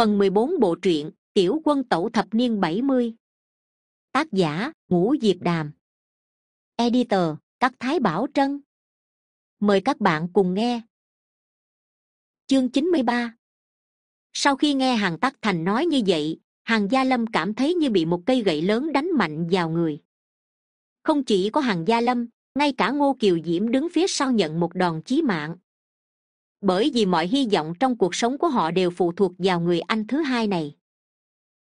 phần mười bốn bộ truyện tiểu quân tẩu thập niên bảy mươi. Tác giả, ngũ diệp đàm. Editor, các thái bảo trân. Mời các bạn cùng nghe. Chương chín mươi ba. Sau khi nghe hàng tắc thành nói như vậy hàng gia lâm cảm thấy như bị một cây gậy lớn đánh mạnh vào người. Không chỉ có hàng gia lâm, ngay cả ngô kiều diễm đứng phía sau nhận một đòn chí mạng bởi vì mọi hy vọng trong cuộc sống của họ đều phụ thuộc vào người anh thứ hai này.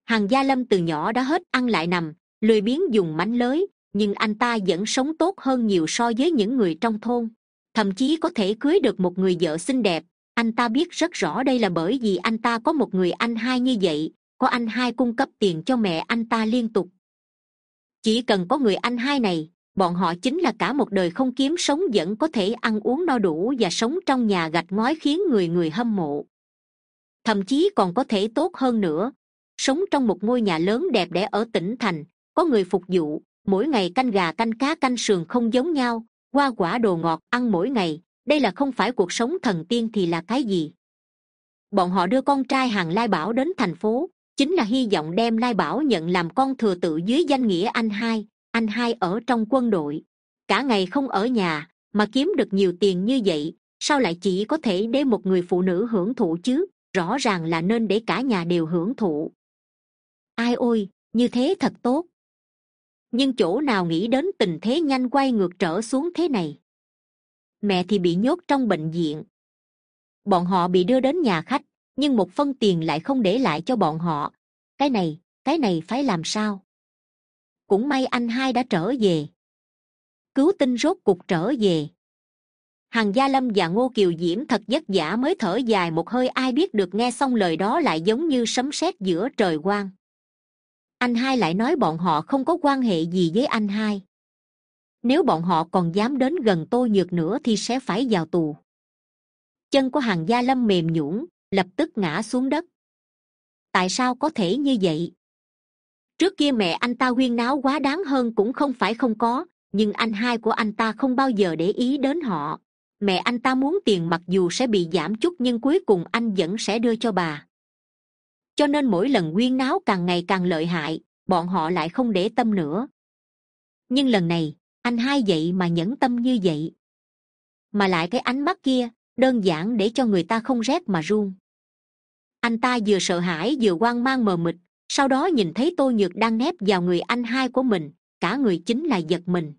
Hàng gia lâm từ nhỏ đã hết ăn lại nằm, lười biếng dùng mánh lới, nhưng anh ta vẫn sống tốt hơn nhiều so với những người trong thôn. Thậm chí có thể cưới được một người vợ xinh đẹp. Anh ta biết rất rõ đây là bởi vì anh ta có một người anh hai như vậy, có anh hai cung cấp tiền cho mẹ anh ta liên tục. Chỉ cần có người anh hai này bọn họ chính là cả một đời không kiếm sống vẫn có thể ăn uống no đủ và sống trong nhà gạch ngói khiến người người hâm mộ. Thậm chí còn có thể tốt hơn nữa. Sống trong một ngôi nhà lớn đẹp đẽ ở tỉnh thành, có người phục vụ, mỗi ngày canh gà canh cá canh sườn không giống nhau, hoa quả đồ ngọt ăn mỗi ngày, đây là không phải cuộc sống thần tiên thì là cái gì? Bọn họ đưa con trai hàng lai bảo đến thành phố, chính là hy vọng đem lai bảo nhận làm con thừa tự dưới danh nghĩa anh hai anh hai ở trong quân đội. Cả ngày không ở nhà, mà kiếm được nhiều tiền như vậy, sao lại chỉ có thể để một người phụ nữ hưởng thụ chứ? Rõ ràng là nên để cả nhà đều hưởng thụ. Ai ôi, như thế thật tốt. Nhưng chỗ nào nghĩ đến tình thế nhanh quay ngược trở xuống thế này? Mẹ thì bị nhốt trong bệnh viện. Bọn họ bị đưa đến nhà khách, nhưng một phân tiền lại không để lại cho bọn họ. Cái này cái này phải làm sao? Cũng may anh hai đã trở về. Cứu tinh rốt cục trở về. Hằng gia lâm và ngô kiều diễm thật vất vả mới thở dài một hơi, ai biết được nghe xong lời đó lại giống như sấm sét giữa trời quang. Anh hai lại nói bọn họ không có quan hệ gì với anh hai. Nếu bọn họ còn dám đến gần tôi nhược nữa thì sẽ phải vào tù. Chân của hàng gia lâm mềm nhũn, lập tức ngã xuống đất. Tại sao có thể như vậy? Trước kia mẹ anh ta huyên náo quá đáng hơn cũng không phải không có, nhưng anh hai của anh ta không bao giờ để ý đến họ. Mẹ anh ta muốn tiền mặc dù sẽ bị giảm chút nhưng cuối cùng anh vẫn sẽ đưa cho bà. Cho nên mỗi lần huyên náo càng ngày càng lợi hại, bọn họ lại không để tâm nữa. Nhưng lần này, anh hai vậy mà nhẫn tâm như vậy. Mà lại cái ánh mắt kia, đơn giản để cho người ta không rét mà run. Anh ta vừa sợ hãi vừa hoang mang mờ mịt sau đó nhìn thấy tô nhược đang nép vào người anh hai của mình, cả người chính là giật mình.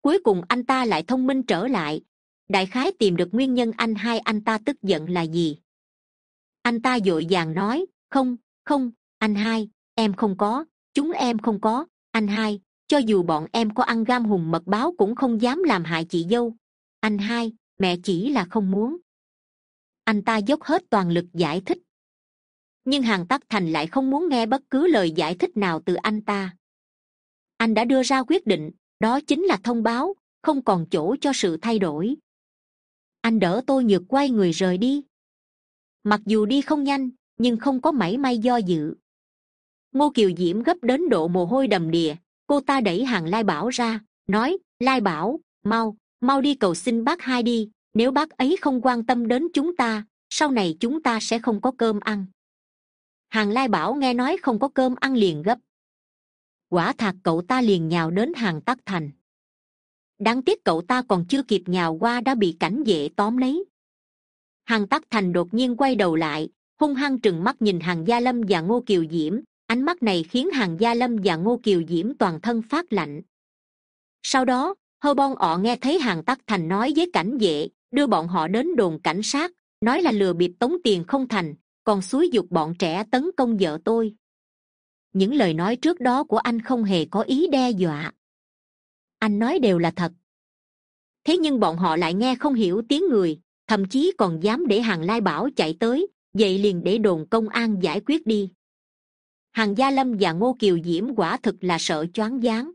Cuối cùng anh ta lại thông minh trở lại. Đại khái tìm được nguyên nhân anh hai anh ta tức giận là gì? Anh ta d ộ i vàng nói, không không, anh hai, em không có, chúng em không có, anh hai, cho dù bọn em có ăn gam hùng mật báo cũng không dám làm hại chị dâu. Anh hai, mẹ chỉ là không muốn. Anh ta dốc hết toàn lực giải thích nhưng hàng tắc thành lại không muốn nghe bất cứ lời giải thích nào từ anh ta. Anh đã đưa ra quyết định, đó chính là thông báo, không còn chỗ cho sự thay đổi. Anh đỡ tôi nhược quay người rời đi. Mặc dù đi không nhanh, nhưng không có mảy may do dự. Ngô kiều diễm gấp đến độ mồ hôi đầm đìa, cô ta đẩy hàng lai bảo ra, nói, lai bảo, mau mau đi cầu xin bác hai đi, nếu bác ấy không quan tâm đến chúng ta, sau này chúng ta sẽ không có cơm ăn hàng lai bảo nghe nói không có cơm ăn liền gấp. Quả thạc cậu ta liền nhào đến hàng tắc thành. Đáng tiếc cậu ta còn chưa kịp nhào qua đã bị cảnh vệ tóm lấy. Hàng tắc thành đột nhiên quay đầu lại, hung hăng trừng mắt nhìn hàng gia lâm và ngô kiều diễm. Ánh mắt này khiến hàng gia lâm và ngô kiều diễm toàn thân phát lạnh. Sau đó, hơ bon ọ nghe thấy hàng tắc thành nói với cảnh vệ, đưa bọn họ đến đồn cảnh sát, nói là lừa bịp tống tiền không thành còn xúi giục bọn trẻ tấn công vợ tôi. Những lời nói trước đó của anh không hề có ý đe dọa. Anh nói đều là thật. Thế nhưng bọn họ lại nghe không hiểu tiếng người, thậm chí còn dám để hàng lai bảo chạy tới, vậy liền để đồn công an giải quyết đi. Hàng gia lâm và ngô kiều diễm quả thực là sợ choáng váng.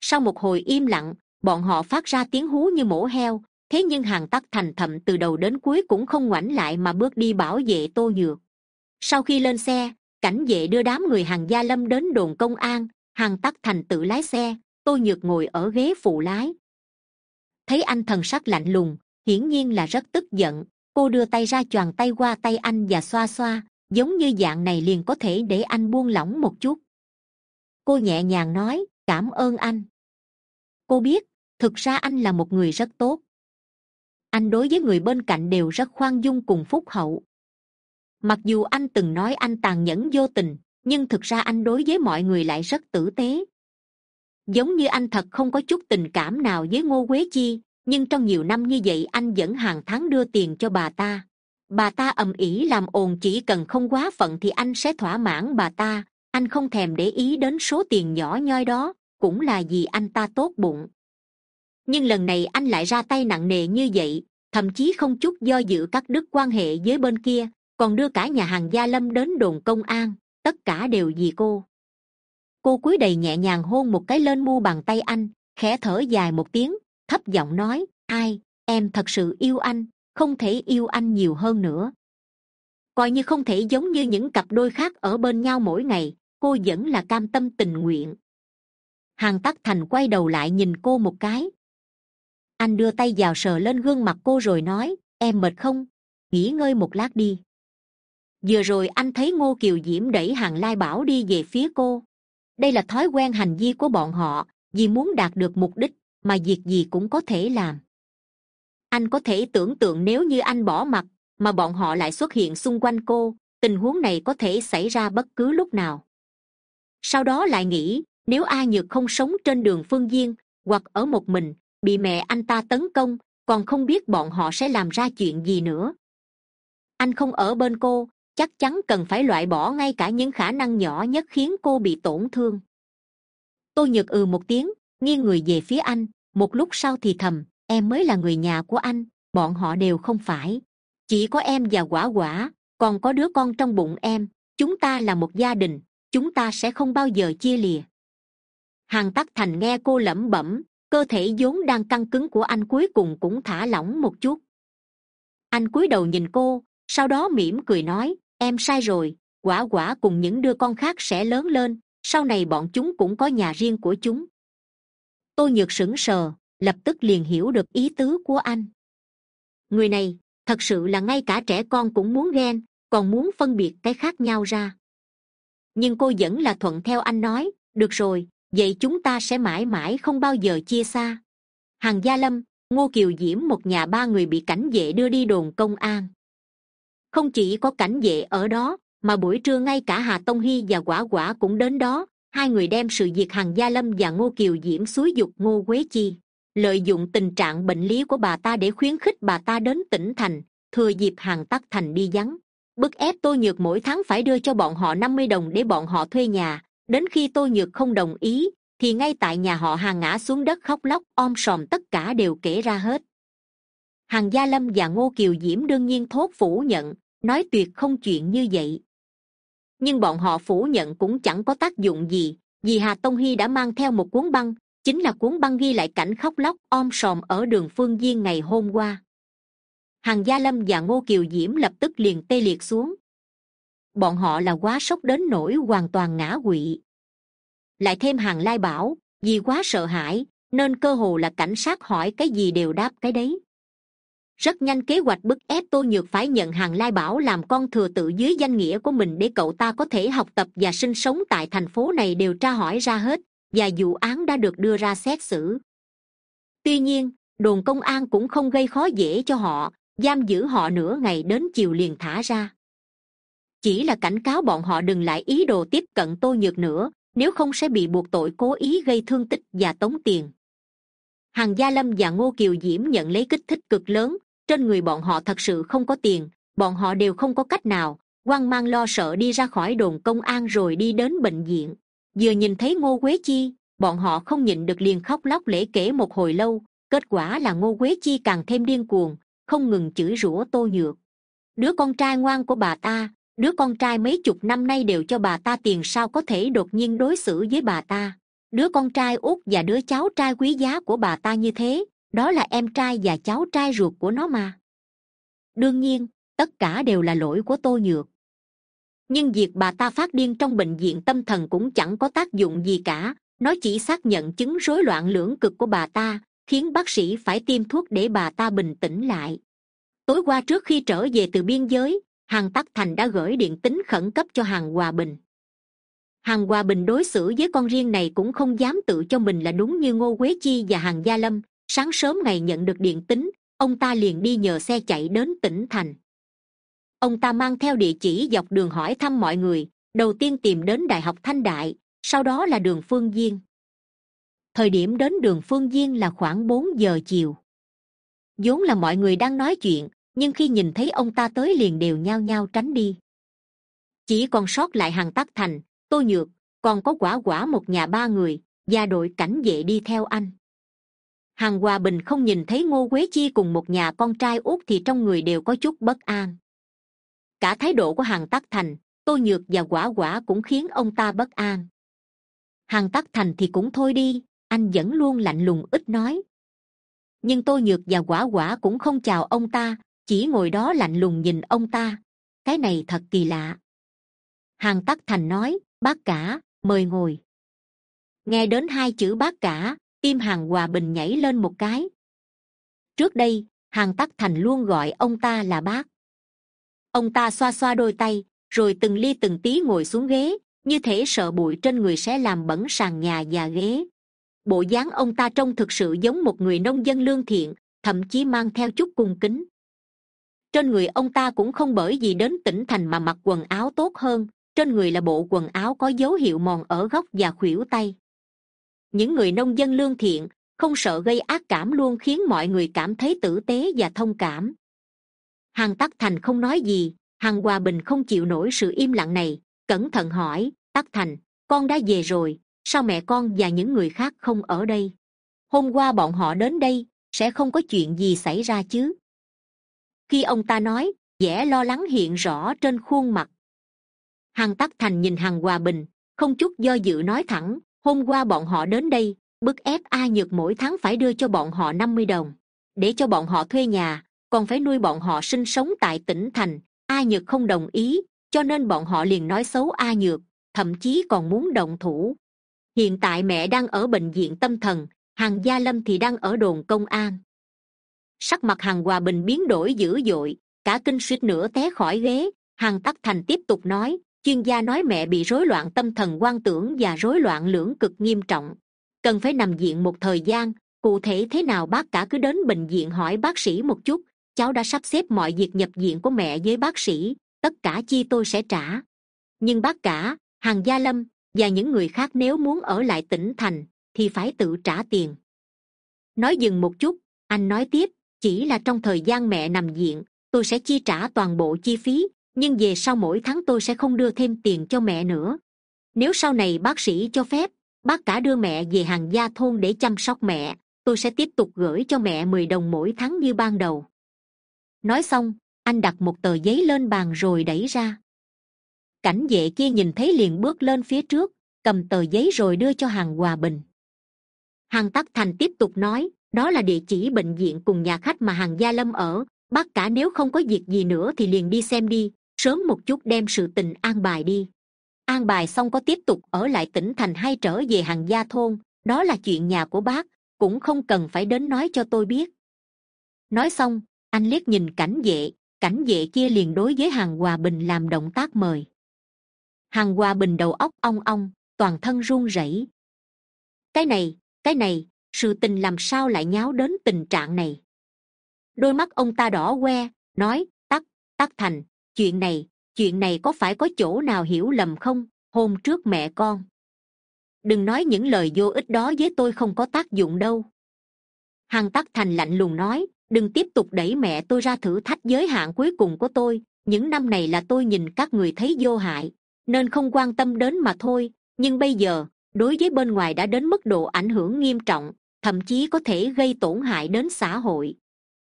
Sau một hồi im lặng, bọn họ phát ra tiếng hú như mổ heo thế nhưng hàng tắc thành thậm từ đầu đến cuối cũng không ngoảnh lại mà bước đi bảo vệ tô nhược sau khi lên xe, cảnh vệ đưa đám người hàng gia lâm đến đồn công an, hàng tắc thành tự lái xe, tô nhược ngồi ở ghế phụ lái. Thấy anh thần sắc lạnh lùng, hiển nhiên là rất tức giận, cô đưa tay ra choàng tay qua tay anh và xoa xoa, giống như dạng này liền có thể để anh buông lỏng một chút. Cô nhẹ nhàng nói, cảm ơn anh. Cô biết, thực ra anh là một người rất tốt anh đối với người bên cạnh đều rất khoan dung cùng phúc hậu. Mặc dù anh từng nói anh tàn nhẫn vô tình, nhưng thực ra anh đối với mọi người lại rất tử tế. Giống như anh thật không có chút tình cảm nào với ngô quế chi, nhưng trong nhiều năm như vậy anh vẫn hàng tháng đưa tiền cho bà ta. Bà ta ầm ĩ làm ồn, chỉ cần không quá phận thì anh sẽ thỏa mãn bà ta. Anh không thèm để ý đến số tiền nhỏ nhoi đó, cũng là vì anh ta tốt bụng nhưng lần này anh lại ra tay nặng nề như vậy, thậm chí không chút do dự cắt đứt quan hệ với bên kia, còn đưa cả nhà hàng gia lâm đến đồn công an, tất cả đều vì cô. Cô cúi đầy nhẹ nhàng hôn một cái lên mu bàn tay anh, khẽ thở dài một tiếng, thấp giọng nói, ai, em thật sự yêu anh, không thể yêu anh nhiều hơn nữa. Coi như không thể giống như những cặp đôi khác ở bên nhau mỗi ngày, cô vẫn là cam tâm tình nguyện. Hàn tắc thành quay đầu lại nhìn cô một cái anh đưa tay vào sờ lên gương mặt cô rồi nói, em mệt không? Nghỉ ngơi một lát đi. Vừa rồi anh thấy ngô kiều diễm đẩy hàng lai bảo đi về phía cô. Đây là thói quen hành vi của bọn họ, vì muốn đạt được mục đích mà việc gì cũng có thể làm. Anh có thể tưởng tượng nếu như anh bỏ mặt mà bọn họ lại xuất hiện xung quanh cô, tình huống này có thể xảy ra bất cứ lúc nào. Sau đó lại nghĩ, nếu a nhược không sống trên đường phương viên hoặc ở một mình bị mẹ anh ta tấn công, còn không biết bọn họ sẽ làm ra chuyện gì nữa. Anh không ở bên cô, chắc chắn cần phải loại bỏ ngay cả những khả năng nhỏ nhất khiến cô bị tổn thương. Tôi nhược ừ một tiếng, nghiêng người về phía anh, một lúc sau thì thầm, em mới là người nhà của anh, bọn họ đều không phải. Chỉ có em và quả quả, còn có đứa con trong bụng em, chúng ta là một gia đình, chúng ta sẽ không bao giờ chia lìa. Hàn tắc thành nghe cô lẩm bẩm cơ thể vốn đang căng cứng của anh cuối cùng cũng thả lỏng một chút. Anh cúi đầu nhìn cô, sau đó mỉm cười nói, em sai rồi, quả quả cùng những đứa con khác sẽ lớn lên, sau này bọn chúng cũng có nhà riêng của chúng. Tôi nhược sững sờ, lập tức liền hiểu được ý tứ của anh. Người này, thật sự là ngay cả trẻ con cũng muốn ghen, còn muốn phân biệt cái khác nhau ra. Nhưng cô vẫn là thuận theo anh nói, được rồi vậy chúng ta sẽ mãi mãi không bao giờ chia xa. Hằng gia lâm, ngô kiều diễm một nhà ba người bị cảnh vệ đưa đi đồn công an. Không chỉ có cảnh vệ ở đó, mà buổi trưa ngay cả hà tông hy và quả quả cũng đến đó. Hai người đem sự việc Hằng gia lâm và ngô kiều diễm xúi dục ngô quế chi, lợi dụng tình trạng bệnh lý của bà ta để khuyến khích bà ta đến tỉnh thành, thừa dịp hàng tắc thành đi vắng. Bức ép tôi nhược mỗi tháng phải đưa cho bọn họ năm mươi đồng để bọn họ thuê nhà đến khi tôi nhược không đồng ý, thì ngay tại nhà họ hàng ngã xuống đất khóc lóc, om sòm tất cả đều kể ra hết. Hàng gia lâm và ngô kiều diễm đương nhiên thốt phủ nhận, nói tuyệt không chuyện như vậy. Nhưng bọn họ phủ nhận cũng chẳng có tác dụng gì, vì hà tông hy đã mang theo một cuốn băng, chính là cuốn băng ghi lại cảnh khóc lóc, om sòm ở đường phương viên ngày hôm qua. Hàng gia lâm và ngô kiều diễm lập tức liền tê liệt xuống bọn họ là quá sốc đến nỗi hoàn toàn ngã quỵ. Lại thêm hàng lai bảo, vì quá sợ hãi, nên cơ hồ là cảnh sát hỏi cái gì đều đáp cái đấy. Rất nhanh kế hoạch bức ép tô nhược phải nhận hàng lai bảo làm con thừa tự dưới danh nghĩa của mình để cậu ta có thể học tập và sinh sống tại thành phố này đều tra hỏi ra hết, và vụ án đã được đưa ra xét xử. Tuy nhiên, đồn công an cũng không gây khó dễ cho họ, giam giữ họ nửa ngày đến chiều liền thả ra chỉ là cảnh cáo bọn họ đừng lại ý đồ tiếp cận tô nhược nữa, nếu không sẽ bị buộc tội cố ý gây thương tích và tống tiền. Hàng gia lâm và ngô kiều diễm nhận lấy kích thích cực lớn, trên người bọn họ thật sự không có tiền, bọn họ đều không có cách nào quan mang lo sợ đi ra khỏi đồn công an rồi đi đến bệnh viện. Vừa nhìn thấy ngô quế chi, bọn họ không nhịn được liền khóc lóc lễ kể một hồi lâu, kết quả là ngô quế chi càng thêm điên cuồng, không ngừng chửi rủa tô nhược. Đứa con trai ngoan của bà ta đứa con trai mấy chục năm nay đều cho bà ta tiền, sao có thể đột nhiên đối xử với bà ta? Đứa con trai út và đứa cháu trai quý giá của bà ta như thế, đó là em trai và cháu trai ruột của nó mà. Đương nhiên, tất cả đều là lỗi của tô nhược. Nhưng việc bà ta phát điên trong bệnh viện tâm thần cũng chẳng có tác dụng gì cả, nó chỉ xác nhận chứng rối loạn lưỡng cực của bà ta, khiến bác sĩ phải tiêm thuốc để bà ta bình tĩnh lại. Tối qua trước khi trở về từ biên giới hàng tắc thành đã gửi điện tín khẩn cấp cho hàng hòa bình. Hàng hòa bình đối xử với con riêng này cũng không dám tự cho mình là đúng như ngô quế chi và hàng gia lâm. Sáng sớm ngày nhận được điện tín, ông ta liền đi nhờ xe chạy đến tỉnh thành. Ông ta mang theo địa chỉ dọc đường hỏi thăm mọi người đầu tiên tìm đến đại học thanh đại sau đó là đường phương diên. Thời điểm đến đường phương diên là khoảng bốn giờ chiều. Vốn là mọi người đang nói chuyện nhưng khi nhìn thấy ông ta tới liền đều nhao nhao tránh đi. Chỉ còn sót lại hàng tắc thành, tô nhược, còn có quả quả một nhà ba người, và đội cảnh vệ đi theo anh. Hàng hòa bình không nhìn thấy ngô quế chi cùng một nhà con trai út thì trong người đều có chút bất an. Cả thái độ của hàng tắc thành, tô nhược và quả quả cũng khiến ông ta bất an. Hàng tắc thành thì cũng thôi đi, anh vẫn luôn lạnh lùng ít nói. Nhưng tô nhược và quả quả cũng không chào ông ta chỉ ngồi đó lạnh lùng nhìn ông ta. Cái này thật kỳ lạ. Hàng tắc thành nói, bác cả, mời ngồi. Nghe đến hai chữ bác cả tim hàng hòa bình nhảy lên một cái. Trước đây, hàng tắc thành luôn gọi ông ta là bác. Ông ta xoa xoa đôi tay, rồi từng ly từng tí ngồi xuống ghế, như thể sợ bụi trên người sẽ làm bẩn sàn nhà và ghế. Bộ dáng ông ta trông thực sự giống một người nông dân lương thiện, thậm chí mang theo chút cung kính trên người ông ta cũng không bởi vì đến tỉnh thành mà mặc quần áo tốt hơn. Trên người là bộ quần áo có dấu hiệu mòn ở góc và khuỷu tay. Những người nông dân lương thiện, không sợ gây ác cảm luôn khiến mọi người cảm thấy tử tế và thông cảm. Hàng tắc thành không nói gì, hàng hòa bình không chịu nổi sự im lặng này. Cẩn thận hỏi, tắc thành, con đã về rồi, sao mẹ con và những người khác không ở đây? Hôm qua bọn họ đến đây, sẽ không có chuyện gì xảy ra chứ? Khi ông ta nói, vẻ lo lắng hiện rõ trên khuôn mặt. Hằng tắc thành nhìn hằng hòa bình, không chút do dự nói thẳng, hôm qua bọn họ đến đây, bức ép a nhược mỗi tháng phải đưa cho bọn họ năm mươi đồng. Để cho bọn họ thuê nhà, còn phải nuôi bọn họ sinh sống tại tỉnh thành, a nhược không đồng ý, cho nên bọn họ liền nói xấu a nhược, thậm chí còn muốn động thủ. Hiện tại mẹ đang ở bệnh viện tâm thần hàng gia lâm thì đang ở đồn công an sắc mặt hằng hòa bình biến đổi dữ dội, cả kinh suýt nữa té khỏi ghế. Hằng tắc thành tiếp tục nói, chuyên gia nói mẹ bị rối loạn tâm thần quan tưởng và rối loạn lưỡng cực nghiêm trọng. Cần phải nằm viện một thời gian, cụ thể thế nào bác cả cứ đến bệnh viện hỏi bác sĩ một chút. Cháu đã sắp xếp mọi việc nhập viện của mẹ với bác sĩ, tất cả chi tôi sẽ trả. Nhưng bác cả hàng gia lâm và những người khác nếu muốn ở lại tỉnh thành thì phải tự trả tiền. Nói dừng một chút, anh nói tiếp chỉ là trong thời gian mẹ nằm viện, tôi sẽ chi trả toàn bộ chi phí, nhưng về sau mỗi tháng tôi sẽ không đưa thêm tiền cho mẹ nữa. Nếu sau này bác sĩ cho phép, bác cả đưa mẹ về hàng gia thôn để chăm sóc mẹ, tôi sẽ tiếp tục gửi cho mẹ mười đồng mỗi tháng như ban đầu. Nói xong, anh đặt một tờ giấy lên bàn rồi đẩy ra. Cảnh vệ kia nhìn thấy liền bước lên phía trước, cầm tờ giấy rồi đưa cho hàng hòa bình. Hàng tắc thành tiếp tục nói đó là địa chỉ bệnh viện cùng nhà khách mà hàng gia lâm ở. Bác cả nếu không có việc gì nữa thì liền đi xem đi. Sớm một chút đem sự tình an bài đi. An bài xong có tiếp tục ở lại tỉnh thành hay trở về hàng gia thôn. Đó là chuyện nhà của bác, cũng không cần phải đến nói cho tôi biết. Nói xong, anh liếc nhìn cảnh vệ. Cảnh vệ kia liền đối với hàng hòa bình làm động tác mời. Hàng hòa bình đầu óc ong ong, toàn thân run rẩy. Cái này cái này sự tình làm sao lại nháo đến tình trạng này? Đôi mắt ông ta đỏ que nói, tắc tắc thành, chuyện này chuyện này có phải có chỗ nào hiểu lầm không? Hôm trước mẹ con. Đừng nói những lời vô ích đó với tôi không có tác dụng đâu. Hằng tắc thành lạnh lùng nói, đừng tiếp tục đẩy mẹ tôi ra thử thách giới hạn cuối cùng của tôi. Những năm này là tôi nhìn các người thấy vô hại, nên không quan tâm đến mà thôi. Nhưng bây giờ, đối với bên ngoài đã đến mức độ ảnh hưởng nghiêm trọng thậm chí có thể gây tổn hại đến xã hội.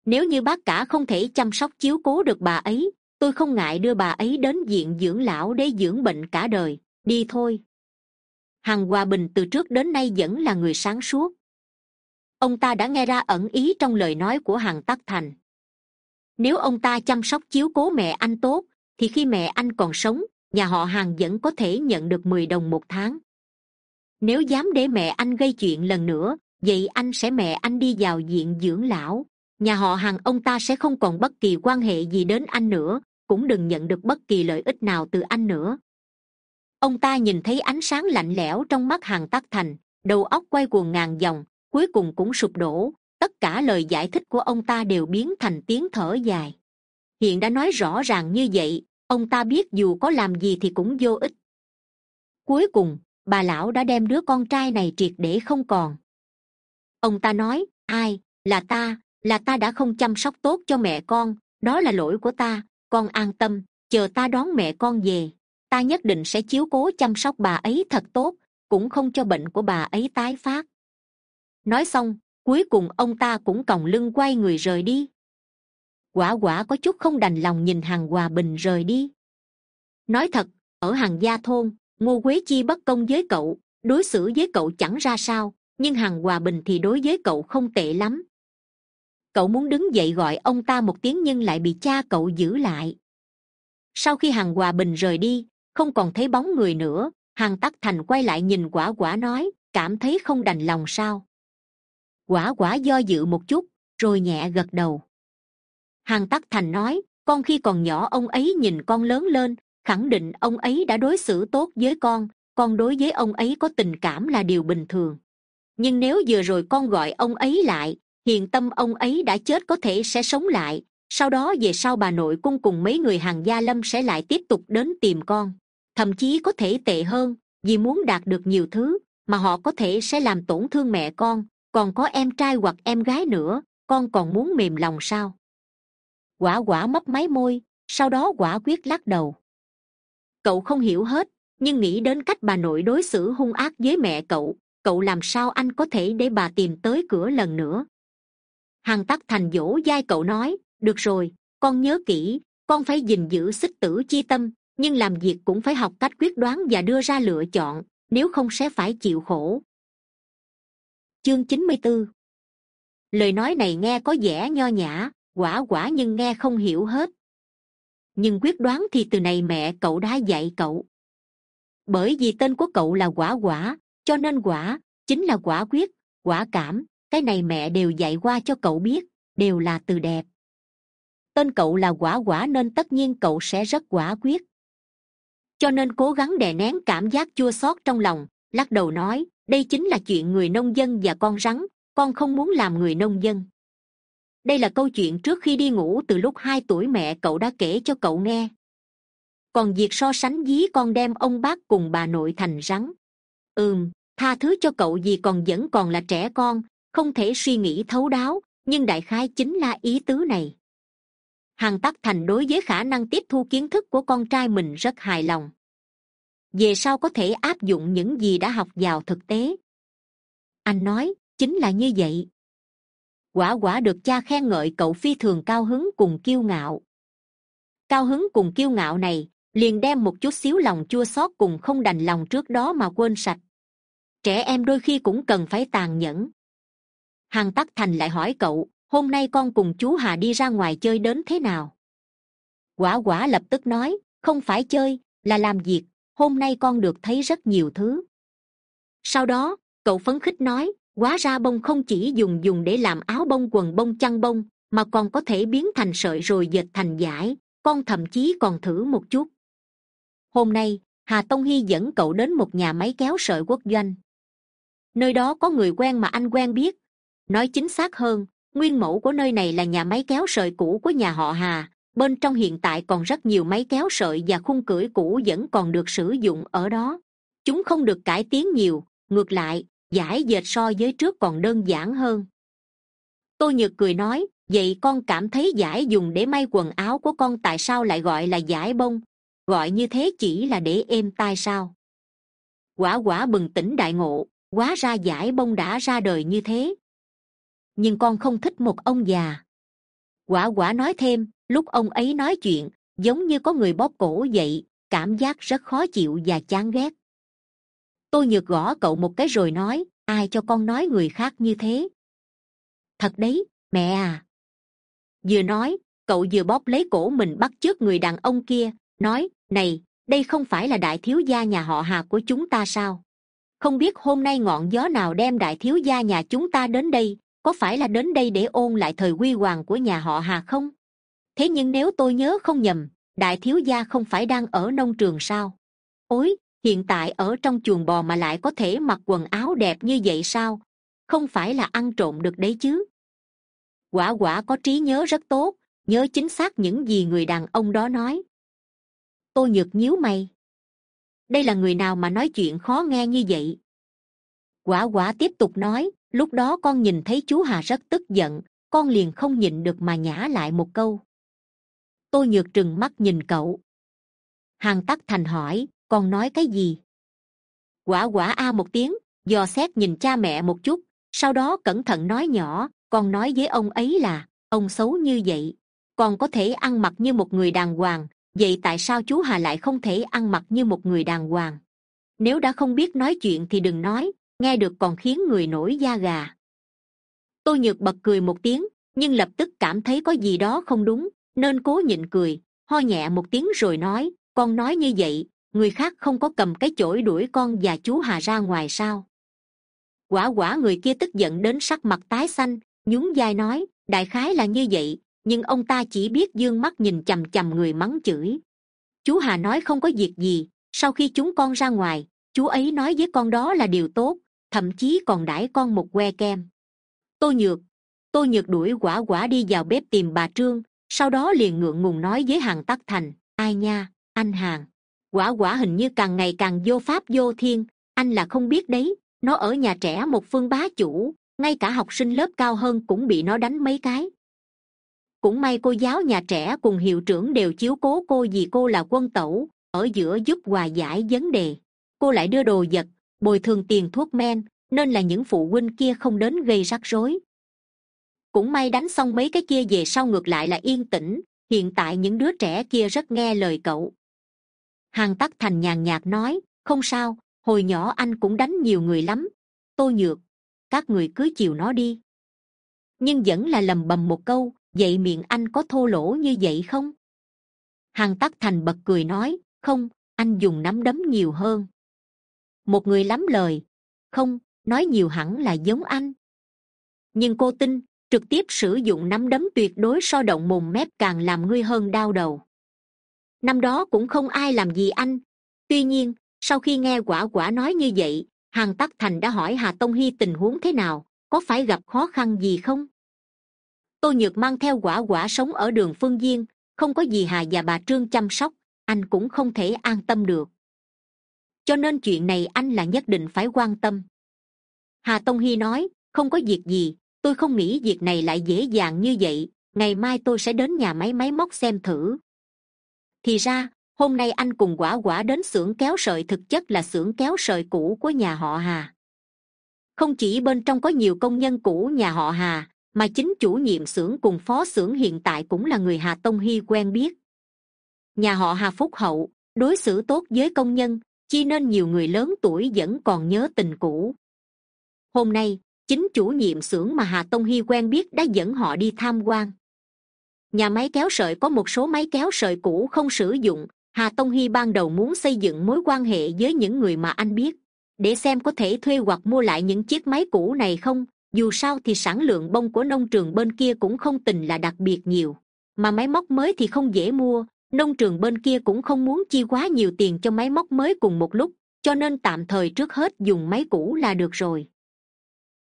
Nếu như bác cả không thể chăm sóc chiếu cố được bà ấy, tôi không ngại đưa bà ấy đến viện dưỡng lão để dưỡng bệnh cả đời, đi thôi. Hằng hòa bình từ trước đến nay vẫn là người sáng suốt. Ông ta đã nghe ra ẩn ý trong lời nói của hằng tắc thành. Nếu ông ta chăm sóc chiếu cố mẹ anh tốt, thì khi mẹ anh còn sống, nhà họ hàng vẫn có thể nhận được mười đồng một tháng. Nếu dám để mẹ anh gây chuyện lần nữa vậy anh sẽ mẹ anh đi vào viện dưỡng lão. Nhà họ hàng ông ta sẽ không còn bất kỳ quan hệ gì đến anh nữa, cũng đừng nhận được bất kỳ lợi ích nào từ anh nữa. Ông ta nhìn thấy ánh sáng lạnh lẽo trong mắt hàng tắc thành, đầu óc quay cuồng ngàn vòng cuối cùng cũng sụp đổ. Tất cả lời giải thích của ông ta đều biến thành tiếng thở dài. Hiện đã nói rõ ràng như vậy, ông ta biết dù có làm gì thì cũng vô ích. Cuối cùng, bà lão đã đem đứa con trai này triệt để không còn ông ta nói, ai, là ta là ta đã không chăm sóc tốt cho mẹ con, đó là lỗi của ta, con an tâm, chờ ta đón mẹ con về. Ta nhất định sẽ chiếu cố chăm sóc bà ấy thật tốt, cũng không cho bệnh của bà ấy tái phát. Nói xong, cuối cùng ông ta cũng còng lưng quay người rời đi. Quả quả có chút không đành lòng nhìn hàng hòa bình rời đi. Nói thật, ở hàng gia thôn, ngô quế chi bất công với cậu, đối xử với cậu chẳng ra sao nhưng hàng hòa bình thì đối với cậu không tệ lắm. Cậu muốn đứng dậy gọi ông ta một tiếng nhưng lại bị cha cậu giữ lại. Sau khi hàng hòa bình rời đi, không còn thấy bóng người nữa hàng tắc thành quay lại nhìn quả quả nói, cảm thấy không đành lòng sao? Quả quả do dự một chút, rồi nhẹ gật đầu. Hàng tắc thành nói, con khi còn nhỏ ông ấy nhìn con lớn lên, khẳng định ông ấy đã đối xử tốt với con con đối với ông ấy có tình cảm là điều bình thường nhưng nếu vừa rồi con gọi ông ấy lại hiền tâm ông ấy đã chết có thể sẽ sống lại. Sau đó về sau bà nội cung cùng mấy người hàng gia lâm sẽ lại tiếp tục đến tìm con. Thậm chí có thể tệ hơn, vì muốn đạt được nhiều thứ, mà họ có thể sẽ làm tổn thương mẹ con, còn có em trai hoặc em gái nữa, con còn muốn mềm lòng sao? Quả quả mấp máy môi, sau đó quả quyết lắc đầu. Cậu không hiểu hết, nhưng nghĩ đến cách bà nội đối xử hung ác với mẹ cậu cậu làm sao anh có thể để bà tìm tới cửa lần nữa? Hằng tắc thành dỗ dai cậu nói, được rồi, con nhớ kỹ, con phải gìn giữ xích tử chi tâm, nhưng làm việc cũng phải học cách quyết đoán và đưa ra lựa chọn, nếu không sẽ phải chịu khổ. Chương chín mươi bốn lời nói này nghe có vẻ nho nhã, quả quả nhưng nghe không hiểu hết. Nhưng quyết đoán thì từ này mẹ cậu đã dạy cậu. Bởi vì tên của cậu là quả quả cho nên quả, chính là quả quyết, quả cảm, cái này mẹ đều dạy qua cho cậu biết, đều là từ đẹp. Tên cậu là quả quả nên tất nhiên cậu sẽ rất quả quyết. Cho nên cố gắng đè nén cảm giác chua xót trong lòng, lắc đầu nói, đây chính là chuyện người nông dân và con rắn, con không muốn làm người nông dân. Đây là câu chuyện trước khi đi ngủ từ lúc hai tuổi mẹ cậu đã kể cho cậu nghe. Còn việc so sánh dí con đem ông bác cùng bà nội thành rắn. Ừm tha thứ cho cậu vì còn vẫn còn là trẻ con, không thể suy nghĩ thấu đáo, nhưng đại khái chính là ý tứ này. Hằng tắc thành đối với khả năng tiếp thu kiến thức của con trai mình rất hài lòng. Về sau có thể áp dụng những gì đã học vào thực tế. Anh nói, chính là như vậy. Quả quả được cha khen ngợi cậu phi thường cao hứng cùng kiêu ngạo. Cao hứng cùng kiêu ngạo này liền đem một chút xíu lòng chua xót cùng không đành lòng trước đó mà quên sạch trẻ em đôi khi cũng cần phải tàn nhẫn. Hằng tắc thành lại hỏi cậu, hôm nay con cùng chú hà đi ra ngoài chơi đến thế nào? Quả quả lập tức nói, không phải chơi, là làm việc. Hôm nay con được thấy rất nhiều thứ. Sau đó, cậu phấn khích nói quá ra bông không chỉ dùng dùng để làm áo bông, quần bông, chăn bông, mà còn có thể biến thành sợi rồi dệt thành vải. con thậm chí còn thử một chút. Hôm nay, hà tông hy dẫn cậu đến một nhà máy kéo sợi quốc doanh nơi đó có người quen mà anh quen biết. Nói chính xác hơn, nguyên mẫu của nơi này là nhà máy kéo sợi cũ của nhà họ hà. Bên trong hiện tại còn rất nhiều máy kéo sợi và khung cưỡi cũ vẫn còn được sử dụng ở đó. Chúng không được cải tiến nhiều, ngược lại, giải dệt so với trước còn đơn giản hơn. Tôi nhược cười nói, vậy con cảm thấy giải dùng để may quần áo của con tại sao lại gọi là giải bông? Gọi như thế chỉ là để êm tai sao? Quả quả bừng tỉnh đại ngộ quá ra giải bông đã ra đời như thế. Nhưng con không thích một ông già. Quả quả nói thêm, lúc ông ấy nói chuyện, giống như có người bóp cổ vậy, cảm giác rất khó chịu và chán ghét. Tôi nhược gõ cậu một cái rồi nói, ai cho con nói người khác như thế? Thật đấy, mẹ à. Vừa nói, cậu vừa bóp lấy cổ mình bắt chước người đàn ông kia, nói, này, đây không phải là đại thiếu gia nhà họ hà của chúng ta sao? Không biết hôm nay ngọn gió nào đem đại thiếu gia nhà chúng ta đến đây, có phải là đến đây để ôn lại thời huy hoàng của nhà họ hà không? Thế nhưng nếu tôi nhớ không nhầm, đại thiếu gia không phải đang ở nông trường sao? Ối hiện tại ở trong chuồng bò mà lại có thể mặc quần áo đẹp như vậy sao? Không phải là ăn trộm được đấy chứ? Quả quả có trí nhớ rất tốt, nhớ chính xác những gì người đàn ông đó nói. Tôi nhược nhíu mày đây là người nào mà nói chuyện khó nghe như vậy? Quả quả tiếp tục nói, lúc đó con nhìn thấy chú hà rất tức giận, con liền không nhịn được mà nhả lại một câu. Tôi nhược trừng mắt nhìn cậu. Hàng tắc thành hỏi, con nói cái gì? Quả quả a một tiếng, dò xét nhìn cha mẹ một chút, sau đó cẩn thận nói nhỏ, con nói với ông ấy là, ông xấu như vậy còn có thể ăn mặc như một người đàng hoàng vậy tại sao chú hà lại không thể ăn mặc như một người đàng hoàng? Nếu đã không biết nói chuyện thì đừng nói, nghe được còn khiến người nổi da gà. Tôi nhược bật cười một tiếng, nhưng lập tức cảm thấy có gì đó không đúng, nên cố nhịn cười, ho nhẹ một tiếng rồi nói, con nói như vậy, người khác không có cầm cái chổi đuổi con và chú hà ra ngoài sao? Quả quả người kia tức giận đến sắc mặt tái xanh, nhún vai nói, đại khái là như vậy nhưng ông ta chỉ biết d ư ơ n g mắt nhìn c h ầ m c h ầ m người mắng chửi. Chú hà nói không có việc gì, sau khi chúng con ra ngoài, chú ấy nói với con đó là điều tốt, thậm chí còn đãi con một que kem. Tô nhược tô nhược đuổi quả quả đi vào bếp tìm bà trương, sau đó liền ngượng ngùng nói với hàng tắc thành, ai nha, anh hàng. Quả quả hình như càng ngày càng vô pháp vô thiên, anh là không biết đấy, nó ở nhà trẻ một phương bá chủ, ngay cả học sinh lớp cao hơn cũng bị nó đánh mấy cái cũng may cô giáo nhà trẻ cùng hiệu trưởng đều chiếu cố cô vì cô là quân tẩu, ở giữa giúp hòa giải vấn đề. Cô lại đưa đồ vật, bồi thường tiền thuốc men, nên là những phụ huynh kia không đến gây rắc rối. Cũng may đánh xong mấy cái kia về sau ngược lại là yên tĩnh, hiện tại những đứa trẻ kia rất nghe lời cậu. Hàng tắc thành nhàn nhạt nói, không sao, hồi nhỏ anh cũng đánh nhiều người lắm. Tô nhược, các người cứ chiều nó đi. Nhưng vẫn là lầm bầm một câu vậy miệng anh có thô lỗ như vậy không? Hằng tắc thành bật cười nói, không, anh dùng nắm đấm nhiều hơn. Một người lắm lời, không, nói nhiều hẳn là giống anh. Nhưng cô tin trực tiếp sử dụng nắm đấm tuyệt đối so động mồm mép càng làm ngươi hơn đau đầu. Năm đó cũng không ai làm gì anh. Tuy nhiên, sau khi nghe quả quả nói như vậy hàn tắc thành đã hỏi hà tông hy tình huống thế nào, có phải gặp khó khăn gì không? Tô nhược mang theo quả quả sống ở đường phương diên, không có gì hà và bà trương chăm sóc, anh cũng không thể an tâm được. Cho nên chuyện này anh là nhất định phải quan tâm. Hà tông hy nói, không có việc gì, tôi không nghĩ việc này lại dễ dàng như vậy, ngày mai tôi sẽ đến nhà máy máy móc xem thử. Thì ra, hôm nay anh cùng quả quả đến xưởng kéo sợi thực chất là xưởng kéo sợi cũ của nhà họ hà. Không chỉ bên trong có nhiều công nhân cũ nhà họ hà mà chính chủ nhiệm xưởng cùng phó xưởng hiện tại cũng là người hà tông hy quen biết. Nhà họ hà phúc hậu, đối xử tốt với công nhân, chi nên nhiều người lớn tuổi vẫn còn nhớ tình cũ. Hôm nay, chính chủ nhiệm xưởng mà hà tông hy quen biết đã dẫn họ đi tham quan. Nhà máy kéo sợi có một số máy kéo sợi cũ không sử dụng, hà tông hy ban đầu muốn xây dựng mối quan hệ với những người mà anh biết, để xem có thể thuê hoặc mua lại những chiếc máy cũ này không dù sao thì sản lượng bông của nông trường bên kia cũng không tình là đặc biệt nhiều. Mà máy móc mới thì không dễ mua, nông trường bên kia cũng không muốn chi quá nhiều tiền cho máy móc mới cùng một lúc, cho nên tạm thời trước hết dùng máy cũ là được rồi.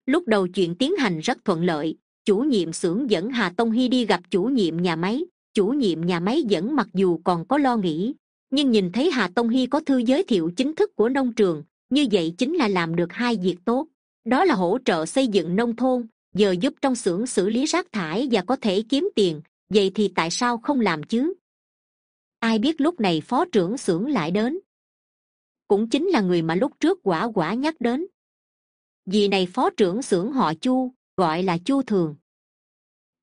Lúc đầu chuyện tiến hành rất thuận lợi, chủ nhiệm xưởng dẫn hà tông hy đi gặp chủ nhiệm nhà máy, chủ nhiệm nhà máy dẫn mặc dù còn có lo nghĩ, nhưng nhìn thấy hà tông hy có thư giới thiệu chính thức của nông trường, như vậy chính là làm được hai việc tốt đó là hỗ trợ xây dựng nông thôn giờ giúp trong xưởng xử lý rác thải và có thể kiếm tiền. Vậy thì tại sao không làm chứ? Ai biết lúc này phó trưởng xưởng lại đến? Cũng chính là người mà lúc trước quả quả nhắc đến. Vì này phó trưởng xưởng họ chu, gọi là chu thường.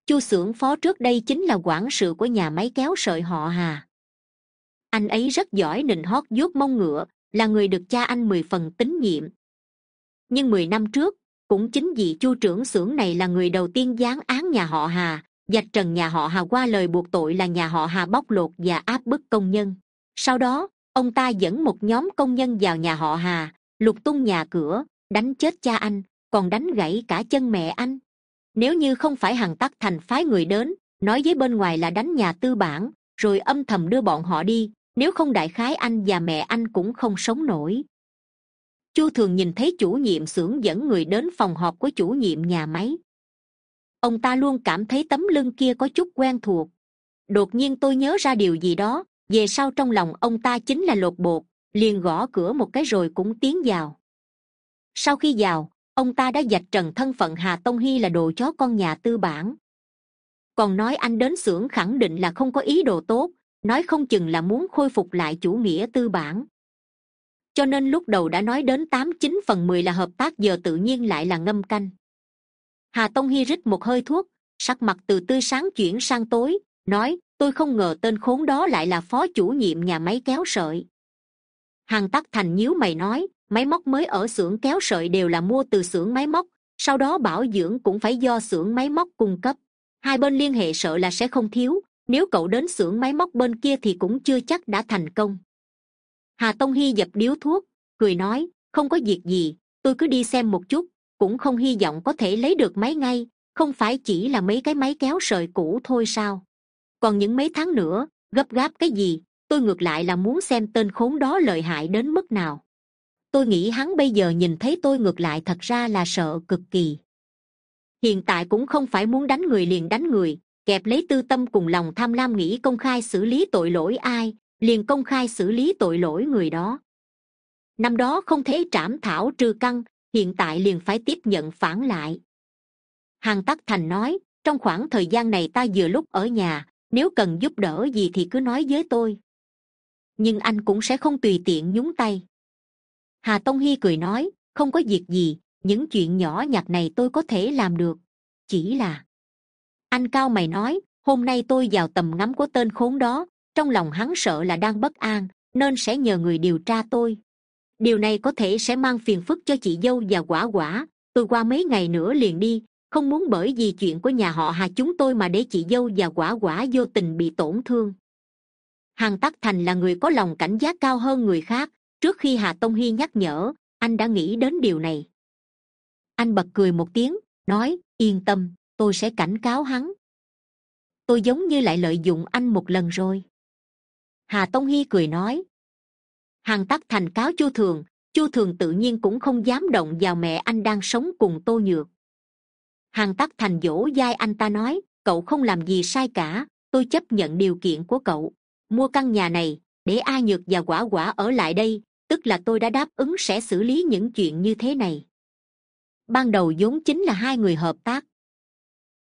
Chu xưởng phó trước đây chính là quản sự của nhà máy kéo sợi họ hà. Anh ấy rất giỏi nịnh hót vuốt mông ngựa, là người được cha anh mười phần tín nhiệm nhưng mười năm trước, cũng chính vì chu trưởng xưởng này là người đầu tiên giáng án nhà họ hà, dạch trần nhà họ hà qua lời buộc tội là nhà họ hà bóc lột và áp bức công nhân. Sau đó, ông ta dẫn một nhóm công nhân vào nhà họ hà, lục tung nhà cửa, đánh chết cha anh, còn đánh gãy cả chân mẹ anh. Nếu như không phải hằng tắc thành phái người đến, nói với bên ngoài là đánh nhà tư bản, rồi âm thầm đưa bọn họ đi, nếu không đại khái anh và mẹ anh cũng không sống nổi chu thường nhìn thấy chủ nhiệm xưởng dẫn người đến phòng họp của chủ nhiệm nhà máy. Ông ta luôn cảm thấy tấm lưng kia có chút quen thuộc. Đột nhiên tôi nhớ ra điều gì đó, về sau trong lòng ông ta chính là lột bột, liền gõ cửa một cái rồi cũng tiến vào. Sau khi vào, ông ta đã dạch trần thân phận hà tông hy là đồ chó con nhà tư bản. Còn nói anh đến xưởng khẳng định là không có ý đồ tốt, nói không chừng là muốn khôi phục lại chủ nghĩa tư bản cho nên lúc đầu đã nói đến tám chín phần mười là hợp tác, giờ tự nhiên lại là ngâm canh. Hà tông hy rít một hơi thuốc, sắc mặt từ tươi sáng chuyển sang tối, nói, tôi không ngờ tên khốn đó lại là phó chủ nhiệm nhà máy kéo sợi. Hàn tắc thành nhíu mày nói, máy móc mới ở xưởng kéo sợi đều là mua từ xưởng máy móc, sau đó bảo dưỡng cũng phải do xưởng máy móc cung cấp. Hai bên liên hệ sợ là sẽ không thiếu, nếu cậu đến xưởng máy móc bên kia thì cũng chưa chắc đã thành công hà tông hy dập điếu thuốc, cười nói, không có việc gì, tôi cứ đi xem một chút, cũng không hy vọng có thể lấy được máy ngay, không phải chỉ là mấy cái máy kéo sợi cũ thôi sao? Còn những mấy tháng nữa, gấp gáp cái gì, tôi ngược lại là muốn xem tên khốn đó lợi hại đến mức nào. Tôi nghĩ hắn bây giờ nhìn thấy tôi ngược lại thật ra là sợ cực kỳ. Hiện tại cũng không phải muốn đánh người liền đánh người, kẹp lấy tư tâm cùng lòng tham lam nghĩ công khai xử lý tội lỗi ai liền công khai xử lý tội lỗi người đó. Năm đó không thể trảm thảo trừ căn hiện tại liền phải tiếp nhận phản lại. Hàn tắc thành nói, trong khoảng thời gian này ta vừa lúc ở nhà, nếu cần giúp đỡ gì thì cứ nói với tôi. Nhưng anh cũng sẽ không tùy tiện nhúng tay. Hà tông hy cười nói, không có việc gì, những chuyện nhỏ nhặt này tôi có thể làm được. Chỉ là anh cao mày nói, hôm nay tôi vào tầm ngắm của tên khốn đó trong lòng hắn sợ là đang bất an, nên sẽ nhờ người điều tra tôi. Điều này có thể sẽ mang phiền phức cho chị dâu và quả quả. Tôi qua mấy ngày nữa liền đi, không muốn bởi vì chuyện của nhà họ hà chúng tôi mà để chị dâu và quả quả vô tình bị tổn thương. Hàn tắc thành là người có lòng cảnh giác cao hơn người khác, trước khi hà tông hy nhắc nhở, anh đã nghĩ đến điều này. Anh bật cười một tiếng, nói, yên tâm, tôi sẽ cảnh cáo hắn. Tôi giống như lại lợi dụng anh một lần rồi hà tông hy cười nói. Hàn tắc thành cáo chu thường chu thường tự nhiên cũng không dám động vào mẹ anh đang sống cùng tô nhược. Hàn tắc thành dỗ dai anh ta nói, cậu không làm gì sai cả, tôi chấp nhận điều kiện của cậu. Mua căn nhà này, để a nhược và quả quả ở lại đây, tức là tôi đã đáp ứng sẽ xử lý những chuyện như thế này. Ban đầu vốn chính là hai người hợp tác.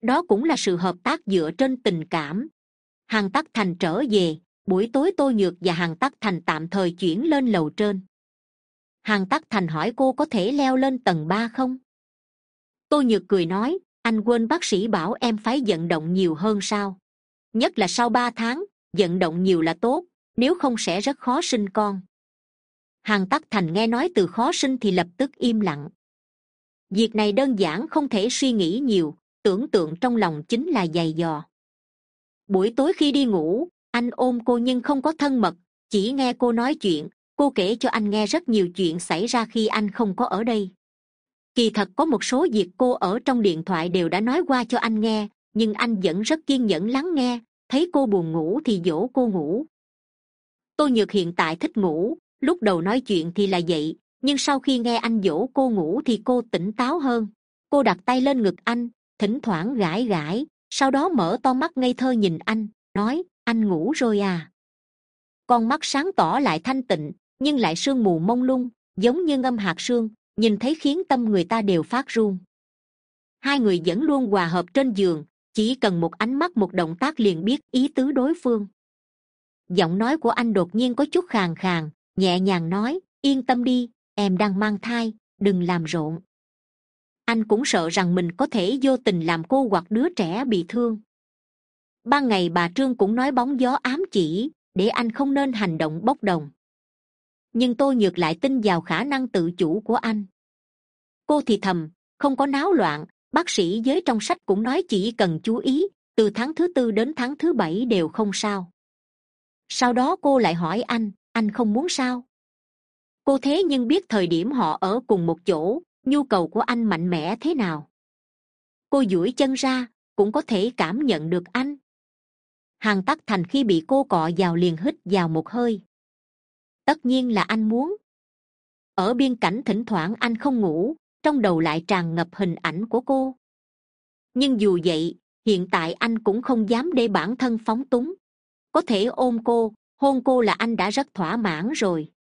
Đó cũng là sự hợp tác dựa trên tình cảm. Hàn tắc thành trở về buổi tối tôi nhược và hàn tắc thành tạm thời chuyển lên lầu trên. Hàn tắc thành hỏi cô có thể leo lên tầng ba không? Tôi nhược cười nói, anh quên bác sĩ bảo em phải vận động nhiều hơn sao? Nhất là sau ba tháng, vận động nhiều là tốt, nếu không sẽ rất khó sinh con. Hàn tắc thành nghe nói từ khó sinh thì lập tức im lặng. Việc này đơn giản không thể suy nghĩ nhiều, tưởng tượng trong lòng chính là dày dò. Buổi tối khi đi ngủ anh ôm cô nhưng không có thân mật, chỉ nghe cô nói chuyện. Cô kể cho anh nghe rất nhiều chuyện xảy ra khi anh không có ở đây. Kỳ thật có một số việc cô ở trong điện thoại đều đã nói qua cho anh nghe, nhưng anh vẫn rất kiên nhẫn lắng nghe. Thấy cô buồn ngủ thì dỗ cô ngủ. Tôi nhược hiện tại thích ngủ, lúc đầu nói chuyện thì là vậy, nhưng sau khi nghe anh dỗ cô ngủ thì cô tỉnh táo hơn. Cô đặt tay lên ngực anh, thỉnh thoảng gãi gãi, sau đó mở to mắt ngây thơ nhìn anh, nói anh ngủ rồi à? Con mắt sáng tỏ lại thanh tịnh, nhưng lại sương mù mông lung, giống như ngâm hạt sương, nhìn thấy khiến tâm người ta đều phát run. Hai người vẫn luôn hòa hợp trên giường, chỉ cần một ánh mắt, một động tác liền biết ý tứ đối phương. Giọng nói của anh đột nhiên có chút khàn khàn, nhẹ nhàng nói, yên tâm đi, em đang mang thai, đừng làm rộn. Anh cũng sợ rằng mình có thể vô tình làm cô hoặc đứa trẻ bị thương ban ngày bà trương cũng nói bóng gió ám chỉ, để anh không nên hành động bốc đồng. Nhưng tôi nhược lại tin vào khả năng tự chủ của anh. Cô thì thầm, không có náo loạn, bác sĩ giới trong sách cũng nói chỉ cần chú ý, từ tháng thứ tư đến tháng thứ bảy đều không sao. Sau đó cô lại hỏi anh anh không muốn sao? Cô thế nhưng biết thời điểm họ ở cùng một chỗ, nhu cầu của anh mạnh mẽ thế nào. Cô duỗi chân ra, cũng có thể cảm nhận được anh hàng tắc thành khi bị cô cọ vào liền hít vào một hơi. Tất nhiên là anh muốn. Ở biên cảnh thỉnh thoảng anh không ngủ, trong đầu lại tràn ngập hình ảnh của cô. Nhưng dù vậy, hiện tại anh cũng không dám để bản thân phóng túng. Có thể ôm cô, hôn cô là anh đã rất thỏa mãn rồi.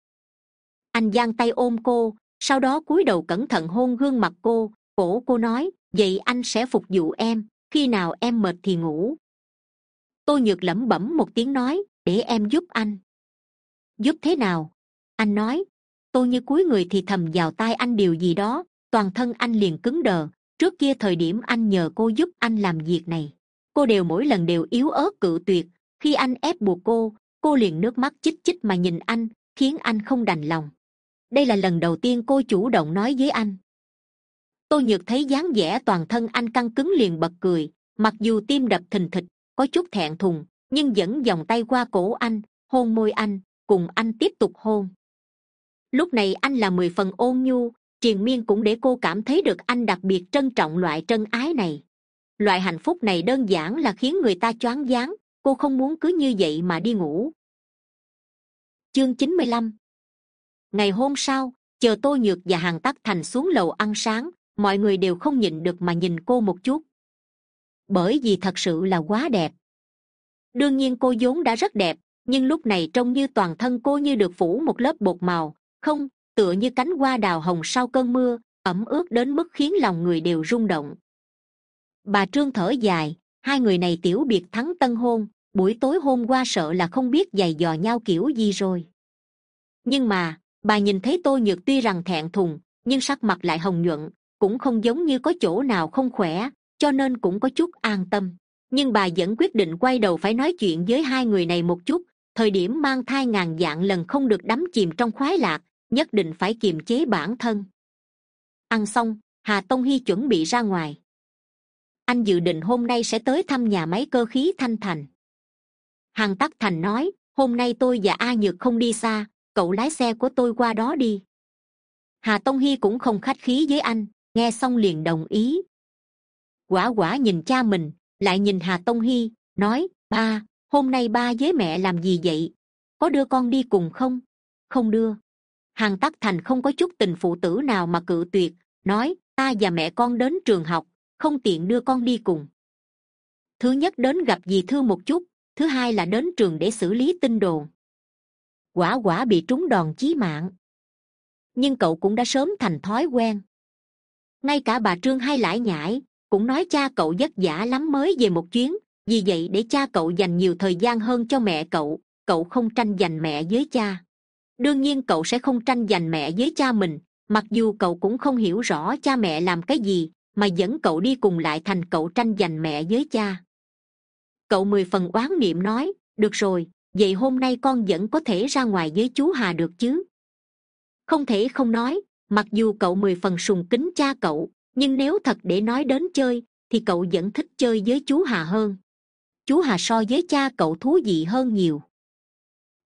Anh giang tay ôm cô, sau đó cúi đầu cẩn thận hôn gương mặt cô. Cổ cô nói, vậy anh sẽ phục vụ em, khi nào em mệt thì ngủ tôi nhược lẩm bẩm một tiếng nói, để em giúp anh. Giúp thế nào? Anh nói, tôi như cúi người thì thầm vào tai anh điều gì đó, toàn thân anh liền cứng đờ. Trước kia thời điểm anh nhờ cô giúp anh làm việc này, cô đều mỗi lần đều yếu ớt cự tuyệt. Khi anh ép buộc cô cô liền nước mắt chích chích mà nhìn anh, khiến anh không đành lòng. Đây là lần đầu tiên cô chủ động nói với anh. Tôi nhược thấy dáng vẻ toàn thân anh căng cứng liền bật cười, mặc dù tim đập thình thịch có chút thẹn thùng, nhưng vẫn vòng tay qua cổ anh, hôn môi anh, cùng anh tiếp tục hôn. Lúc này anh là mười phần ôn nhu, triền miên cũng để cô cảm thấy được anh đặc biệt trân trọng loại trân ái này. Loại hạnh phúc này đơn giản là khiến người ta choáng váng, cô không muốn cứ như vậy mà đi ngủ. Chương chín mươi lăm. Ngày hôm sau, chờ tô nhược và hàng tắc thành xuống lầu ăn sáng, mọi người đều không nhịn được mà nhìn cô một chút bởi vì thật sự là quá đẹp. Đương nhiên cô vốn đã rất đẹp, nhưng lúc này trông như toàn thân cô như được phủ một lớp bột màu. Không, tựa như cánh hoa đào hồng sau cơn mưa, ẩm ướt đến mức khiến lòng người đều rung động. Bà trương thở dài, hai người này tiểu biệt thắng tân hôn, buổi tối hôm qua sợ là không biết giày dò nhau kiểu gì rồi. Nhưng mà, bà nhìn thấy tôi nhược tuy rằng thẹn thùng, nhưng sắc mặt lại hồng nhuận, cũng không giống như có chỗ nào không khỏe cho nên cũng có chút an tâm. Nhưng bà vẫn quyết định quay đầu phải nói chuyện với hai người này một chút. Thời điểm mang thai ngàn dạng lần không được đắm chìm trong khoái lạc, nhất định phải kiềm chế bản thân. Ăn xong, hà tông hy chuẩn bị ra ngoài. Anh dự định hôm nay sẽ tới thăm nhà máy cơ khí thanh thành. Hằng tắc thành nói, hôm nay tôi và a nhược không đi xa, cậu lái xe của tôi qua đó đi. Hà tông hy cũng không khách khí với anh, nghe xong liền đồng ý quả quả nhìn cha mình, lại nhìn hà tông hy, nói, ba, hôm nay ba với mẹ làm gì vậy? Có đưa con đi cùng không? Không đưa. Hàn tắc thành không có chút tình phụ tử nào mà cự tuyệt, nói, ta và mẹ con đến trường học, không tiện đưa con đi cùng. Thứ nhất đến gặp dì thương một chút, thứ hai là đến trường để xử lý tin đồn. Quả quả bị trúng đòn chí mạng. Nhưng cậu cũng đã sớm thành thói quen. Ngay cả bà trương hay lải nhải cũng nói cha cậu vất vả lắm mới về một chuyến, vì vậy để cha cậu dành nhiều thời gian hơn cho mẹ cậu cậu không tranh giành mẹ với cha. Đương nhiên cậu sẽ không tranh giành mẹ với cha mình, mặc dù cậu cũng không hiểu rõ cha mẹ làm cái gì, mà dẫn cậu đi cùng lại thành cậu tranh giành mẹ với cha. Cậu mười phần oán niệm nói, được rồi, vậy hôm nay con vẫn có thể ra ngoài với chú hà được chứ? Không thể không nói, mặc dù cậu mười phần sùng kính cha cậu nhưng nếu thật để nói đến chơi, thì cậu vẫn thích chơi với chú hà hơn. Chú hà so với cha cậu thú vị hơn nhiều.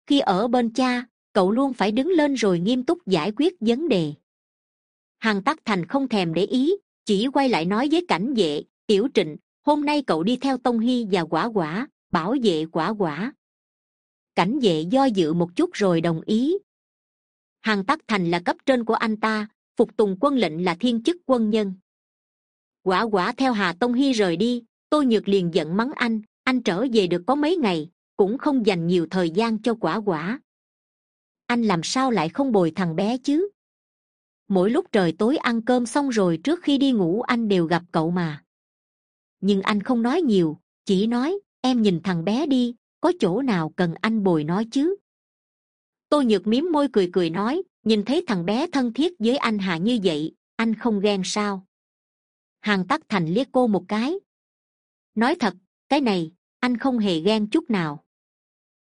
Khi ở bên cha, cậu luôn phải đứng lên rồi nghiêm túc giải quyết vấn đề. Hằng tắc thành không thèm để ý, chỉ quay lại nói với cảnh vệ, tiểu trịnh, hôm nay cậu đi theo tông hy và quả quả, bảo vệ quả quả. Cảnh vệ do dự một chút rồi đồng ý. Hằng tắc thành là cấp trên của anh ta phục tùng quân lệnh là thiên chức quân nhân. Quả quả theo hà tông hy rời đi tôi nhược liền giận mắng anh anh trở về được có mấy ngày, cũng không dành nhiều thời gian cho quả quả. Anh làm sao lại không bồi thằng bé chứ? Mỗi lúc trời tối ăn cơm xong rồi trước khi đi ngủ anh đều gặp cậu mà. Nhưng anh không nói nhiều, chỉ nói, em nhìn thằng bé đi, có chỗ nào cần anh bồi nói chứ? Tôi nhược mím môi cười cười nói nhìn thấy thằng bé thân thiết với anh hà như vậy, anh không ghen sao? Hàn tắc thành liếc cô một cái. Nói thật, cái này, anh không hề ghen chút nào.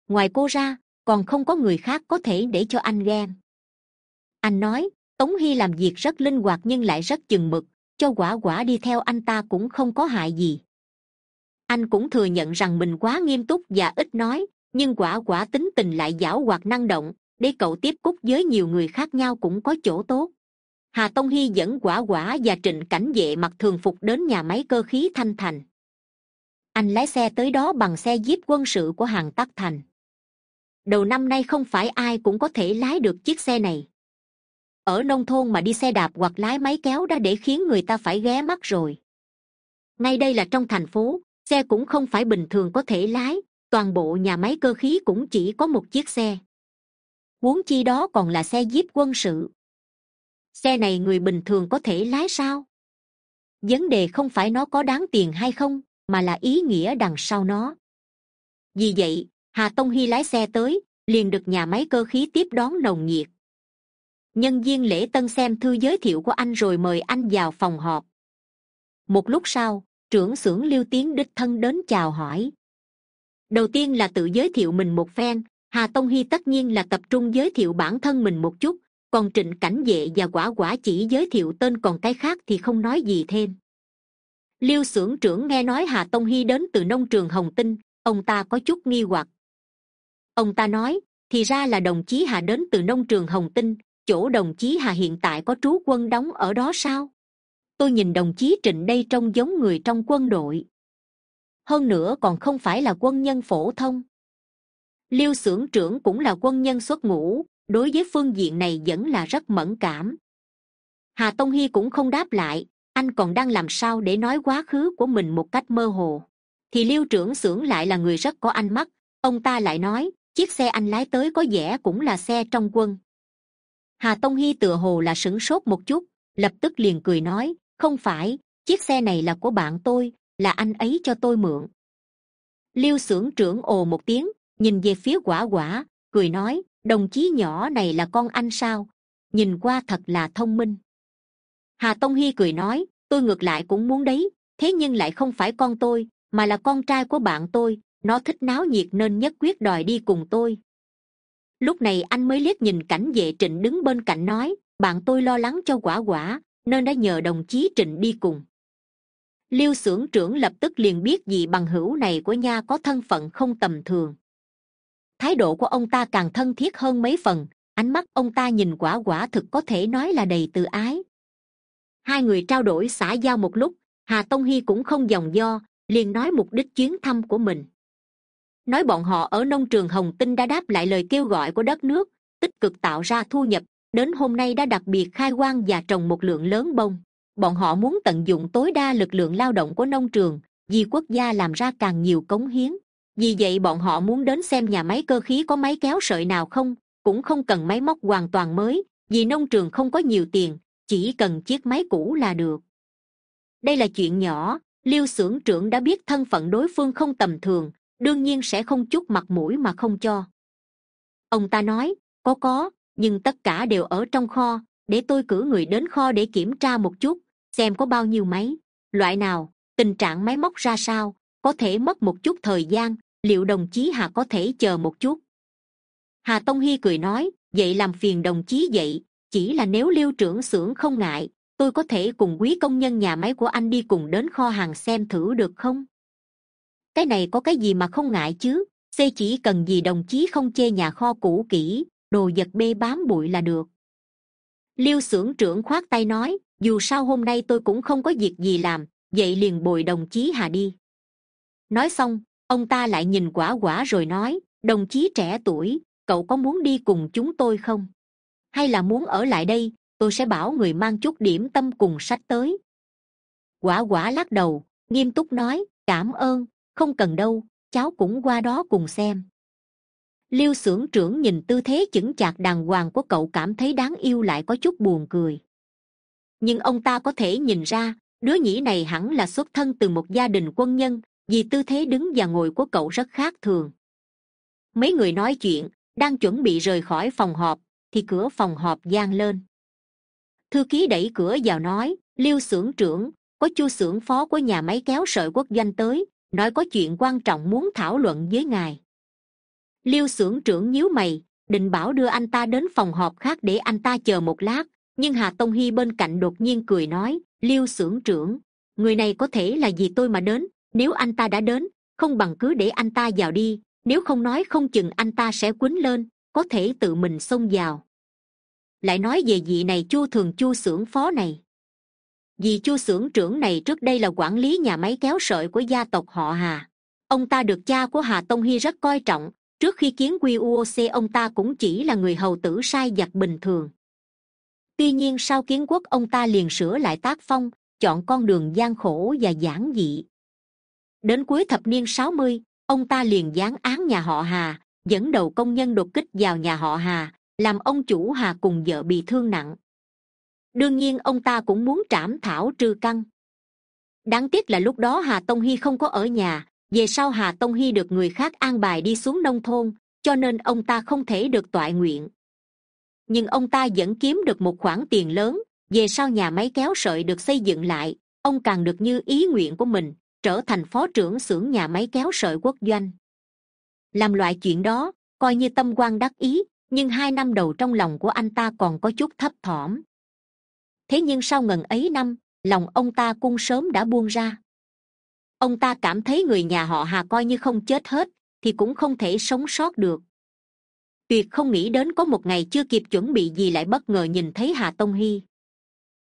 Ngoài cô ra, còn không có người khác có thể để cho anh ghen. Anh nói, tống hy làm việc rất linh hoạt nhưng lại rất chừng mực, cho quả quả đi theo anh ta cũng không có hại gì. Anh cũng thừa nhận rằng mình quá nghiêm túc và ít nói, nhưng quả quả tính tình lại giảo hoạt năng động để cậu tiếp cúc với nhiều người khác nhau cũng có chỗ tốt. Hà tông hy dẫn quả quả và trịnh cảnh vệ mặc thường phục đến nhà máy cơ khí thanh thành. Anh lái xe tới đó bằng xe jeep quân sự của hàng tắc thành. Đầu năm nay không phải ai cũng có thể lái được chiếc xe này. Ở nông thôn mà đi xe đạp hoặc lái máy kéo đã để khiến người ta phải ghé mắt rồi. Ngay đây là trong thành phố, xe cũng không phải bình thường có thể lái, toàn bộ nhà máy cơ khí cũng chỉ có một chiếc xe huống chi đó còn là xe jeep quân sự. Xe này người bình thường có thể lái sao? Vấn đề không phải nó có đáng tiền hay không, mà là ý nghĩa đằng sau nó. Vì vậy, hà tông hy lái xe tới, liền được nhà máy cơ khí tiếp đón nồng nhiệt. Nhân viên lễ tân xem thư giới thiệu của anh rồi mời anh vào phòng họp. Một lúc sau, trưởng xưởng lưu tiến đích thân đến chào hỏi. Đầu tiên là tự giới thiệu mình một phen hà tông hy tất nhiên là tập trung giới thiệu bản thân mình một chút, còn trịnh cảnh vệ và quả quả chỉ giới thiệu tên còn cái khác thì không nói gì thêm. Lưu g trưởng nghe nói hà tông hy đến từ nông trường hồng tinh, ông ta có chút nghi hoặc. Ông ta nói, thì ra là đồng chí hà đến từ nông trường hồng tinh, chỗ đồng chí hà hiện tại có trú quân đóng ở đó sao? Tôi nhìn đồng chí trịnh đây trông giống người trong quân đội. Hơn nữa còn không phải là quân nhân phổ thông lưu xưởng trưởng cũng là quân nhân xuất ngũ, đối với phương diện này vẫn là rất mẫn cảm. Hà tông hy cũng không đáp lại, anh còn đang làm sao để nói quá khứ của mình một cách mơ hồ. Thì lưu trưởng xưởng lại là người rất có ánh mắt, ông ta lại nói, chiếc xe anh lái tới có vẻ cũng là xe trong quân. Hà tông hy tựa hồ là sửng sốt một chút, lập tức liền cười nói, không phải, chiếc xe này là của bạn tôi, là anh ấy cho tôi mượn. Lưu xưởng trưởng ồ một tiếng nhìn về phía quả quả, cười nói, đồng chí nhỏ này là con anh sao? Nhìn qua thật là thông minh. Hà tông hy cười nói, tôi ngược lại cũng muốn đấy, thế nhưng lại không phải con tôi, mà là con trai của bạn tôi, nó thích náo nhiệt nên nhất quyết đòi đi cùng tôi. Lúc này anh mới liếc nhìn cảnh vệ trịnh đứng bên cạnh nói, bạn tôi lo lắng cho quả quả, nên đã nhờ đồng chí trịnh đi cùng. Lưu xưởng trưởng lập tức liền biết gì bằng hữu này của nha có thân phận không tầm thường thái độ của ông ta càng thân thiết hơn mấy phần, ánh mắt ông ta nhìn quả quả thực có thể nói là đầy từ ái. Hai người trao đổi xã giao một lúc, hà tông hy cũng không dòng do, liền nói mục đích chuyến thăm của mình. Nói bọn họ ở nông trường hồng tinh đã đáp lại lời kêu gọi của đất nước, tích cực tạo ra thu nhập, đến hôm nay đã đặc biệt khai quang và trồng một lượng lớn bông. Bọn họ muốn tận dụng tối đa lực lượng lao động của nông trường, vì quốc gia làm ra càng nhiều cống hiến vì vậy bọn họ muốn đến xem nhà máy cơ khí có máy kéo sợi nào không, cũng không cần máy móc hoàn toàn mới, vì nông trường không có nhiều tiền, chỉ cần chiếc máy cũ là được. Đây là chuyện nhỏ liêu xưởng trưởng đã biết thân phận đối phương không tầm thường, đương nhiên sẽ không chút mặt mũi mà không cho. Ông ta nói, có có, nhưng tất cả đều ở trong kho, để tôi cử người đến kho để kiểm tra một chút, xem có bao nhiêu máy. Loại nào, tình trạng máy móc ra sao, có thể mất một chút thời gian liệu đồng chí hà có thể chờ một chút? Hà tông hy cười nói, vậy làm phiền đồng chí vậy, chỉ là nếu liêu trưởng xưởng không ngại, tôi có thể cùng quý công nhân nhà máy của anh đi cùng đến kho hàng xem thử được không? Cái này có cái gì mà không ngại chứ? C chỉ cần gì đồng chí không chê nhà kho cũ kỹ, đồ vật bê bám bụi là được. Liêu xưởng trưởng khoát tay nói, dù sao hôm nay tôi cũng không có việc gì làm, vậy liền bồi đồng chí hà đi. Nói xong ông ta lại nhìn quả quả rồi nói, đồng chí trẻ tuổi, cậu có muốn đi cùng chúng tôi không? Hay là muốn ở lại đây, tôi sẽ bảo người mang chút điểm tâm cùng sách tới. Quả quả lắc đầu, nghiêm túc nói, cảm ơn, không cần đâu, cháu cũng qua đó cùng xem. Lưu g trưởng nhìn tư thế chững chạc đàng hoàng của cậu cảm thấy đáng yêu lại có chút buồn cười. Nhưng ông ta có thể nhìn ra, đứa nhĩ này hẳn là xuất thân từ một gia đình quân nhân vì tư thế đứng và ngồi của cậu rất khác thường. Mấy người nói chuyện, đang chuẩn bị rời khỏi phòng họp, thì cửa phòng họp g lên. Thư ký đẩy cửa vào nói lưu xưởng trưởng, có chu xưởng phó của nhà máy kéo sợi quốc doanh tới, nói có chuyện quan trọng muốn thảo luận với ngài. Lưu xưởng trưởng nhíu mày, định bảo đưa anh ta đến phòng họp khác để anh ta chờ một lát, nhưng hà tông hy bên cạnh đột nhiên cười nói lưu xưởng trưởng, người này có thể là vì tôi mà đến nếu anh ta đã đến, không bằng cứ để anh ta vào đi, nếu không nói không chừng anh ta sẽ quýnh lên, có thể tự mình xông vào. Lại nói về vị này chu thường chu xưởng phó này. Vì chu xưởng trưởng này trước đây là quản lý nhà máy kéo sợi của gia tộc họ hà. Ông ta được cha của hà tông hy rất coi trọng, trước khi kiến quy uoc ông ta cũng chỉ là người hầu tử sai giặc bình thường. Tuy nhiên sau kiến quốc, ông ta liền sửa lại tác phong, chọn con đường gian khổ và giản dị đến cuối thập niên sáu mươi, ông ta liền giáng án nhà họ hà, dẫn đầu công nhân đột kích vào nhà họ hà, làm ông chủ hà cùng vợ bị thương nặng. Đương nhiên, ông ta cũng muốn trảm thảo trừ căn. Đáng tiếc là lúc đó hà tông hy không có ở nhà, về sau hà tông hy được người khác an bài đi xuống nông thôn, cho nên ông ta không thể được toại nguyện. Nhưng ông ta vẫn kiếm được một khoản tiền lớn, về sau nhà máy kéo sợi được xây dựng lại, ông càng được như ý nguyện của mình trở thành phó trưởng xưởng nhà máy kéo sợi quốc doanh. Làm loại chuyện đó, coi như tâm quan đắc ý, nhưng hai năm đầu trong lòng của anh ta còn có chút thấp thỏm. Thế nhưng sau ngần ấy năm, lòng ông ta cung sớm đã buông ra. Ông ta cảm thấy người nhà họ hà coi như không chết hết, thì cũng không thể sống sót được. Tuyệt không nghĩ đến có một ngày chưa kịp chuẩn bị gì lại bất ngờ nhìn thấy hà tông hy.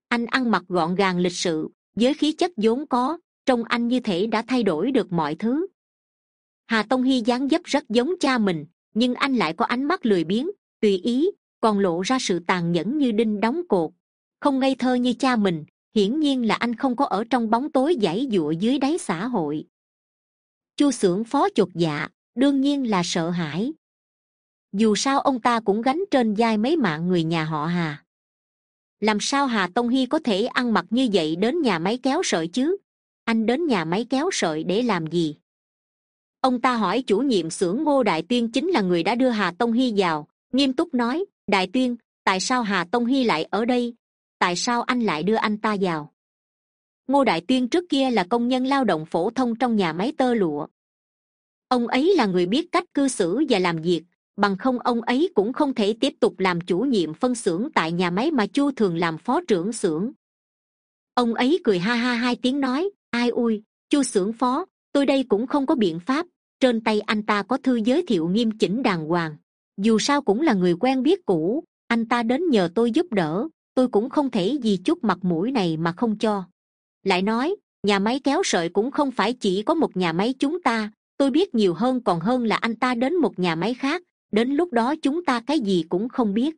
Anh ăn mặc gọn gàng lịch sự, với khí chất vốn có trông anh như thể đã thay đổi được mọi thứ. Hà tông hy dáng dấp rất giống cha mình, nhưng anh lại có ánh mắt lười biếng, tùy ý, còn lộ ra sự tàn nhẫn như đinh đóng cột. Không ngây thơ như cha mình, hiển nhiên là anh không có ở trong bóng tối giãy giụa dưới đáy xã hội. Chu xưởng phó chột dạ đương nhiên là sợ hãi. Dù sao ông ta cũng gánh trên vai mấy mạng người nhà họ hà. Làm sao hà tông hy có thể ăn mặc như vậy đến nhà máy kéo sợi chứ? Anh đến nhà máy kéo sợi để làm gì? Ông ta hỏi chủ nhiệm xưởng ngô đại tuyên chính là người đã đưa hà tông hy vào. Nghiêm túc nói, đại tuyên, tại sao hà tông hy lại ở đây? Tại sao anh lại đưa anh ta vào? Ngô đại tuyên trước kia là công nhân lao động phổ thông trong nhà máy tơ lụa. Ông ấy là người biết cách cư xử và làm việc, bằng không ông ấy cũng không thể tiếp tục làm chủ nhiệm phân xưởng tại nhà máy mà chu thường làm phó trưởng xưởng. Ông ấy cười ha ha hai tiếng nói ai ui, chu xưởng phó, tôi đây cũng không có biện pháp. Trên tay anh ta có thư giới thiệu nghiêm chỉnh đàng hoàng. Dù sao cũng là người quen biết cũ, anh ta đến nhờ tôi giúp đỡ. Tôi cũng không thể vì chút mặt mũi này mà không cho. Lại nói, nhà máy kéo sợi cũng không phải chỉ có một nhà máy chúng ta. Tôi biết nhiều hơn còn hơn là anh ta đến một nhà máy khác. Đến lúc đó chúng ta cái gì cũng không biết.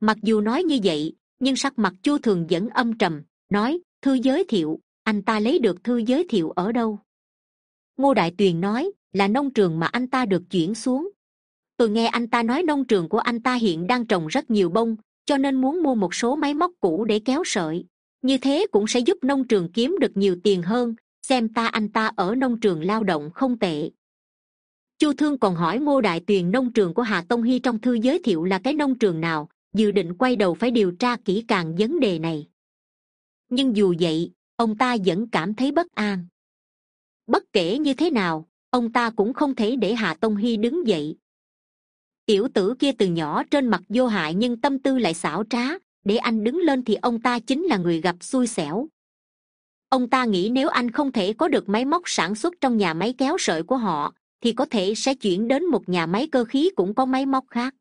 Mặc dù nói như vậy, nhưng sắc mặt chu thường vẫn âm trầm, nói, thư giới thiệu anh ta lấy được thư giới thiệu ở đâu? Ngô đại tuyền nói, là nông trường mà anh ta được chuyển xuống. Tôi nghe anh ta nói nông trường của anh ta hiện đang trồng rất nhiều bông, cho nên muốn mua một số máy móc cũ để kéo sợi. Như thế cũng sẽ giúp nông trường kiếm được nhiều tiền hơn, xem ta anh ta ở nông trường lao động không tệ. Chu thương còn hỏi ngô đại tuyền nông trường của hà tông hy trong thư giới thiệu là cái nông trường nào, dự định quay đầu phải điều tra kỹ càng vấn đề này. Nhưng dù vậy ông ta vẫn cảm thấy bất an. Bất kể như thế nào, ông ta cũng không thể để hà tông hy đứng dậy. Tiểu tử kia từ nhỏ trên mặt vô hại nhưng tâm tư lại xảo trá, để anh đứng lên thì ông ta chính là người gặp xui xẻo. Ông ta nghĩ nếu anh không thể có được máy móc sản xuất trong nhà máy kéo sợi của họ, thì có thể sẽ chuyển đến một nhà máy cơ khí cũng có máy móc khác.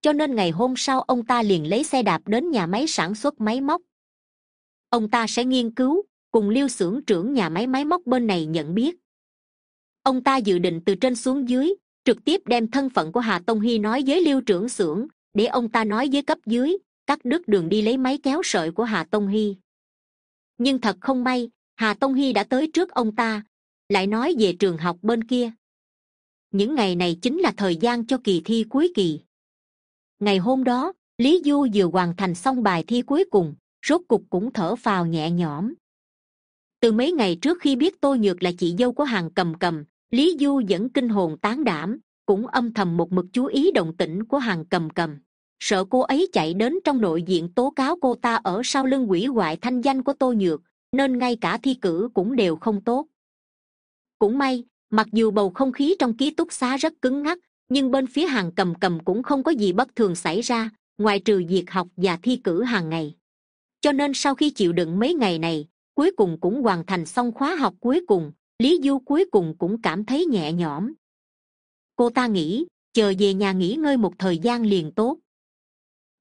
Cho nên ngày hôm sau ông ta liền lấy xe đạp đến nhà máy sản xuất máy móc ông ta sẽ nghiên cứu, cùng lưu xưởng trưởng nhà máy máy móc bên này nhận biết. Ông ta dự định từ trên xuống dưới, trực tiếp đem thân phận của hà tông hy nói với lưu trưởng xưởng, để ông ta nói với cấp dưới, cắt đứt đường đi lấy máy kéo sợi của hà tông hy. Nhưng thật không may, hà tông hy đã tới trước ông ta, lại nói về trường học bên kia. Những ngày này chính là thời gian cho kỳ thi cuối kỳ. Ngày hôm đó, lý du vừa hoàn thành xong bài thi cuối cùng rốt cục cũng thở phào nhẹ nhõm. Từ mấy ngày trước khi biết tôi nhược là chị dâu của hàng cầm cầm, lý du vẫn kinh hồn tán đảm, cũng âm thầm một mực chú ý động tĩnh của hàng cầm cầm. Sợ cô ấy chạy đến trong nội diện tố cáo cô ta ở sau lưng quỷ hoại thanh danh của tôi nhược, nên ngay cả thi cử cũng đều không tốt. Cũng may, mặc dù bầu không khí trong ký túc xá rất cứng ngắc, nhưng bên phía hàng cầm cầm cũng không có gì bất thường xảy ra, ngoài trừ việc học và thi cử hàng ngày cho nên sau khi chịu đựng mấy ngày này, cuối cùng cũng hoàn thành xong khóa học cuối cùng, lý du cuối cùng cũng cảm thấy nhẹ nhõm. Cô ta nghĩ, chờ về nhà nghỉ ngơi một thời gian liền tốt.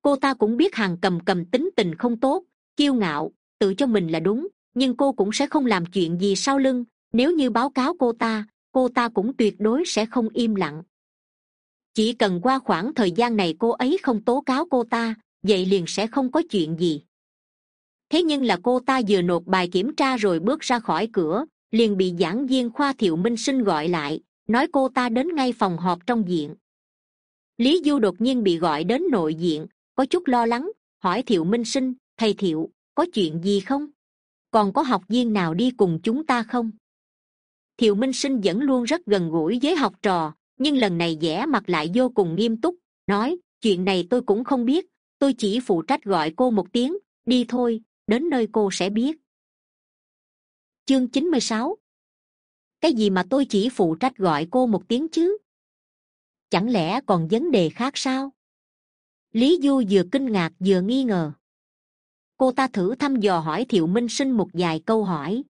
Cô ta cũng biết hàng cầm cầm tính tình không tốt, kiêu ngạo, tự cho mình là đúng, nhưng cô cũng sẽ không làm chuyện gì sau lưng. Nếu như báo cáo cô ta cô ta cũng tuyệt đối sẽ không im lặng. Chỉ cần qua khoảng thời gian này cô ấy không tố cáo cô ta, vậy liền sẽ không có chuyện gì thế nhưng là cô ta vừa nộp bài kiểm tra rồi bước ra khỏi cửa, liền bị giảng viên khoa thiệu minh sinh gọi lại, nói cô ta đến ngay phòng họp trong diện lý du đột nhiên bị gọi đến nội diện có chút lo lắng, hỏi thiệu minh sinh, thầy thiệu, có chuyện gì không? Còn có học viên nào đi cùng chúng ta không? Thiệu minh sinh vẫn luôn rất gần gũi với học trò, nhưng lần này vẻ mặt lại vô cùng nghiêm túc, nói, chuyện này tôi cũng không biết, tôi chỉ phụ trách gọi cô một tiếng, đi thôi đến nơi cô sẽ biết. Chương chín mươi sáu. Cái gì mà tôi chỉ phụ trách gọi cô một tiếng chứ? Chẳng lẽ còn vấn đề khác sao? Lý du vừa kinh ngạc vừa nghi ngờ. Cô ta thử thăm dò hỏi thiệu minh sinh một vài câu hỏi.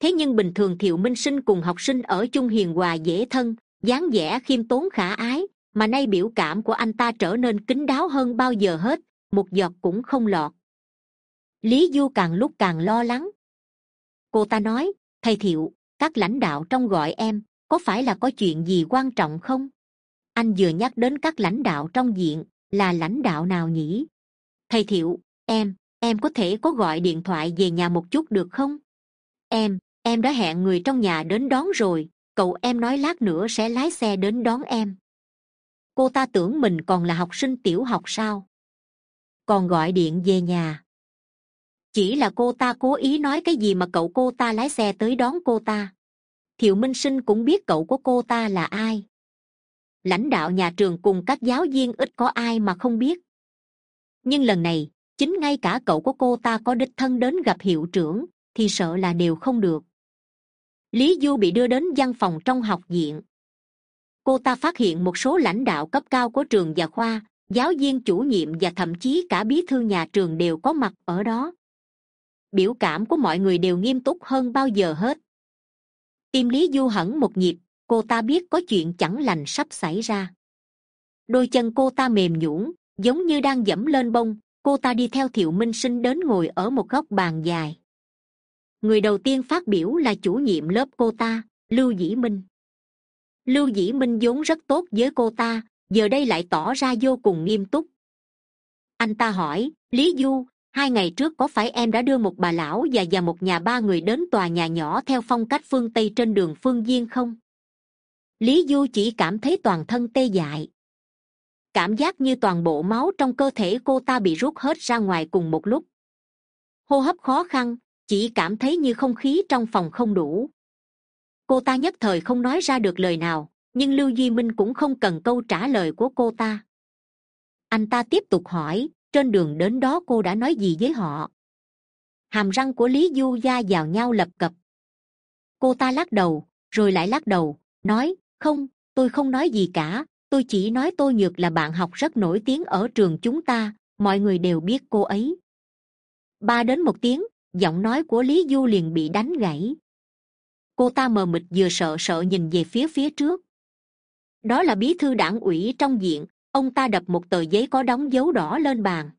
Thế nhưng bình thường thiệu minh sinh cùng học sinh ở chung hiền hòa dễ thân, dáng vẻ khiêm tốn khả ái, mà nay biểu cảm của anh ta trở nên kín đáo hơn bao giờ hết, một giọt cũng không lọt lý du càng lúc càng lo lắng. Cô ta nói, thầy thiệu, các lãnh đạo trong gọi em, có phải là có chuyện gì quan trọng không? Anh vừa nhắc đến các lãnh đạo trong diện, là lãnh đạo nào nhỉ? Thầy thiệu, em em có thể có gọi điện thoại về nhà một chút được không? Em em đã hẹn người trong nhà đến đón rồi, cậu em nói lát nữa sẽ lái xe đến đón em. Cô ta tưởng mình còn là học sinh tiểu học sao? Còn gọi điện về nhà chỉ là cô ta cố ý nói cái gì mà cậu cô ta lái xe tới đón cô ta. Thiệu minh sinh cũng biết cậu của cô ta là ai. Lãnh đạo nhà trường cùng các giáo viên ít có ai mà không biết. Nhưng lần này, chính ngay cả cậu của cô ta có đích thân đến gặp hiệu trưởng, thì sợ là đều không được. Lý du bị đưa đến văn phòng trong học viện. Cô ta phát hiện một số lãnh đạo cấp cao của trường và khoa, giáo viên chủ nhiệm và thậm chí cả bí thư nhà trường đều có mặt ở đó biểu cảm của mọi người đều nghiêm túc hơn bao giờ hết. Tim lý du hẳn một nhịp, cô ta biết có chuyện chẳng lành sắp xảy ra. Đôi chân cô ta mềm nhũn, giống như đang dẫm lên bông, cô ta đi theo thiệu minh sinh đến ngồi ở một góc bàn dài. Người đầu tiên phát biểu là chủ nhiệm lớp cô ta, lưu dĩ minh. Lưu dĩ minh vốn rất tốt với cô ta, giờ đây lại tỏ ra vô cùng nghiêm túc. Anh ta hỏi, lý du hai ngày trước có phải em đã đưa một bà lão già và một nhà ba người đến tòa nhà nhỏ theo phong cách phương tây trên đường phương diên không? Lý du chỉ cảm thấy toàn thân tê dại. Cảm giác như toàn bộ máu trong cơ thể cô ta bị rút hết ra ngoài cùng một lúc. Hô hấp khó khăn, chỉ cảm thấy như không khí trong phòng không đủ. Cô ta nhất thời không nói ra được lời nào, nhưng lưu duy minh cũng không cần câu trả lời của cô ta. Anh ta tiếp tục hỏi trên đường đến đó cô đã nói gì với họ? Hàm răng của lý du gia vào nhau lập cập. Cô ta lắc đầu, rồi lại lắc đầu, nói, không, tôi không nói gì cả, tôi chỉ nói tôi nhược là bạn học rất nổi tiếng ở trường chúng ta, mọi người đều biết cô ấy. Ba đến một tiếng, giọng nói của lý du liền bị đánh gãy. Cô ta mờ mịt vừa sợ sợ nhìn về phía phía trước. Đó là bí thư đảng ủy trong diện ông ta đập một tờ giấy có đóng dấu đỏ lên bàn.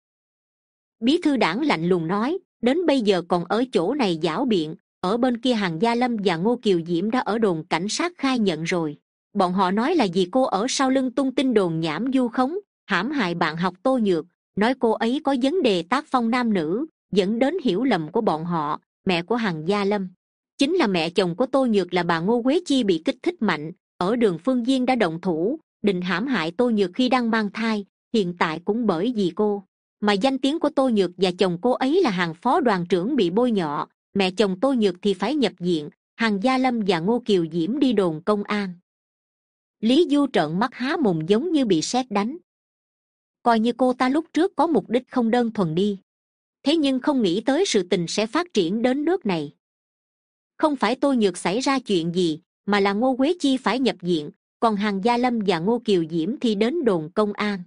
Bí thư đảng lạnh lùng nói, đến bây giờ còn ở chỗ này giảo biện, ở bên kia hàng gia lâm và ngô kiều diễm đã ở đồn cảnh sát khai nhận rồi. Bọn họ nói là vì cô ở sau lưng tung tin đồn nhảm du khống, hãm hại bạn học tô nhược, nói cô ấy có vấn đề tác phong nam nữ, dẫn đến hiểu lầm của bọn họ, mẹ của hằng gia lâm. Chính là mẹ chồng của tô nhược là bà ngô quế chi bị kích thích mạnh, ở đường phương viên đã động thủ định hãm hại tô nhược khi đang mang thai, hiện tại cũng bởi vì cô mà danh tiếng của tô nhược và chồng cô ấy là hàng phó đoàn trưởng bị bôi nhọ. Mẹ chồng tô nhược thì phải nhập viện, hàng gia lâm và ngô kiều diễm đi đồn công an. Lý du trợn mắt há mồm giống như bị sét đánh. Coi như cô ta lúc trước có mục đích không đơn thuần đi. Thế nhưng không nghĩ tới sự tình sẽ phát triển đến nước này. Không phải tôi nhược xảy ra chuyện gì, mà là ngô quế chi phải nhập viện còn hàng gia lâm và ngô kiều diễm thì đến đồn công an.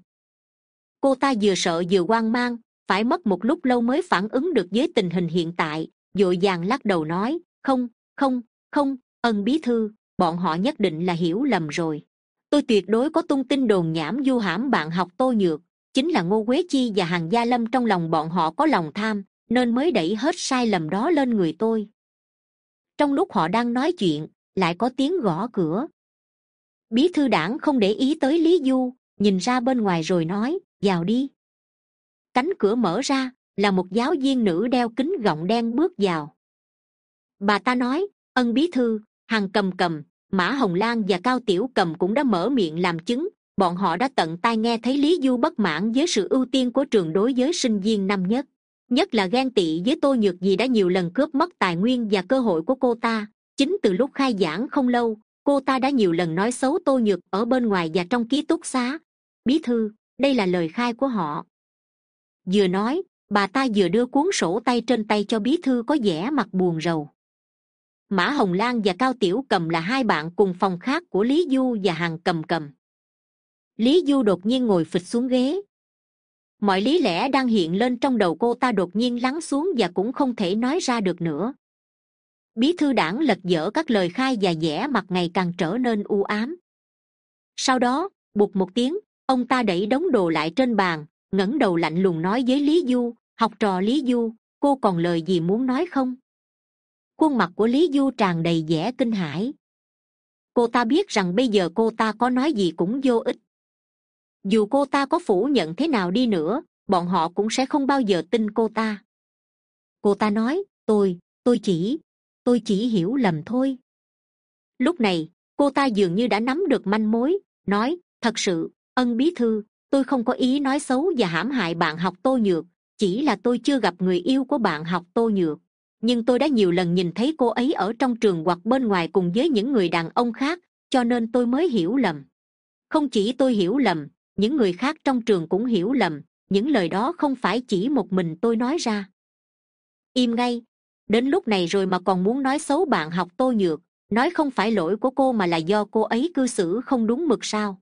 Cô ta vừa sợ vừa hoang mang, phải mất một lúc lâu mới phản ứng được với tình hình hiện tại d ộ i vàng lắc đầu nói, không không không, ân bí thư, bọn họ nhất định là hiểu lầm rồi. Tôi tuyệt đối có tung tin đồn nhảm du hãm bạn học tô nhược, chính là ngô quế chi và hàng gia lâm trong lòng bọn họ có lòng tham, nên mới đẩy hết sai lầm đó lên người tôi. Trong lúc họ đang nói chuyện, lại có tiếng gõ cửa bí thư đảng không để ý tới lý du, nhìn ra bên ngoài rồi nói, vào đi. Cánh cửa mở ra, là một giáo viên nữ đeo kính gọng đen bước vào. Bà ta nói, ân bí thư hằng cầm cầm, mã hồng lan và cao tiểu cầm cũng đã mở miệng làm chứng, bọn họ đã tận tai nghe thấy lý du bất mãn với sự ưu tiên của trường đối với sinh viên năm nhất nhất là ghen tị với tô nhược vì đã nhiều lần cướp mất tài nguyên và cơ hội của cô ta. Chính từ lúc khai giảng không lâu cô ta đã nhiều lần nói xấu tô nhược ở bên ngoài và trong ký túc xá. Bí thư, đây là lời khai của họ. Vừa nói, bà ta vừa đưa cuốn sổ tay trên tay cho bí thư có vẻ mặt buồn rầu. Mã hồng lan và cao tiểu cầm là hai bạn cùng phòng khác của lý du và hàng cầm cầm. Lý du đột nhiên ngồi phịch xuống ghế. Mọi lý lẽ đang hiện lên trong đầu cô ta đột nhiên lắng xuống và cũng không thể nói ra được nữa bí thư đảng lật dở các lời khai và vẻ mặt ngày càng trở nên u ám. Sau đó bụt một tiếng, ông ta đẩy đống đồ lại trên bàn, ngẩng đầu lạnh lùng nói với lý du, học trò lý du, cô còn lời gì muốn nói không? Khuôn mặt của lý du tràn đầy vẻ kinh hãi. Cô ta biết rằng bây giờ cô ta có nói gì cũng vô ích. Dù cô ta có phủ nhận thế nào đi nữa, bọn họ cũng sẽ không bao giờ tin cô ta. Cô ta nói, tôi tôi chỉ tôi chỉ hiểu lầm thôi. Lúc này, cô ta dường như đã nắm được manh mối, nói, thật sự, ân bí thư, tôi không có ý nói xấu và hãm hại bạn học tô nhược, chỉ là tôi chưa gặp người yêu của bạn học tô nhược. Nhưng tôi đã nhiều lần nhìn thấy cô ấy ở trong trường hoặc bên ngoài cùng với những người đàn ông khác, cho nên tôi mới hiểu lầm. Không chỉ tôi hiểu lầm, những người khác trong trường cũng hiểu lầm, những lời đó không phải chỉ một mình tôi nói ra. Im ngay đến lúc này rồi mà còn muốn nói xấu bạn học tô nhược, nói không phải lỗi của cô mà là do cô ấy cư xử không đúng mực sao?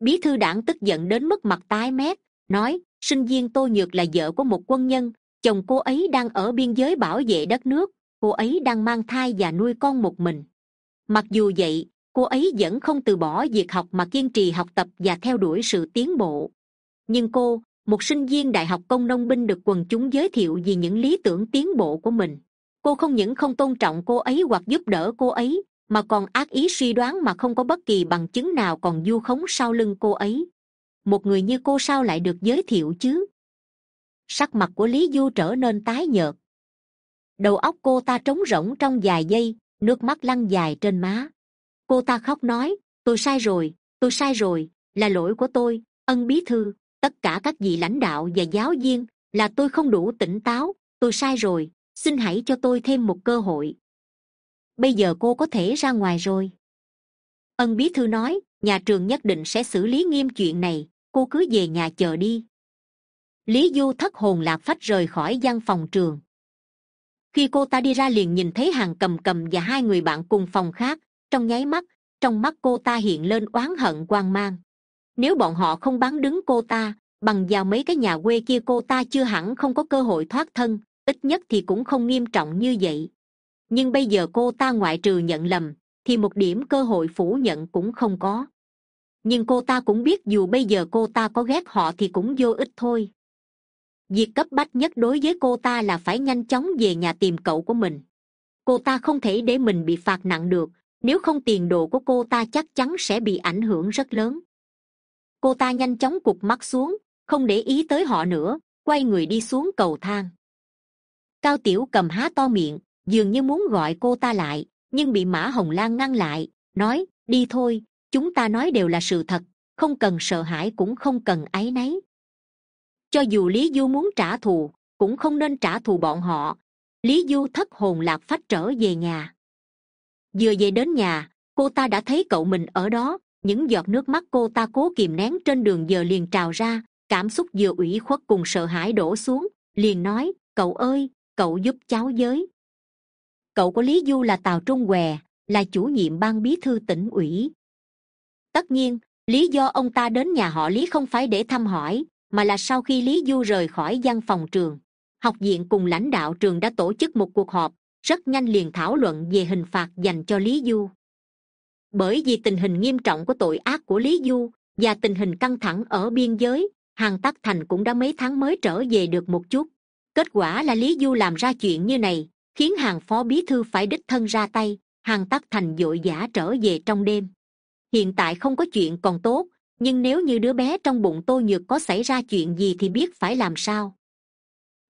Bí thư đảng tức giận đến mức mặt tái mét, nói, sinh viên tô nhược là vợ của một quân nhân, chồng cô ấy đang ở biên giới bảo vệ đất nước, cô ấy đang mang thai và nuôi con một mình. Mặc dù vậy, cô ấy vẫn không từ bỏ việc học mà kiên trì học tập và theo đuổi sự tiến bộ. Nhưng cô một sinh viên đại học công nông binh được quần chúng giới thiệu vì những lý tưởng tiến bộ của mình. Cô không những không tôn trọng cô ấy hoặc giúp đỡ cô ấy, mà còn ác ý suy đoán mà không có bất kỳ bằng chứng nào còn du khống sau lưng cô ấy. Một người như cô sao lại được giới thiệu chứ? Sắc mặt của lý du trở nên tái nhợt. Đầu óc cô ta trống rỗng trong vài giây, nước mắt lăn dài trên má. Cô ta khóc nói, tôi sai rồi, tôi sai rồi, là lỗi của tôi, ân bí thư tất cả các vị lãnh đạo và giáo viên là tôi không đủ tỉnh táo, tôi sai rồi, xin hãy cho tôi thêm một cơ hội. Bây giờ cô có thể ra ngoài rồi. Ân bí thư nói, nhà trường nhất định sẽ xử lý nghiêm chuyện này, cô cứ về nhà chờ đi. Lý du thất hồn lạc phách rời khỏi văn phòng trường. Khi cô ta đi ra liền nhìn thấy hàng cầm cầm và hai người bạn cùng phòng khác, trong nháy mắt, trong mắt cô ta hiện lên oán hận quan mang nếu bọn họ không bán đứng cô ta, bằng vào mấy cái nhà quê kia cô ta chưa hẳn không có cơ hội thoát thân, ít nhất thì cũng không nghiêm trọng như vậy. Nhưng bây giờ cô ta ngoại trừ nhận lầm, thì một điểm cơ hội phủ nhận cũng không có. Nhưng cô ta cũng biết dù bây giờ cô ta có ghét họ thì cũng vô ích thôi. Việc cấp bách nhất đối với cô ta là phải nhanh chóng về nhà tìm cậu của mình. Cô ta không thể để mình bị phạt nặng được, nếu không tiền đồ của cô ta chắc chắn sẽ bị ảnh hưởng rất lớn cô ta nhanh chóng cụp mắt xuống, không để ý tới họ nữa, quay người đi xuống cầu thang. Cao tiểu cầm há to miệng, dường như muốn gọi cô ta lại, nhưng bị mã hồng lan ngăn lại, nói, đi thôi, chúng ta nói đều là sự thật, không cần sợ hãi cũng không cần áy náy. Cho dù lý du muốn trả thù, cũng không nên trả thù bọn họ. Lý du thất hồn lạc phách trở về nhà. Vừa về đến nhà, cô ta đã thấy cậu mình ở đó những giọt nước mắt cô ta cố kìm nén trên đường giờ liền trào ra, cảm xúc vừa ủy khuất cùng sợ hãi đổ xuống, liền nói, cậu ơi, cậu giúp cháu với. Cậu của lý du là tào trung què, là chủ nhiệm ban bí thư tỉnh ủy. Tất nhiên, lý do ông ta đến nhà họ lý không phải để thăm hỏi, mà là sau khi lý du rời khỏi văn phòng trường, học viện cùng lãnh đạo trường đã tổ chức một cuộc họp, rất nhanh liền thảo luận về hình phạt dành cho lý du bởi vì tình hình nghiêm trọng của tội ác của lý du và tình hình căng thẳng ở biên giới, Hàn tắc thành cũng đã mấy tháng mới trở về được một chút. Kết quả là lý du làm ra chuyện như này, khiến hàng phó bí thư phải đích thân ra tay, Hàn tắc thành vội vã trở về trong đêm. Hiện tại không có chuyện còn tốt, nhưng nếu như đứa bé trong bụng tô nhược có xảy ra chuyện gì thì biết phải làm sao.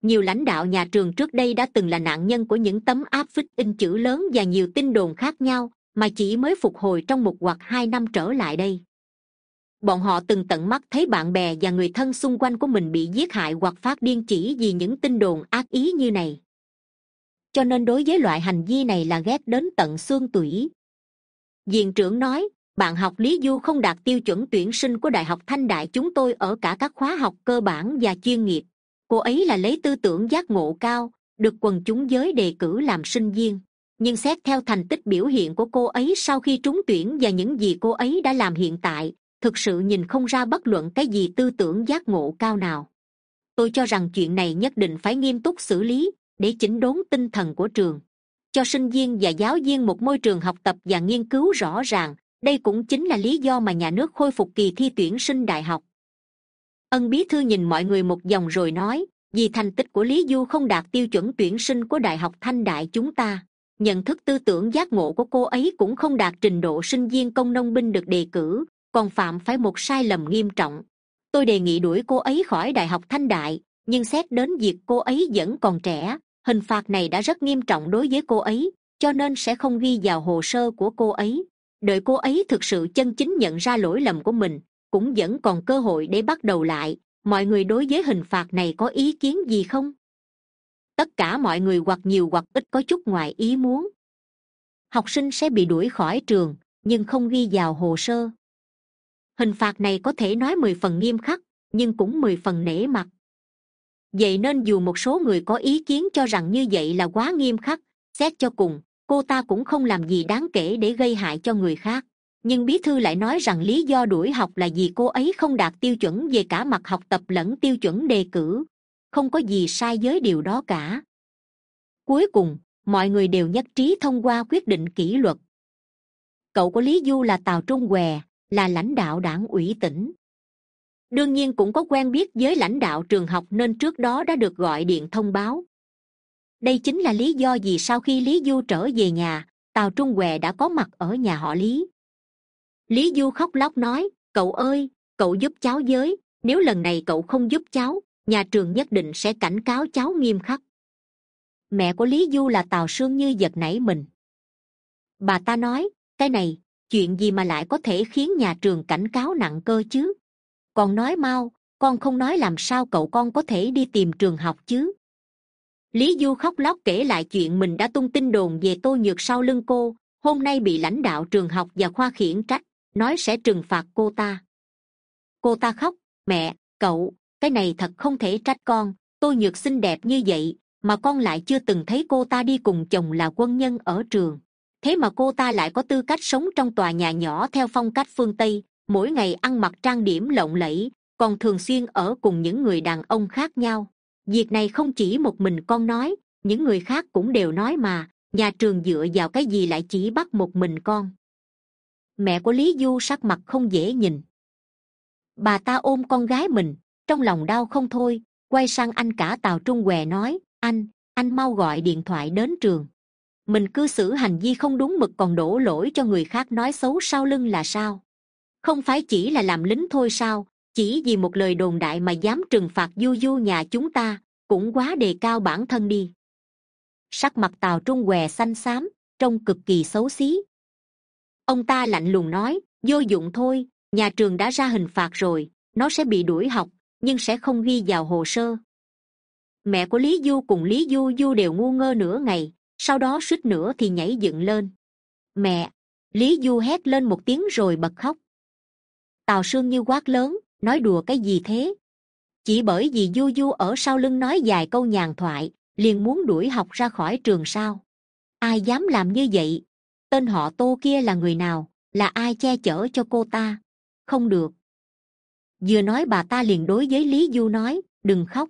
Nhiều lãnh đạo nhà trường trước đây đã từng là nạn nhân của những tấm áp phích in chữ lớn và nhiều tin đồn khác nhau mà chỉ mới phục hồi trong một hoặc hai năm trở lại đây. Bọn họ từng tận mắt thấy bạn bè và người thân xung quanh của mình bị giết hại hoặc phát điên chỉ vì những tin đồn ác ý như này. Cho nên đối với loại hành vi này là ghét đến tận xương tủy. Viện trưởng nói, bạn học lý du không đạt tiêu chuẩn tuyển sinh của đại học thanh đại, chúng tôi ở cả các khóa học cơ bản và chuyên nghiệp. Cô ấy là lấy tư tưởng giác ngộ cao, được quần chúng giới đề cử làm sinh viên nhưng xét theo thành tích biểu hiện của cô ấy sau khi trúng tuyển và những gì cô ấy đã làm hiện tại, thực sự nhìn không ra bất luận cái gì tư tưởng giác ngộ cao nào. Tôi cho rằng chuyện này nhất định phải nghiêm túc xử lý để chỉnh đốn tinh thần của trường. Cho sinh viên và giáo viên một môi trường học tập và nghiên cứu rõ ràng, đây cũng chính là lý do mà nhà nước khôi phục kỳ thi tuyển sinh đại học. Ân bí thư nhìn mọi người một dòng rồi nói, vì thành tích của lý du không đạt tiêu chuẩn tuyển sinh của đại học thanh đại chúng ta nhận thức tư tưởng giác ngộ của cô ấy cũng không đạt trình độ sinh viên công nông binh được đề cử, còn phạm phải một sai lầm nghiêm trọng. Tôi đề nghị đuổi cô ấy khỏi đại học thanh đại, nhưng xét đến việc cô ấy vẫn còn trẻ, hình phạt này đã rất nghiêm trọng đối với cô ấy, cho nên sẽ không ghi vào hồ sơ của cô ấy. Đợi cô ấy thực sự chân chính nhận ra lỗi lầm của mình, cũng vẫn còn cơ hội để bắt đầu lại. Mọi người đối với hình phạt này có ý kiến gì không? Tất cả mọi người hoặc nhiều hoặc ít có chút ngoài ý muốn. Học sinh sẽ bị đuổi khỏi trường, nhưng không ghi vào hồ sơ. Hình phạt này có thể nói mười phần nghiêm khắc, nhưng cũng mười phần nể mặt. Vậy nên dù một số người có ý kiến cho rằng như vậy là quá nghiêm khắc, xét cho cùng, cô ta cũng không làm gì đáng kể để gây hại cho người khác. Nhưng bí thư lại nói rằng lý do đuổi học là vì cô ấy không đạt tiêu chuẩn về cả mặt học tập lẫn tiêu chuẩn đề cử không có gì sai với điều đó cả. Cuối cùng, mọi người đều nhất trí thông qua quyết định kỷ luật. Cậu của lý du là tào trung què, là lãnh đạo đảng ủy tỉnh. Đương nhiên cũng có quen biết với lãnh đạo trường học nên trước đó đã được gọi điện thông báo. Đây chính là lý do vì sau khi lý du trở về nhà, tào trung què đã có mặt ở nhà họ lý. Lý du khóc lóc nói, cậu ơi, cậu giúp cháu với, nếu lần này cậu không giúp cháu nhà trường nhất định sẽ cảnh cáo cháu nghiêm khắc. Mẹ của lý du là tào sương như giật nảy mình. Bà ta nói, cái này, chuyện gì mà lại có thể khiến nhà trường cảnh cáo nặng cơ chứ? Còn nói mau, con không nói làm sao cậu con có thể đi tìm trường học chứ? Lý du khóc lóc kể lại chuyện mình đã tung tin đồn về tô nhược sau lưng cô, hôm nay bị lãnh đạo trường học và khoa khiển trách, nói sẽ trừng phạt cô ta. Cô ta khóc, mẹ, cậu cái này thật không thể trách con, tôi nhược xinh đẹp như vậy, mà con lại chưa từng thấy cô ta đi cùng chồng là quân nhân ở trường. Thế mà cô ta lại có tư cách sống trong tòa nhà nhỏ theo phong cách phương tây, mỗi ngày ăn mặc trang điểm lộng lẫy, còn thường xuyên ở cùng những người đàn ông khác nhau. Việc này không chỉ một mình con nói, những người khác cũng đều nói mà, nhà trường dựa vào cái gì lại chỉ bắt một mình con? Mẹ của lý du sắc mặt không dễ nhìn. Bà ta ôm con gái mình trong lòng đau không thôi, quay sang anh cả tàu trung què nói, anh anh mau gọi điện thoại đến trường. Mình cư xử hành vi không đúng mực còn đổ lỗi cho người khác nói xấu sau lưng là sao? Không phải chỉ là làm lính thôi sao? Chỉ vì một lời đồn đại mà dám trừng phạt du du nhà chúng ta, cũng quá đề cao bản thân đi. Sắc mặt tàu trung què xanh xám, trông cực kỳ xấu xí. Ông ta lạnh lùng nói, vô dụng thôi, nhà trường đã ra hình phạt rồi, nó sẽ bị đuổi học nhưng sẽ không ghi vào hồ sơ. Mẹ của lý du cùng lý du du đều ngu ngơ nửa ngày, sau đó suýt nữa thì nhảy dựng lên. Mẹ, lý du hét lên một tiếng rồi bật khóc. Tào sương như quát lớn, nói đùa cái gì thế? Chỉ bởi vì du du ở sau lưng nói vài câu nhàn thoại, liền muốn đuổi học ra khỏi trường sao? Ai dám làm như vậy? Tên họ tô kia là người nào? Là ai che chở cho cô ta? Không được vừa nói bà ta liền đối với lý du nói, đừng khóc.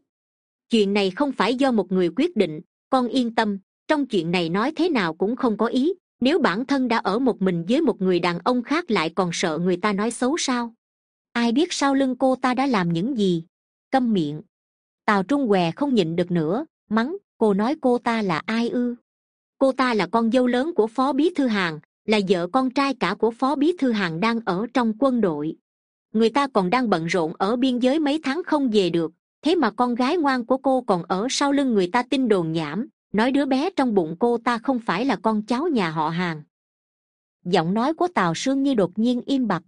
Chuyện này không phải do một người quyết định, con yên tâm, trong chuyện này nói thế nào cũng không có ý. Nếu bản thân đã ở một mình với một người đàn ông khác lại còn sợ người ta nói xấu sao? Ai biết sau lưng cô ta đã làm những gì? Câm miệng. Tào trung què không nhịn được nữa, mắng, cô nói cô ta là ai ư? Cô ta là con dâu lớn của phó bí thư hàn, là vợ con trai cả của phó bí thư hàn đang ở trong quân đội người ta còn đang bận rộn ở biên giới mấy tháng không về được. Thế mà con gái ngoan của cô còn ở sau lưng người ta tin đồn nhảm. Nói đứa bé trong bụng cô ta không phải là con cháu nhà họ hàng. Giọng nói của tào sương như đột nhiên im bặt.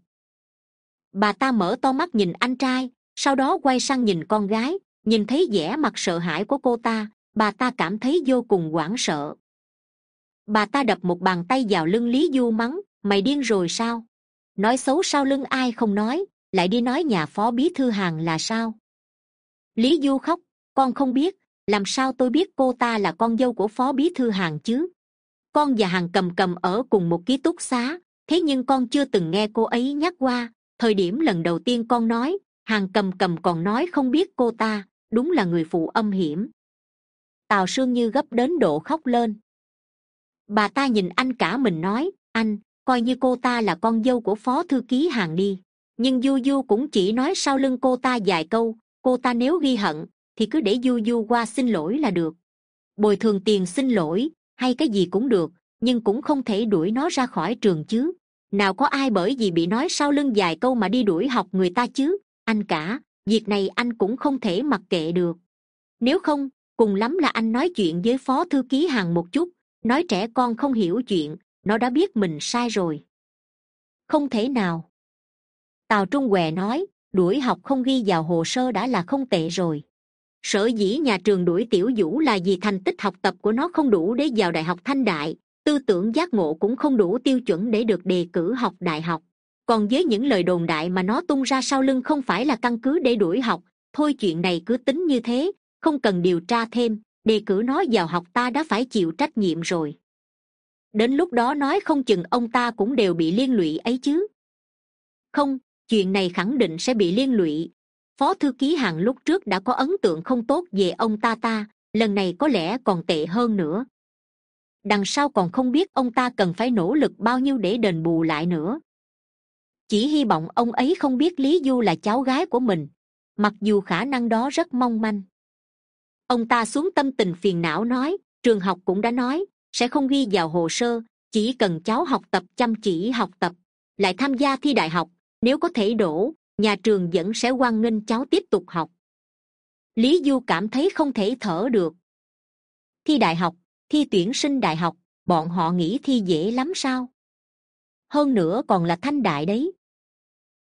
Bà ta mở to mắt nhìn anh trai, sau đó quay sang nhìn con gái, nhìn thấy vẻ mặt sợ hãi của cô ta, bà ta cảm thấy vô cùng hoảng sợ. Bà ta đập một bàn tay vào lưng lý du mắng, mày điên rồi sao? Nói xấu sau lưng ai không nói lại đi nói nhà phó bí thư hàng là sao? Lý du khóc, con không biết, làm sao tôi biết cô ta là con dâu của phó bí thư hàng chứ? Con và hàng cầm cầm ở cùng một ký túc xá, thế nhưng con chưa từng nghe cô ấy nhắc qua. Thời điểm lần đầu tiên con nói hàng cầm cầm còn nói không biết cô ta, đúng là người phụ âm hiểm. Tào sương như gấp đến độ khóc lên. Bà ta nhìn anh cả mình nói, anh, coi như cô ta là con dâu của phó thư ký hàng đi nhưng du du cũng chỉ nói sau lưng cô ta vài câu, cô ta nếu ghi hận, thì cứ để du du qua xin lỗi là được. Bồi thường tiền xin lỗi, hay cái gì cũng được, nhưng cũng không thể đuổi nó ra khỏi trường chứ. Nào có ai bởi vì bị nói sau lưng vài câu mà đi đuổi học người ta chứ, anh cả, việc này anh cũng không thể mặc kệ được. Nếu không, cùng lắm là anh nói chuyện với phó thư ký hàng một chút, nói trẻ con không hiểu chuyện, nó đã biết mình sai rồi. Không thể nào tào trung què nói, đuổi học không ghi vào hồ sơ đã là không tệ rồi. Sở dĩ nhà trường đuổi tiểu vũ là vì thành tích học tập của nó không đủ để vào đại học thanh đại, tư tưởng giác ngộ cũng không đủ tiêu chuẩn để được đề cử học đại học. Còn với những lời đồn đại mà nó tung ra sau lưng không phải là căn cứ để đuổi học, thôi chuyện này cứ tính như thế, không cần điều tra thêm, đề cử nó vào học ta đã phải chịu trách nhiệm rồi. Đến lúc đó nói không chừng ông ta cũng đều bị liên lụy ấy chứ. Không chuyện này khẳng định sẽ bị liên lụy. Phó thư ký hàng lúc trước đã có ấn tượng không tốt về ông ta ta, lần này có lẽ còn tệ hơn nữa. Đằng sau còn không biết ông ta cần phải nỗ lực bao nhiêu để đền bù lại nữa. Chỉ hy vọng ông ấy không biết lý du là cháu gái của mình, mặc dù khả năng đó rất mong manh. Ông ta xuống tâm tình phiền não nói, trường học cũng đã nói, sẽ không ghi vào hồ sơ, chỉ cần cháu học tập chăm chỉ học tập, lại tham gia thi đại học nếu có thể đổ, nhà trường vẫn sẽ hoan nghênh cháu tiếp tục học. Lý du cảm thấy không thể thở được. Thi đại học, thi tuyển sinh đại học, bọn họ nghĩ thi dễ lắm sao? Hơn nữa còn là thanh đại đấy.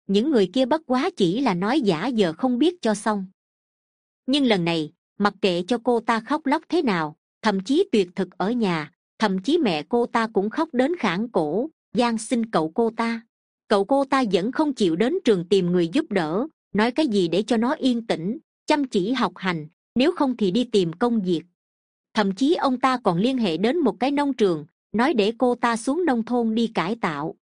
Những người kia bất quá chỉ là nói giả giờ không biết cho xong. Nhưng lần này, mặc kệ cho cô ta khóc lóc thế nào, thậm chí tuyệt thực ở nhà, thậm chí mẹ cô ta cũng khóc đến khản cổ gian xin cậu cô ta cậu cô ta vẫn không chịu đến trường tìm người giúp đỡ, nói cái gì để cho nó yên tĩnh, chăm chỉ học hành, nếu không thì đi tìm công việc. Thậm chí ông ta còn liên hệ đến một cái nông trường, nói để cô ta xuống nông thôn đi cải tạo.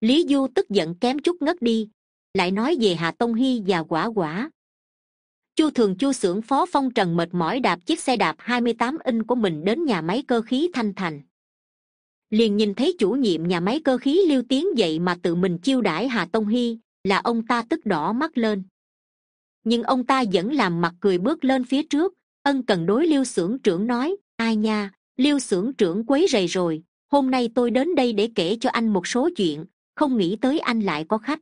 Lý du tức giận kém chút ngất đi, lại nói về hà tông hy và quả quả. Chu thường chu xưởng phó phong trần mệt mỏi đạp chiếc xe đạp hai mươi tám inch của mình đến nhà máy cơ khí thanh thành liền nhìn thấy chủ nhiệm nhà máy cơ khí lưu tiến dậy mà tự mình chiêu đãi hà tông hy, là ông ta tức đỏ mắt lên. Nhưng ông ta vẫn làm mặt cười bước lên phía trước, ân cần đối lưu g trưởng nói, ai nha, lưu g trưởng quấy rầy rồi, hôm nay tôi đến đây để kể cho anh một số chuyện, không nghĩ tới anh lại có khách.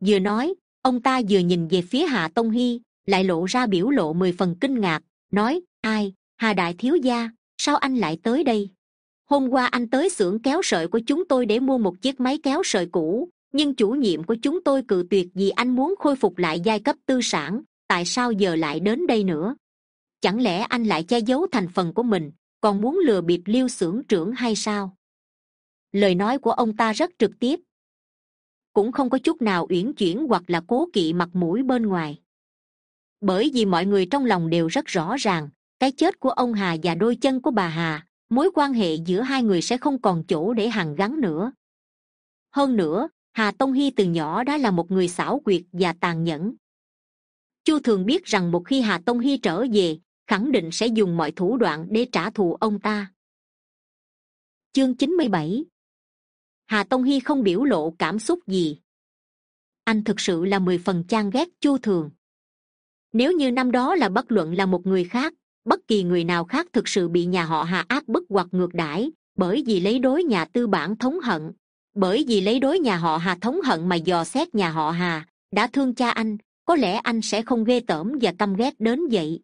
Vừa nói, ông ta vừa nhìn về phía hà tông hy, lại lộ ra biểu lộ mười phần kinh ngạc, nói, ai, hà đại thiếu gia, sao anh lại tới đây? Hôm qua anh tới xưởng kéo sợi của chúng tôi để mua một chiếc máy kéo sợi cũ, nhưng chủ nhiệm của chúng tôi cự tuyệt vì anh muốn khôi phục lại giai cấp tư sản, tại sao giờ lại đến đây nữa? Chẳng lẽ anh lại che giấu thành phần của mình, còn muốn lừa bịp liêu xưởng trưởng hay sao? Lời nói của ông ta rất trực tiếp. Cũng không có chút nào uyển chuyển hoặc là cố kỵ mặt mũi bên ngoài. Bởi vì mọi người trong lòng đều rất rõ ràng, cái chết của ông hà và đôi chân của bà hà mối quan hệ giữa hai người sẽ không còn chỗ để hàn gắn nữa. Hơn nữa, hà tông hy từ nhỏ đã là một người xảo quyệt và tàn nhẫn. Chu thường biết rằng một khi hà tông hy trở về, khẳng định sẽ dùng mọi thủ đoạn để trả thù ông ta. Chương chín mươi bảy. Hà tông hy không biểu lộ cảm xúc gì. Anh thực sự là mười phần chan ghét chu thường. Nếu như năm đó là bất luận là một người khác bất kỳ người nào khác thực sự bị nhà họ hà áp bức hoặc ngược đãi, bởi vì lấy đối nhà tư bản thống hận. Bởi vì lấy đối nhà họ hà thống hận mà dò xét nhà họ hà, đã thương cha anh, có lẽ anh sẽ không ghê tởm và căm ghét đến vậy.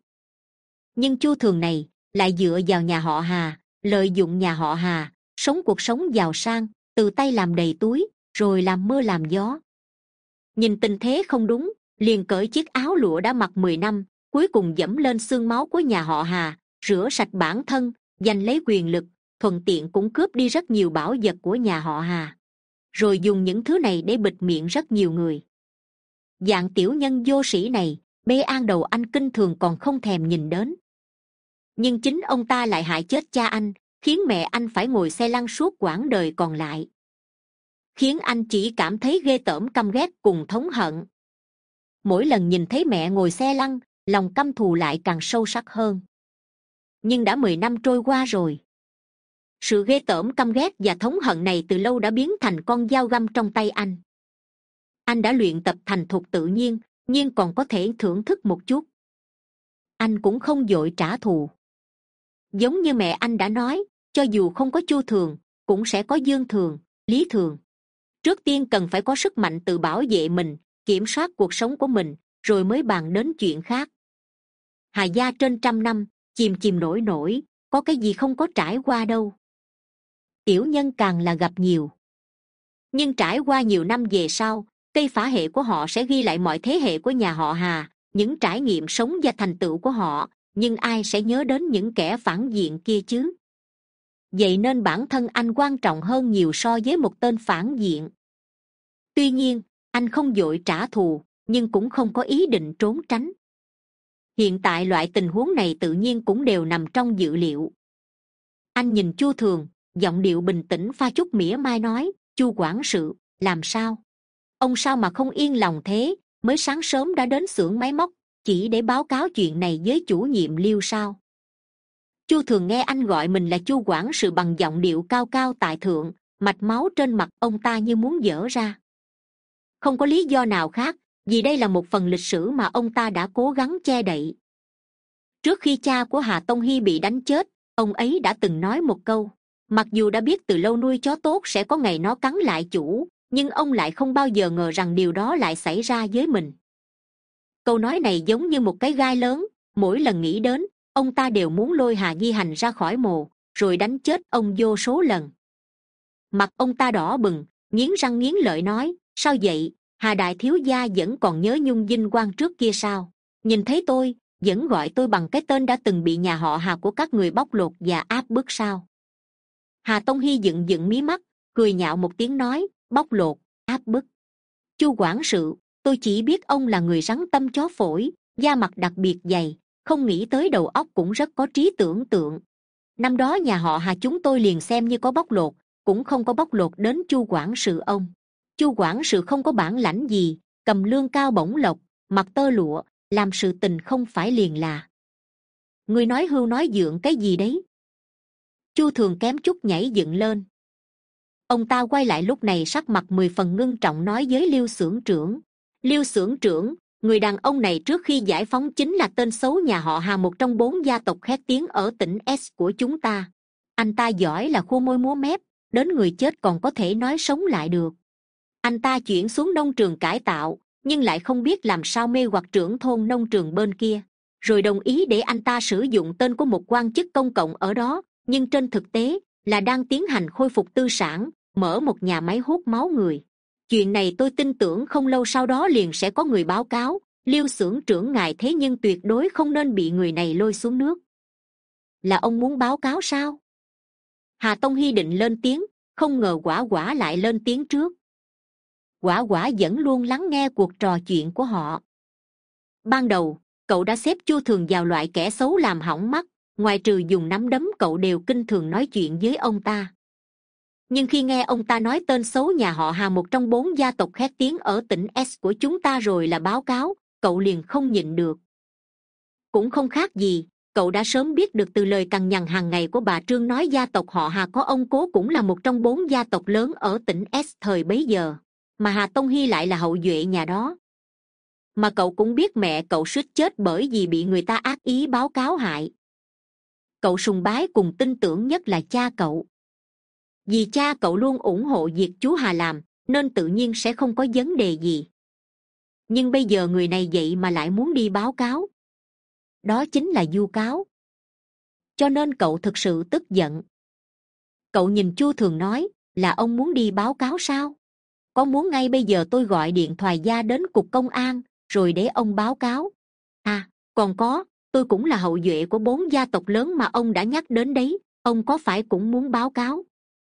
Nhưng chu thường này lại dựa vào nhà họ hà, lợi dụng nhà họ hà, sống cuộc sống giàu sang, từ tay làm đầy túi, rồi làm mưa làm gió. Nhìn tình thế không đúng, liền cởi chiếc áo lụa đã mặc mười năm cuối cùng dẫm lên xương máu của nhà họ hà, rửa sạch bản thân, giành lấy quyền lực, thuận tiện cũng cướp đi rất nhiều bảo vật của nhà họ hà. Rồi dùng những thứ này để bịt miệng rất nhiều người. Dạng tiểu nhân vô sĩ này, bê an đầu anh kinh thường còn không thèm nhìn đến. Nhưng chính ông ta lại hại chết cha anh, khiến mẹ anh phải ngồi xe lăn suốt quãng đời còn lại. Khiến anh chỉ cảm thấy ghê tởm căm ghét cùng thống hận. Mỗi lần nhìn thấy mẹ ngồi xe lăn lòng căm thù lại càng sâu sắc hơn. Nhưng đã mười năm trôi qua rồi. Sự ghê tởm căm ghét và thống hận này từ lâu đã biến thành con dao găm trong tay anh. Anh đã luyện tập thành thục tự nhiên, nhưng còn có thể thưởng thức một chút. Anh cũng không dội trả thù. Giống như mẹ anh đã nói, cho dù không có chu thường, cũng sẽ có dương thường, lý thường. Trước tiên cần phải có sức mạnh tự bảo vệ mình, kiểm soát cuộc sống của mình rồi mới bàn đến chuyện khác. Hà gia trên trăm năm, chìm chìm nổi nổi, có cái gì không có trải qua đâu. Tiểu nhân càng là gặp nhiều. Nhưng trải qua nhiều năm về sau, cây phả hệ của họ sẽ ghi lại mọi thế hệ của nhà họ hà, những trải nghiệm sống và thành tựu của họ, nhưng ai sẽ nhớ đến những kẻ phản diện kia chứ? Vậy nên bản thân anh quan trọng hơn nhiều so với một tên phản diện. Tuy nhiên, anh không dội trả thù nhưng cũng không có ý định trốn tránh. Hiện tại loại tình huống này tự nhiên cũng đều nằm trong dự liệu. Anh nhìn chu thường, giọng điệu bình tĩnh pha chút mỉa mai nói, chu quản sự, làm sao? Ông sao mà không yên lòng thế? Mới sáng sớm đã đến xưởng máy móc, chỉ để báo cáo chuyện này với chủ nhiệm liêu sao? Chu thường nghe anh gọi mình là chu quản sự bằng giọng điệu cao cao tại thượng, mạch máu trên mặt ông ta như muốn dở ra. Không có lý do nào khác vì đây là một phần lịch sử mà ông ta đã cố gắng che đậy. Trước khi cha của hà tông hy bị đánh chết, ông ấy đã từng nói một câu, mặc dù đã biết từ lâu nuôi chó tốt sẽ có ngày nó cắn lại chủ, nhưng ông lại không bao giờ ngờ rằng điều đó lại xảy ra với mình. Câu nói này giống như một cái gai lớn, mỗi lần nghĩ đến, ông ta đều muốn lôi hà di hành ra khỏi mồ, rồi đánh chết ông vô số lần. Mặt ông ta đỏ bừng, nghiến răng nghiến lợi nói, sao vậy? Hà đại thiếu gia vẫn còn nhớ nhung vinh quang trước kia sao? Nhìn thấy tôi, vẫn gọi tôi bằng cái tên đã từng bị nhà họ hà của các người bóc lột và áp bức sao? Hà tông hy dựng dựng mí mắt, cười nhạo một tiếng nói, bóc lột, áp bức. Chu quản sự, tôi chỉ biết ông là người rắn tâm chó phổi, da mặt đặc biệt dày, không nghĩ tới đầu óc cũng rất có trí tưởng tượng. Năm đó nhà họ hà chúng tôi liền xem như có bóc lột, cũng không có bóc lột đến chu quản sự ông chu quản sự không có bản lãnh gì, cầm lương cao bổng lộc, mặc tơ lụa, làm sự tình không phải liền là. Người nói hưu nói dượng cái gì đấy? Chu thường kém chút nhảy dựng lên. Ông ta quay lại lúc này sắc mặt mười phần ngưng trọng nói với liêu xưởng trưởng. Liêu xưởng trưởng, người đàn ông này trước khi giải phóng chính là tên xấu nhà họ hà, một trong bốn gia tộc khét tiếng ở tỉnh s của chúng ta. Anh ta giỏi là khua môi múa mép, đến người chết còn có thể nói sống lại được anh ta chuyển xuống nông trường cải tạo, nhưng lại không biết làm sao mê hoặc trưởng thôn nông trường bên kia. Rồi đồng ý để anh ta sử dụng tên của một quan chức công cộng ở đó, nhưng trên thực tế là đang tiến hành khôi phục tư sản, mở một nhà máy hút máu người. Chuyện này tôi tin tưởng không lâu sau đó liền sẽ có người báo cáo, liêu xưởng trưởng ngài thế nhưng tuyệt đối không nên bị người này lôi xuống nước. Là ông muốn báo cáo sao? Hà tông hy định lên tiếng, không ngờ quả quả lại lên tiếng trước quả quả vẫn luôn lắng nghe cuộc trò chuyện của họ. Ban đầu, cậu đã xếp chu thường vào loại kẻ xấu làm hỏng mắt, ngoài trừ dùng nắm đấm cậu đều kinh thường nói chuyện với ông ta. Nhưng khi nghe ông ta nói tên xấu nhà họ hà, một trong bốn gia tộc khét tiếng ở tỉnh s của chúng ta rồi là báo cáo, cậu liền không nhịn được. Cũng không khác gì, cậu đã sớm biết được từ lời cằn nhằn hàng ngày của bà trương nói gia tộc họ hà có ông cố cũng là một trong bốn gia tộc lớn ở tỉnh s thời bấy giờ mà hà tông hy lại là hậu duệ nhà đó. Mà cậu cũng biết mẹ cậu suýt chết bởi vì bị người ta ác ý báo cáo hại. Cậu sùng bái cùng tin tưởng nhất là cha cậu. Vì cha cậu luôn ủng hộ việc chú hà làm, nên tự nhiên sẽ không có vấn đề gì. Nhưng bây giờ người này vậy mà lại muốn đi báo cáo. Đó chính là du cáo. Cho nên cậu thực sự tức giận. Cậu nhìn chu thường nói, là ông muốn đi báo cáo sao? Có muốn ngay bây giờ tôi gọi điện thoại gia đến cục công an, rồi để ông báo cáo? À còn có, tôi cũng là hậu duệ của bốn gia tộc lớn mà ông đã nhắc đến đấy, ông có phải cũng muốn báo cáo?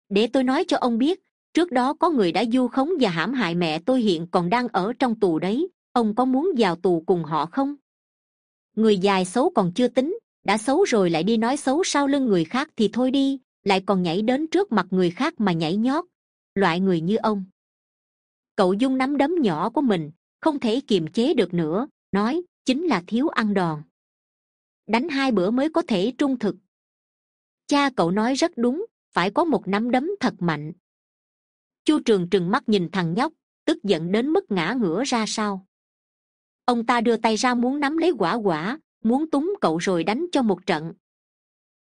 Để tôi nói cho ông biết, trước đó có người đã du khống và hãm hại mẹ tôi hiện còn đang ở trong tù đấy, ông có muốn vào tù cùng họ không? Người dài xấu còn chưa tính, đã xấu rồi lại đi nói xấu sau lưng người khác thì thôi đi, lại còn nhảy đến trước mặt người khác mà nhảy nhót. Loại người như ông cậu dung nắm đấm nhỏ của mình, không thể kiềm chế được nữa, nói, chính là thiếu ăn đòn. Đánh hai bữa mới có thể trung thực. Cha cậu nói rất đúng, phải có một nắm đấm thật mạnh. Chu trường trừng mắt nhìn thằng nhóc, tức giận đến mức ngã ngửa ra sau. Ông ta đưa tay ra muốn nắm lấy quả quả, muốn túng cậu rồi đánh cho một trận.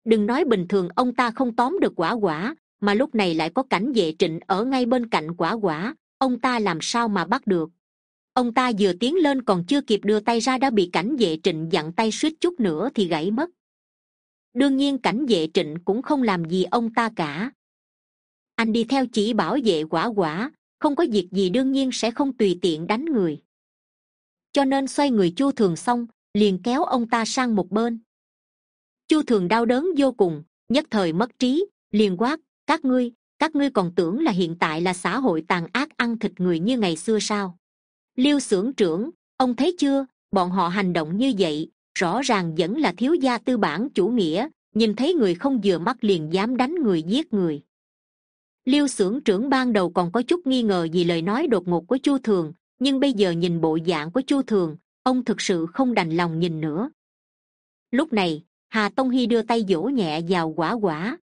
Đừng nói bình thường ông ta không tóm được quả quả, mà lúc này lại có cảnh vệ trịnh ở ngay bên cạnh quả quả ông ta làm sao mà bắt được? Ông ta vừa tiến lên còn chưa kịp đưa tay ra đã bị cảnh vệ trịnh dặn tay suýt chút nữa thì gãy mất. Đương nhiên cảnh vệ trịnh cũng không làm gì ông ta cả. Anh đi theo chỉ bảo vệ quả quả, không có việc gì đương nhiên sẽ không tùy tiện đánh người. Cho nên xoay người chu thường xong, liền kéo ông ta sang một bên. Chu thường đau đớn vô cùng, nhất thời mất trí, liền quát, các ngươi các ngươi còn tưởng là hiện tại là xã hội tàn ác ăn thịt người như ngày xưa sao? Liêu xưởng trưởng, ông thấy chưa? Bọn họ hành động như vậy, rõ ràng vẫn là thiếu gia tư bản chủ nghĩa, nhìn thấy người không vừa mắt liền dám đánh người giết người. Liêu xưởng trưởng ban đầu còn có chút nghi ngờ vì lời nói đột ngột của chu thường, nhưng bây giờ nhìn bộ dạng của chu thường, ông thực sự không đành lòng nhìn nữa. Lúc này, hà tông hy đưa tay vỗ nhẹ vào quả quả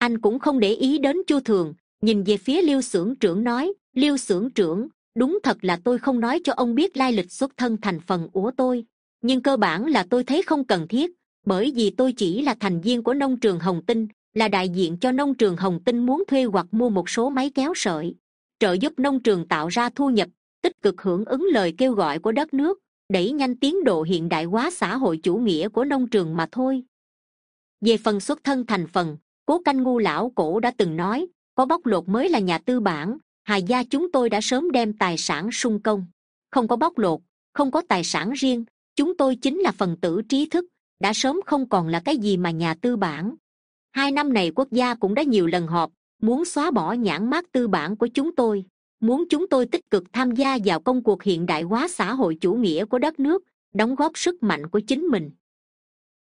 anh cũng không để ý đến chu thường. Nhìn về phía liêu xưởng trưởng nói, liêu xưởng trưởng, đúng thật là tôi không nói cho ông biết lai lịch xuất thân thành phần của tôi. Nhưng cơ bản là tôi thấy không cần thiết, bởi vì tôi chỉ là thành viên của nông trường hồng tinh, là đại diện cho nông trường hồng tinh muốn thuê hoặc mua một số máy kéo sợi. Trợ giúp nông trường tạo ra thu nhập, tích cực hưởng ứng lời kêu gọi của đất nước, đẩy nhanh tiến độ hiện đại hóa xã hội chủ nghĩa của nông trường mà thôi. Về phần xuất thân thành phần cố canh ngu lão cổ đã từng nói, có bóc lột mới là nhà tư bản, hà gia chúng tôi đã sớm đem tài sản sung công. Không có bóc lột, không có tài sản riêng, chúng tôi chính là phần tử trí thức, đã sớm không còn là cái gì mà nhà tư bản. Hai năm này quốc gia cũng đã nhiều lần họp, muốn xóa bỏ nhãn mát tư bản của chúng tôi, muốn chúng tôi tích cực tham gia vào công cuộc hiện đại hóa xã hội chủ nghĩa của đất nước, đóng góp sức mạnh của chính mình.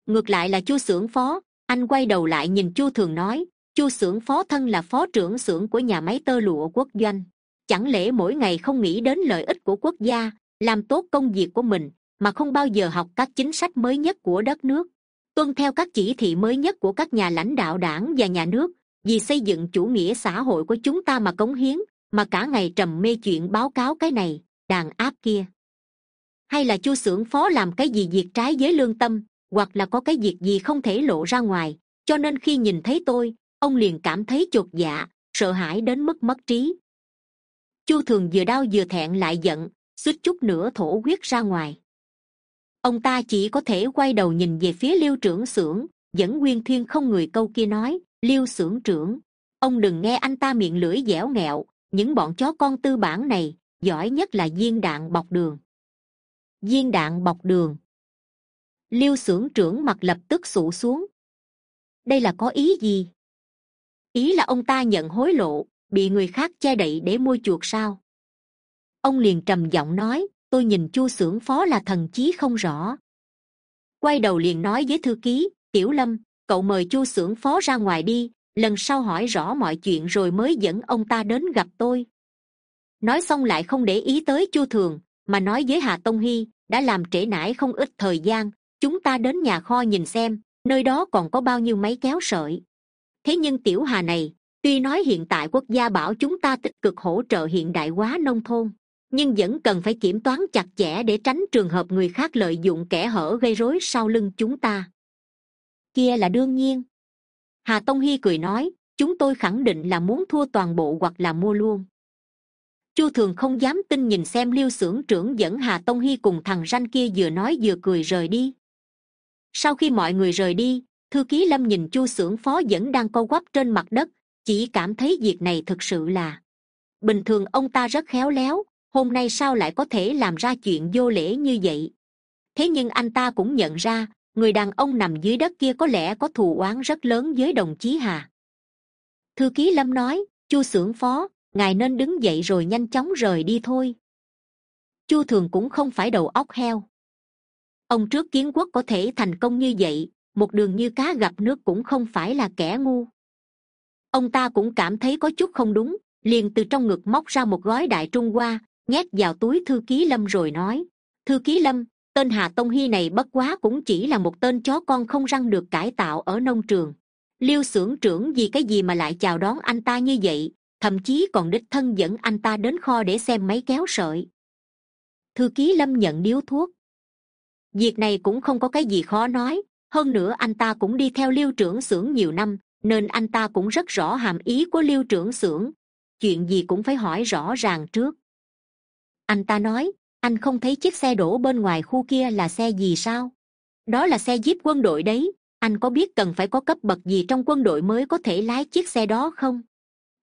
Ngược lại là chu xưởng phó anh quay đầu lại nhìn chu thường nói, chu xưởng phó thân là phó trưởng xưởng của nhà máy tơ lụa quốc doanh. Chẳng lẽ mỗi ngày không nghĩ đến lợi ích của quốc gia, làm tốt công việc của mình, mà không bao giờ học các chính sách mới nhất của đất nước? Tuân theo các chỉ thị mới nhất của các nhà lãnh đạo đảng và nhà nước, vì xây dựng chủ nghĩa xã hội của chúng ta mà cống hiến, mà cả ngày trầm mê chuyện báo cáo cái này, đàn áp kia. Hay là chu xưởng phó làm cái gì việc trái với lương tâm? Hoặc là có cái việc gì không thể lộ ra ngoài. Cho nên khi nhìn thấy tôi, ông liền cảm thấy chột dạ sợ hãi đến mức mất trí. Chu thường vừa đau vừa thẹn lại giận, suýt chút nữa thổ huyết ra ngoài. Ông ta chỉ có thể quay đầu nhìn về phía liêu trưởng xưởng dẫn nguyên thiên không người câu kia nói, liêu xưởng trưởng, ông đừng nghe anh ta miệng lưỡi dẻo nghẹo, những bọn chó con tư bản này, giỏi nhất là viên đạn bọc đường. Viên đạn bọc đường liêu xưởng trưởng mặt lập tức sụ xuống. Đây là có ý gì? Ý là ông ta nhận hối lộ, bị người khác che đậy để mua chuộc sao? Ông liền trầm giọng nói, tôi nhìn chu xưởng phó là thần chí không rõ. Quay đầu liền nói với thư ký, tiểu lâm, cậu mời chu xưởng phó ra ngoài đi, lần sau hỏi rõ mọi chuyện rồi mới dẫn ông ta đến gặp tôi. Nói xong lại không để ý tới chu thường, mà nói với hà tông hy, đã làm trễ nải không ít thời gian chúng ta đến nhà kho nhìn xem, nơi đó còn có bao nhiêu máy kéo sợi. Thế nhưng tiểu hà này, tuy nói hiện tại quốc gia bảo chúng ta tích cực hỗ trợ hiện đại hóa nông thôn, nhưng vẫn cần phải kiểm toán chặt chẽ để tránh trường hợp người khác lợi dụng kẻ hở gây rối sau lưng chúng ta. Kia là đương nhiên. Hà tông hy cười nói, chúng tôi khẳng định là muốn thua toàn bộ hoặc là mua luôn. Chu thường không dám tin nhìn xem liêu xưởng trưởng dẫn hà tông hy cùng thằng ranh kia vừa nói vừa cười rời đi sau khi mọi người rời đi, thư ký lâm nhìn chu s ư ở n g phó vẫn đang câu quắp trên mặt đất, chỉ cảm thấy việc này thực sự là bình thường. Ông ta rất khéo léo, hôm nay sao lại có thể làm ra chuyện vô lễ như vậy? Thế nhưng anh ta cũng nhận ra, người đàn ông nằm dưới đất kia có lẽ có thù oán rất lớn với đồng chí hà. Thư ký lâm nói, chu s ư ở n g phó, ngài nên đứng dậy rồi nhanh chóng rời đi thôi. Chu thường cũng không phải đầu óc heo ông trước kiến quốc có thể thành công như vậy, một đường như cá gặp nước cũng không phải là kẻ ngu. Ông ta cũng cảm thấy có chút không đúng, liền từ trong ngực móc ra một gói đại trung hoa, nhét vào túi thư ký lâm rồi nói, thư ký lâm, tên hà tông hy này bất quá cũng chỉ là một tên chó con không răng được cải tạo ở nông trường. Liêu s ư ở n trưởng vì cái gì mà lại chào đón anh ta như vậy, thậm chí còn đích thân dẫn anh ta đến kho để xem máy kéo sợi. Thư ký lâm nhận điếu thuốc việc này cũng không có cái gì khó nói. Hơn nữa anh ta cũng đi theo liêu trưởng xưởng nhiều năm, nên anh ta cũng rất rõ hàm ý của liêu trưởng xưởng. Chuyện gì cũng phải hỏi rõ ràng trước. Anh ta nói, anh không thấy chiếc xe đổ bên ngoài khu kia là xe gì sao? Đó là xe jeep quân đội đấy. Anh có biết cần phải có cấp bậc gì trong quân đội mới có thể lái chiếc xe đó không?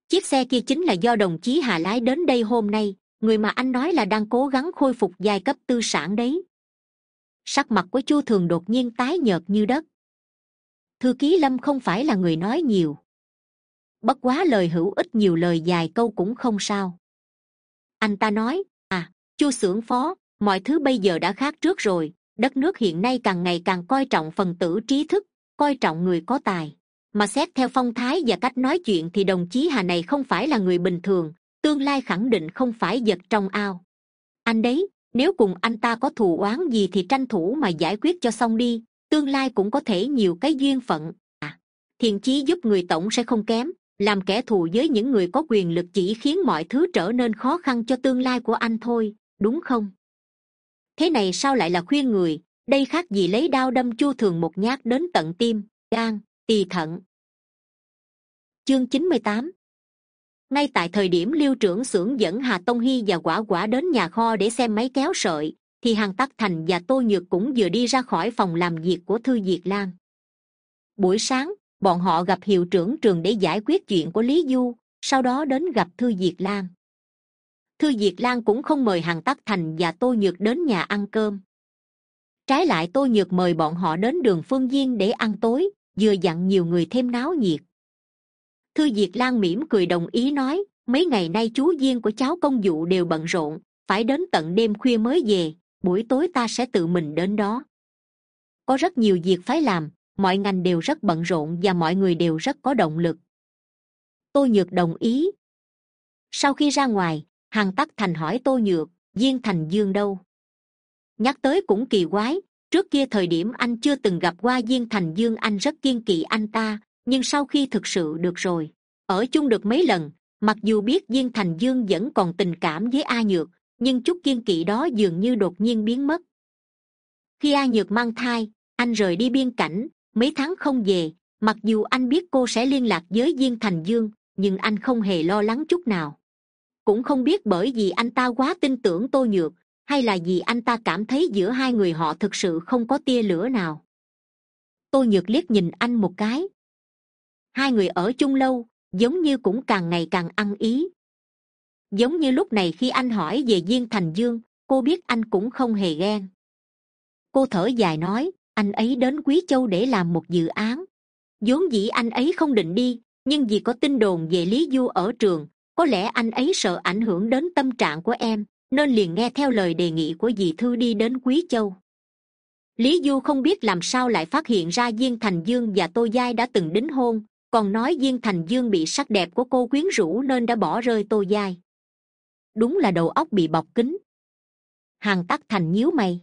Chiếc xe kia chính là do đồng chí hà lái đến đây hôm nay. Người mà anh nói là đang cố gắng khôi phục giai cấp tư sản đấy sắc mặt của chu thường đột nhiên tái nhợt như đất. Thư ký lâm không phải là người nói nhiều. Bất quá lời hữu ích nhiều lời dài câu cũng không sao. Anh ta nói à chu xưởng phó, mọi thứ bây giờ đã khác trước rồi, đất nước hiện nay càng ngày càng coi trọng phần tử trí thức, coi trọng người có tài. Mà xét theo phong thái và cách nói chuyện thì đồng chí hà này không phải là người bình thường, tương lai khẳng định không phải vật trong ao. Anh đấy nếu cùng anh ta có thù oán gì thì tranh thủ mà giải quyết cho xong đi, tương lai cũng có thể nhiều cái duyên phận. À thiện chí giúp người tổng sẽ không kém, làm kẻ thù với những người có quyền lực chỉ khiến mọi thứ trở nên khó khăn cho tương lai của anh thôi, đúng không? Thế này sao lại là khuyên người? Đây khác gì lấy đao đâm chu thường một nhát đến tận tim, gan, tỳ thận. Chương chín mươi tám ngay tại thời điểm liêu trưởng xưởng dẫn hà tông hy và quả quả đến nhà kho để xem máy kéo sợi, thì Hằng tắc thành và tô nhược cũng vừa đi ra khỏi phòng làm việc của thư diệt lan. Buổi sáng, bọn họ gặp hiệu trưởng trường để giải quyết chuyện của lý du, sau đó đến gặp thư diệt lan. Thư diệt lan cũng không mời Hằng tắc thành và tô nhược đến nhà ăn cơm. Trái lại tô nhược mời bọn họ đến đường phương viên để ăn tối, vừa dặn nhiều người thêm náo nhiệt thư diệt lan mỉm cười đồng ý nói, mấy ngày nay chú viên của cháu công vụ đều bận rộn, phải đến tận đêm khuya mới về, buổi tối ta sẽ tự mình đến đó. Có rất nhiều việc phải làm, mọi ngành đều rất bận rộn và mọi người đều rất có động lực. Tôi nhược đồng ý. Sau khi ra ngoài hằng tắc thành hỏi tô nhược viên thành dương đâu? Nhắc tới cũng kỳ quái, trước kia thời điểm anh chưa từng gặp qua viên thành dương, anh rất kiên kỵ anh ta nhưng sau khi thực sự được rồi, ở chung được mấy lần, mặc dù biết viên thành dương vẫn còn tình cảm với a nhược, nhưng chút kiên kỵ đó dường như đột nhiên biến mất. Khi a nhược mang thai, anh rời đi biên cảnh, mấy tháng không về, mặc dù anh biết cô sẽ liên lạc với viên thành dương, nhưng anh không hề lo lắng chút nào. Cũng không biết bởi vì anh ta quá tin tưởng tô nhược, hay là vì anh ta cảm thấy giữa hai người họ thực sự không có tia lửa nào. Tôi nhược liếc nhìn anh một cái hai người ở chung lâu, giống như cũng càng ngày càng ăn ý. Giống như lúc này khi anh hỏi về viên thành dương, cô biết anh cũng không hề ghen. Cô thở dài nói, anh ấy đến quý châu để làm một dự án. Vốn dĩ anh ấy không định đi, nhưng vì có tin đồn về lý du ở trường, có lẽ anh ấy sợ ảnh hưởng đến tâm trạng của em, nên liền nghe theo lời đề nghị của dì thư đi đến quý châu. Lý du không biết làm sao lại phát hiện ra viên thành dương và tô giai đã từng đính hôn còn nói viên thành dương bị sắc đẹp của cô quyến rũ nên đã bỏ rơi tô giai. Đúng là đầu óc bị bọc kính. Hàng tắc thành nhíu mày.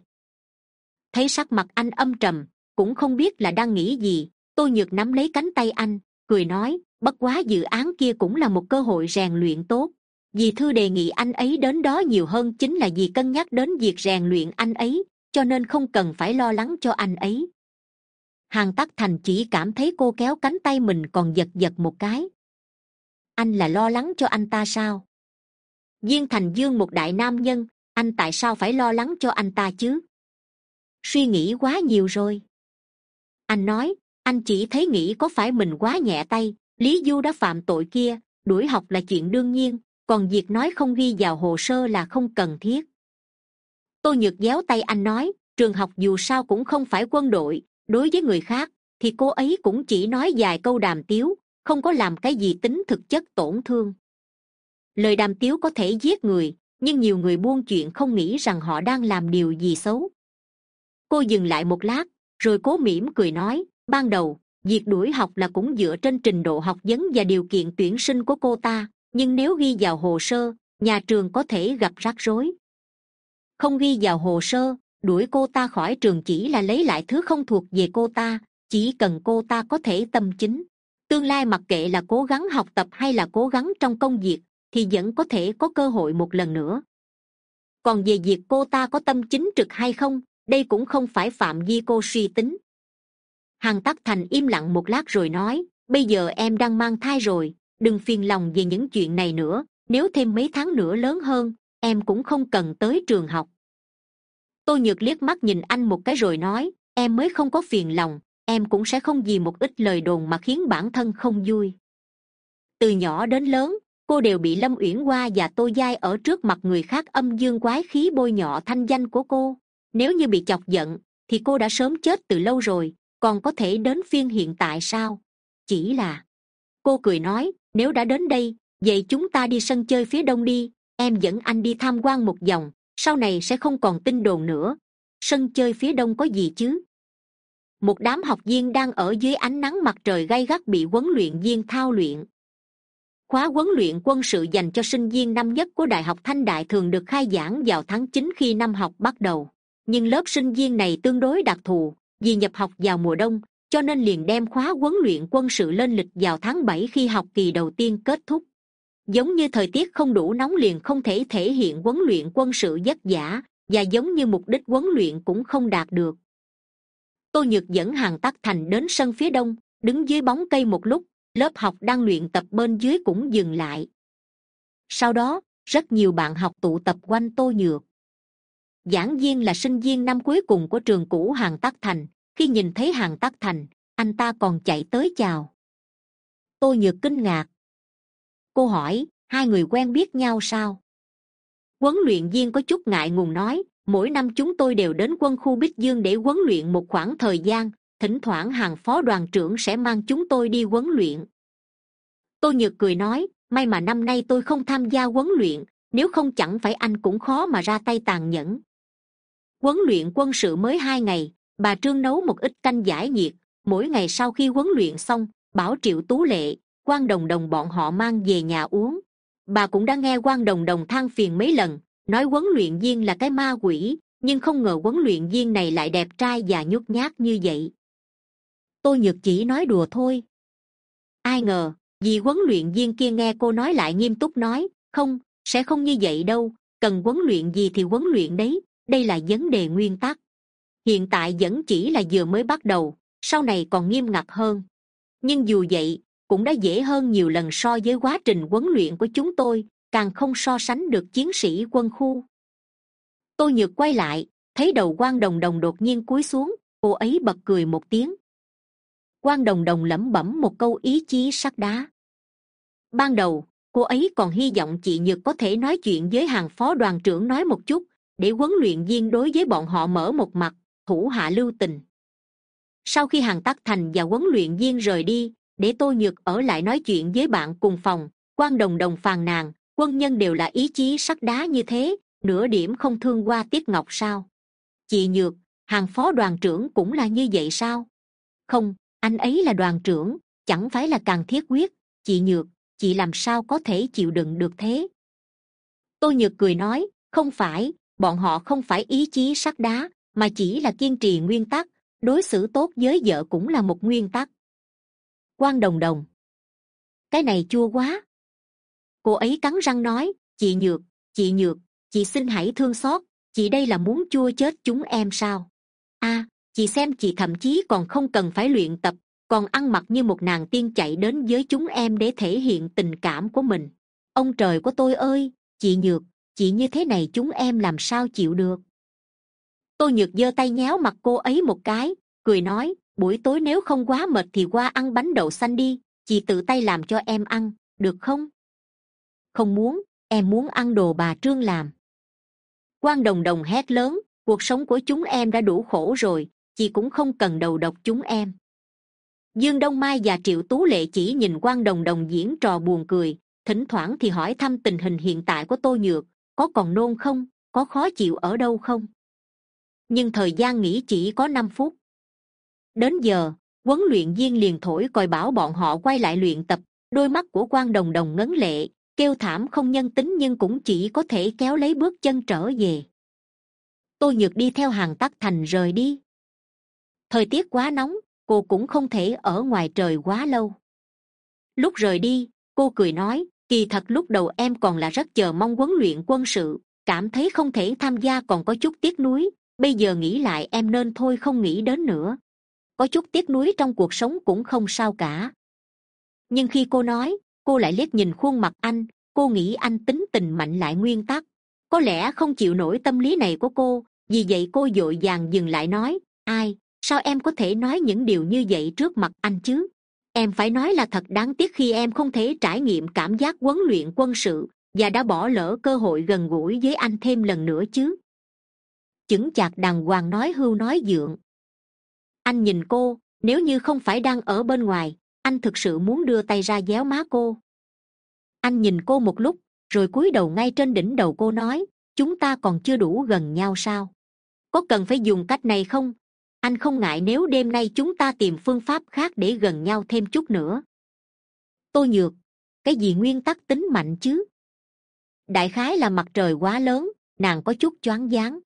Thấy sắc mặt anh âm trầm, cũng không biết là đang nghĩ gì tôi nhược nắm lấy cánh tay anh, cười nói, bất quá dự án kia cũng là một cơ hội rèn luyện tốt. Vì thư đề nghị anh ấy đến đó nhiều hơn chính là vì cân nhắc đến việc rèn luyện anh ấy, cho nên không cần phải lo lắng cho anh ấy hàng tắc thành chỉ cảm thấy cô kéo cánh tay mình còn giật giật một cái. Anh là lo lắng cho anh ta sao? Viên thành dương một đại nam nhân, anh tại sao phải lo lắng cho anh ta chứ? Suy nghĩ quá nhiều rồi. Anh nói, anh chỉ thấy nghĩ có phải mình quá nhẹ tay, lý du đã phạm tội kia, đuổi học là chuyện đương nhiên, còn việc nói không ghi vào hồ sơ là không cần thiết. Tôi nhược déo tay anh nói, trường học dù sao cũng không phải quân đội đối với người khác, thì cô ấy cũng chỉ nói vài câu đàm tiếu, không có làm cái gì tính thực chất tổn thương. Lời đàm tiếu có thể giết người, nhưng nhiều người buôn chuyện không nghĩ rằng họ đang làm điều gì xấu. Cô dừng lại một lát, rồi cố mỉm cười nói, ban đầu, việc đuổi học là cũng dựa trên trình độ học vấn và điều kiện tuyển sinh của cô ta, nhưng nếu ghi vào hồ sơ, nhà trường có thể gặp rắc rối. Không ghi vào hồ sơ đuổi cô ta khỏi trường chỉ là lấy lại thứ không thuộc về cô ta, chỉ cần cô ta có thể tâm chính. Tương lai mặc kệ là cố gắng học tập hay là cố gắng trong công việc, thì vẫn có thể có cơ hội một lần nữa. Còn về việc cô ta có tâm chính trực hay không, đây cũng không phải phạm vi cô suy tính. Hằng tắc thành im lặng một lát rồi nói, bây giờ em đang mang thai rồi, đừng phiền lòng về những chuyện này nữa, nếu thêm mấy tháng nữa lớn hơn, em cũng không cần tới trường học tôi nhược liếc mắt nhìn anh một cái rồi nói, em mới không có phiền lòng, em cũng sẽ không vì một ít lời đồn mà khiến bản thân không vui. Từ nhỏ đến lớn, cô đều bị lâm uyển hoa và tô giai ở trước mặt người khác âm dương quái khí bôi nhọ thanh danh của cô. Nếu như bị chọc giận, thì cô đã sớm chết từ lâu rồi, còn có thể đến phiên hiện tại sao? Chỉ là, cô cười nói, nếu đã đến đây, vậy chúng ta đi sân chơi phía đông đi, em dẫn anh đi tham quan một vòng sau này sẽ không còn tin đồn nữa. Sân chơi phía đông có gì chứ? Một đám học viên đang ở dưới ánh nắng mặt trời gay gắt bị huấn luyện viên thao luyện. Khóa huấn luyện quân sự dành cho sinh viên năm nhất của đại học thanh đại thường được khai giảng vào tháng chín khi năm học bắt đầu. Nhưng lớp sinh viên này tương đối đặc thù, vì nhập học vào mùa đông, cho nên liền đem khóa huấn luyện quân sự lên lịch vào tháng bảy khi học kỳ đầu tiên kết thúc giống như thời tiết không đủ nóng liền không thể thể hiện huấn luyện quân sự vất vả, và giống như mục đích huấn luyện cũng không đạt được. Tô nhược dẫn hàng tắc thành đến sân phía đông, đứng dưới bóng cây một lúc, lớp học đang luyện tập bên dưới cũng dừng lại. Sau đó, rất nhiều bạn học tụ tập quanh tô nhược. Giảng viên là sinh viên năm cuối cùng của trường cũ hàng tắc thành. Khi nhìn thấy hàng tắc thành, anh ta còn chạy tới chào. Tô nhược kinh ngạc cô hỏi, hai người quen biết nhau sao? Huấn luyện viên có chút ngại ngùng nói, mỗi năm chúng tôi đều đến quân khu bích dương để huấn luyện một khoảng thời gian, thỉnh thoảng hàng phó đoàn trưởng sẽ mang chúng tôi đi huấn luyện. Tôi nhược cười nói, may mà năm nay tôi không tham gia huấn luyện, nếu không chẳng phải anh cũng khó mà ra tay tàn nhẫn. Huấn luyện quân sự mới hai ngày, bà trương nấu một ít canh giải nhiệt, mỗi ngày sau khi huấn luyện xong bảo triệu tú lệ quan đồng đồng bọn họ mang về nhà uống. Bà cũng đã nghe quan đồng đồng than phiền mấy lần, nói huấn luyện viên là cái ma quỷ, nhưng không ngờ huấn luyện viên này lại đẹp trai và nhút nhát như vậy. Tôi nhược chỉ nói đùa thôi. Ai ngờ, vì huấn luyện viên kia nghe cô nói lại nghiêm túc nói, không, sẽ không như vậy đâu, cần huấn luyện gì thì huấn luyện đấy, đây là vấn đề nguyên tắc. Hiện tại vẫn chỉ là vừa mới bắt đầu, sau này còn nghiêm ngặt hơn. Nhưng dù vậy cũng đã dễ hơn nhiều lần so với quá trình huấn luyện của chúng tôi, càng không so sánh được chiến sĩ quân khu. Tôi nhược quay lại, thấy đầu quan đồng đồng đột nhiên cúi xuống, cô ấy bật cười một tiếng. Quan đồng đồng lẩm bẩm một câu ý chí sắt đá. Ban đầu, cô ấy còn hy vọng chị nhược có thể nói chuyện với hàng phó đoàn trưởng nói một chút, để huấn luyện viên đối với bọn họ mở một mặt, thủ hạ lưu tình. Sau khi hàng tắc thành và huấn luyện viên rời đi để tôi nhược ở lại nói chuyện với bạn cùng phòng, quan đồng đồng phàn nàn, quân nhân đều là ý chí sắt đá như thế, nửa điểm không thương qua tiết ngọc sao? Chị nhược, hàng phó đoàn trưởng cũng là như vậy sao? Không, anh ấy là đoàn trưởng, chẳng phải là càng thiết quyết. Chị nhược, chị làm sao có thể chịu đựng được thế? Tôi nhược cười nói, không phải, bọn họ không phải ý chí sắt đá, mà chỉ là kiên trì nguyên tắc. Đối xử tốt với vợ cũng là một nguyên tắc quan đồng đồng. Cái này chua quá. Cô ấy cắn răng nói, chị nhược chị nhược, chị xin hãy thương xót, chị đây là muốn chua chết chúng em sao? A, chị xem chị thậm chí còn không cần phải luyện tập, còn ăn mặc như một nàng tiên chạy đến với chúng em để thể hiện tình cảm của mình. Ông trời của tôi ơi, chị nhược, chị như thế này chúng em làm sao chịu được? Tôi nhược giơ tay nhéo mặt cô ấy một cái, cười nói buổi tối nếu không quá mệt thì qua ăn bánh đậu xanh đi, chị tự tay làm cho em ăn, được không? Không muốn, em muốn ăn đồ bà trương làm. Quan đồng đồng hét lớn, cuộc sống của chúng em đã đủ khổ rồi, chị cũng không cần đầu độc chúng em. Dương đông mai và triệu tú lệ chỉ nhìn quan đồng đồng diễn trò buồn cười, thỉnh thoảng thì hỏi thăm tình hình hiện tại của tô nhược, có còn nôn không, có khó chịu ở đâu không? Nhưng thời gian nghỉ chỉ có năm phút đến giờ, huấn luyện viên liền thổi còi bảo bọn họ quay lại luyện tập. Đôi mắt của quan đồng đồng ngấn lệ, kêu thảm không nhân tính nhưng cũng chỉ có thể kéo lấy bước chân trở về. Tôi nhược đi theo hàng tắc thành rời đi. Thời tiết quá nóng, cô cũng không thể ở ngoài trời quá lâu. Lúc rời đi, cô cười nói, kỳ thật lúc đầu em còn là rất chờ mong huấn luyện quân sự, cảm thấy không thể tham gia còn có chút tiếc nuối, bây giờ nghĩ lại em nên thôi không nghĩ đến nữa có chút tiếc nuối trong cuộc sống cũng không sao cả. Nhưng khi cô nói, cô lại liếc nhìn khuôn mặt anh, cô nghĩ anh tính tình mạnh lại nguyên tắc. Có lẽ không chịu nổi tâm lý này của cô, vì vậy cô d ộ i vàng dừng lại nói, ai, sao em có thể nói những điều như vậy trước mặt anh chứ? Em phải nói là thật đáng tiếc khi em không thể trải nghiệm cảm giác huấn luyện quân sự và đã bỏ lỡ cơ hội gần gũi với anh thêm lần nữa chứ. Chững chạc đàng hoàng nói hưu nói dượng anh nhìn cô, nếu như không phải đang ở bên ngoài, anh thực sự muốn đưa tay ra déo má cô. Anh nhìn cô một lúc, rồi cúi đầu ngay trên đỉnh đầu cô nói, chúng ta còn chưa đủ gần nhau sao? Có cần phải dùng cách này không? Anh không ngại nếu đêm nay chúng ta tìm phương pháp khác để gần nhau thêm chút nữa. Tôi nhược, cái gì nguyên tắc tính mạnh chứ? Đại khái là mặt trời quá lớn, nàng có chút choáng váng.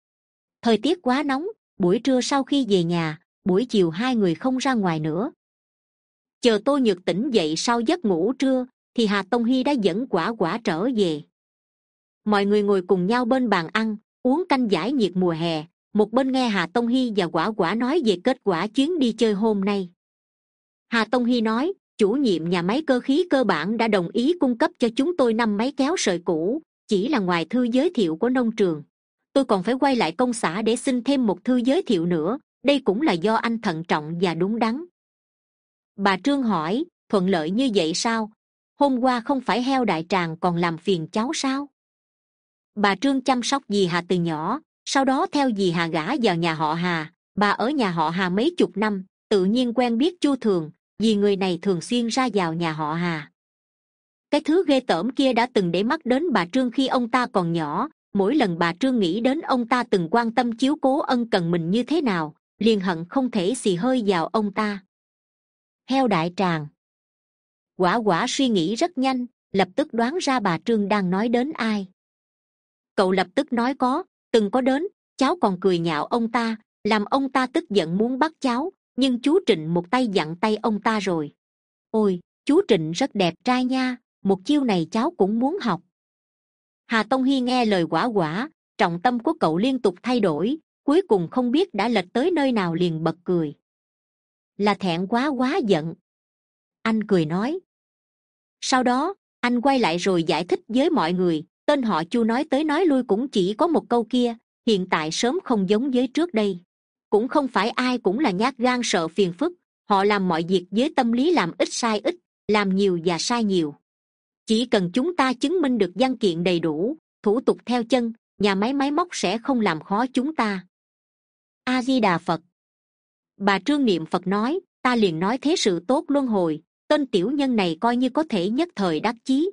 Thời tiết quá nóng, buổi trưa sau khi về nhà buổi chiều hai người không ra ngoài nữa. Chờ tôi nhược tỉnh dậy sau giấc ngủ trưa, thì hà tông hy đã dẫn quả quả trở về. Mọi người ngồi cùng nhau bên bàn ăn, uống canh giải nhiệt mùa hè, một bên nghe hà tông hy và quả quả nói về kết quả chuyến đi chơi hôm nay. Hà tông hy nói, chủ nhiệm nhà máy cơ khí cơ bản đã đồng ý cung cấp cho chúng tôi năm máy kéo sợi cũ, chỉ là ngoài thư giới thiệu của nông trường. Tôi còn phải quay lại công xã để xin thêm một thư giới thiệu nữa đây cũng là do anh thận trọng và đúng đắn. Bà trương hỏi, thuận lợi như vậy sao? Hôm qua không phải heo đại tràng còn làm phiền cháu sao? Bà trương chăm sóc dì hà từ nhỏ, sau đó theo dì hà gả vào nhà họ hà. Bà ở nhà họ hà mấy chục năm, tự nhiên quen biết chu thường, vì người này thường xuyên ra vào nhà họ hà. Cái thứ ghê tởm kia đã từng để mắt đến bà trương khi ông ta còn nhỏ. Mỗi lần bà trương nghĩ đến ông ta từng quan tâm chiếu cố ân cần mình như thế nào liền hận không thể xì hơi vào ông ta. Heo đại tràng. Quả quả suy nghĩ rất nhanh, lập tức đoán ra bà trương đang nói đến ai. Cậu lập tức nói có, từng có đến, cháu còn cười nhạo ông ta, làm ông ta tức giận muốn bắt cháu, nhưng chú trịnh một tay dặn tay ông ta rồi. Ôi, chú trịnh rất đẹp trai nha, một chiêu này cháu cũng muốn học. Hà tông hy nghe lời quả quả, trọng tâm của cậu liên tục thay đổi cuối cùng không biết đã lệch tới nơi nào liền bật cười. Là thẹn quá quá giận. Anh cười nói. Sau đó, anh quay lại rồi giải thích với mọi người, tên họ chu nói tới nói lui cũng chỉ có một câu kia, hiện tại sớm không giống với trước đây. Cũng không phải ai cũng là nhát gan sợ phiền phức, họ làm mọi việc với tâm lý làm ít sai ít, làm nhiều và sai nhiều. Chỉ cần chúng ta chứng minh được văn kiện đầy đủ, thủ tục theo chân, nhà máy máy móc sẽ không làm khó chúng ta a di đà phật. Bà trương niệm phật nói, ta liền nói thế sự tốt luân hồi, tên tiểu nhân này coi như có thể nhất thời đắc chí,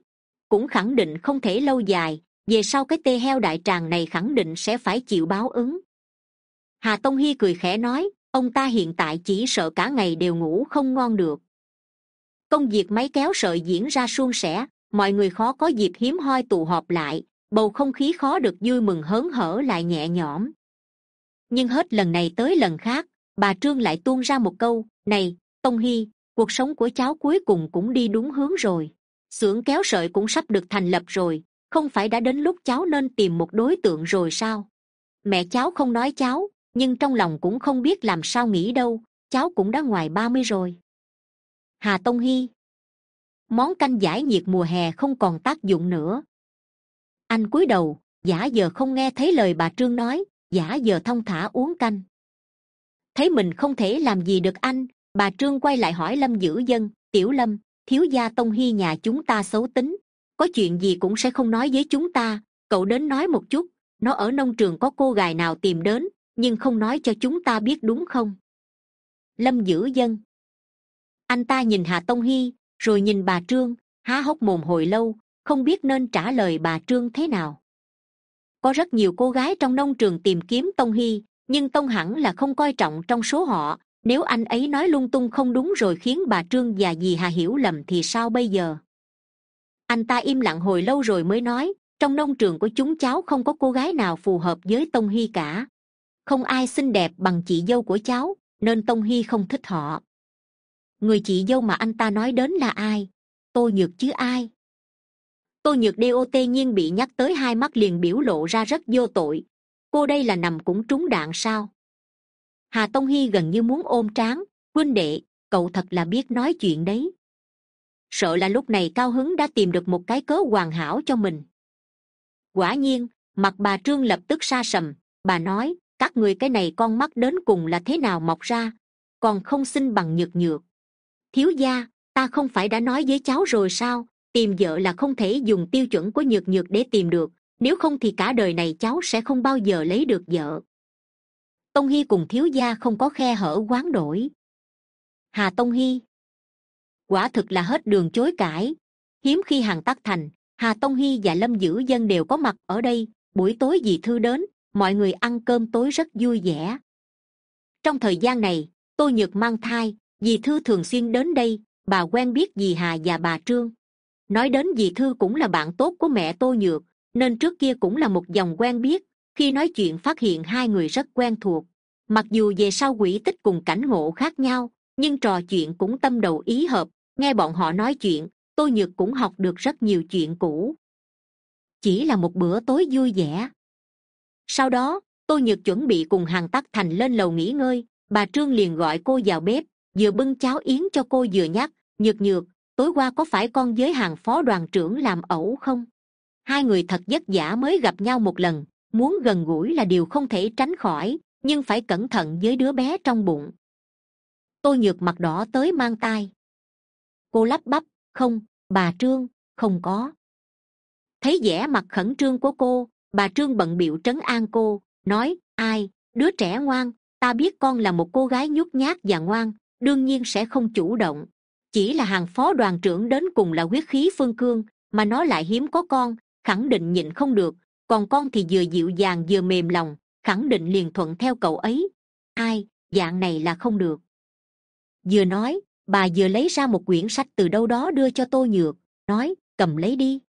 cũng khẳng định không thể lâu dài, về sau cái tê heo đại tràng này khẳng định sẽ phải chịu báo ứng. Hà tông hy cười khẽ nói, ông ta hiện tại chỉ sợ cả ngày đều ngủ không ngon được. Công việc máy kéo sợi diễn ra suôn sẻ, mọi người khó có dịp hiếm hoi tụ họp lại, bầu không khí khó được vui mừng hớn hở lại nhẹ nhõm nhưng hết lần này tới lần khác, bà trương lại tuôn ra một câu, này, tông hy, cuộc sống của cháu cuối cùng cũng đi đúng hướng rồi. Xưởng kéo sợi cũng sắp được thành lập rồi, không phải đã đến lúc cháu nên tìm một đối tượng rồi sao? Mẹ cháu không nói cháu, nhưng trong lòng cũng không biết làm sao nghĩ đâu, cháu cũng đã ngoài ba mươi rồi. Hà tông hy, món canh giải nhiệt mùa hè không còn tác dụng nữa. Anh cúi đầu, giả giờ không nghe thấy lời bà trương nói giả giờ thông thả uống canh. Thấy mình không thể làm gì được anh, bà trương quay lại hỏi lâm dữ dân, tiểu lâm, thiếu gia tông hy nhà chúng ta xấu tính, có chuyện gì cũng sẽ không nói với chúng ta, cậu đến nói một chút, nó ở nông trường có cô gái nào tìm đến, nhưng không nói cho chúng ta biết đúng không? Lâm dữ dân. Anh ta nhìn hà tông hy, rồi nhìn bà trương, há hốc mồm hồi lâu, không biết nên trả lời bà trương thế nào có rất nhiều cô gái trong nông trường tìm kiếm tông hy, nhưng tông hẳn là không coi trọng trong số họ. Nếu anh ấy nói lung tung không đúng rồi khiến bà trương và dì hà hiểu lầm thì sao bây giờ? Anh ta im lặng hồi lâu rồi mới nói, trong nông trường của chúng cháu không có cô gái nào phù hợp với tông hy cả. Không ai xinh đẹp bằng chị dâu của cháu, nên tông hy không thích họ. Người chị dâu mà anh ta nói đến là ai? Tôi nhược chứ ai? Cô nhược dot nhiên bị nhắc tới hai mắt liền biểu lộ ra rất vô tội. Cô đây là nằm cũng trúng đạn sao? Hà tông hy gần như muốn ôm tráng huynh đệ, cậu thật là biết nói chuyện đấy. Sợ là lúc này cao hứng đã tìm được một cái cớ hoàn hảo cho mình. Quả nhiên, mặt bà trương lập tức xa sầm. Bà nói, các người cái này con mắt đến cùng là thế nào mọc ra? Còn không xin bằng nhược nhược. Thiếu gia, ta không phải đã nói với cháu rồi sao? Tìm vợ là không thể dùng tiêu chuẩn của nhược nhược để tìm được, nếu không thì cả đời này cháu sẽ không bao giờ lấy được vợ. Tông hy cùng thiếu gia không có khe hở quán đổi. Hà tông hy. Quả thực là hết đường chối cãi. Hiếm khi hàng tắc thành, hà tông hy và lâm dữ dân đều có mặt ở đây, buổi tối dì thư đến, mọi người ăn cơm tối rất vui vẻ. Trong thời gian này tôi nhược mang thai dì thư thường xuyên đến đây, bà quen biết dì hà và bà trương nói đến dì thư cũng là bạn tốt của mẹ tôi nhược, nên trước kia cũng là một dòng quen biết, khi nói chuyện phát hiện hai người rất quen thuộc. Mặc dù về sau quỷ tích cùng cảnh ngộ khác nhau, nhưng trò chuyện cũng tâm đầu ý hợp, nghe bọn họ nói chuyện tôi nhược cũng học được rất nhiều chuyện cũ. Chỉ là một bữa tối vui vẻ. Sau đó tôi nhược chuẩn bị cùng hàng tắc thành lên lầu nghỉ ngơi, bà trương liền gọi cô vào bếp, vừa bưng cháo yến cho cô vừa nhắc, nhược nhược tối qua có phải con với hàng phó đoàn trưởng làm ẩu không? Hai người thật vất vả mới gặp nhau một lần, muốn gần gũi là điều không thể tránh khỏi, nhưng phải cẩn thận với đứa bé trong bụng. Tôi nhược mặt đỏ tới mang tai. Cô lắp bắp, không, bà trương, không có. Thấy vẻ mặt khẩn trương của cô, bà trương bận bịu trấn an cô, nói, ai, đứa trẻ ngoan, ta biết con là một cô gái nhút nhát và ngoan, đương nhiên sẽ không chủ động chỉ là hàng phó đoàn trưởng đến cùng là huyết khí phương cương, mà nó lại hiếm có con, khẳng định nhịn không được, còn con thì vừa dịu dàng vừa mềm lòng, khẳng định liền thuận theo cậu ấy. Ai, dạng này là không được. Vừa nói, bà vừa lấy ra một quyển sách từ đâu đó đưa cho tôi nhược, nói, cầm lấy đi.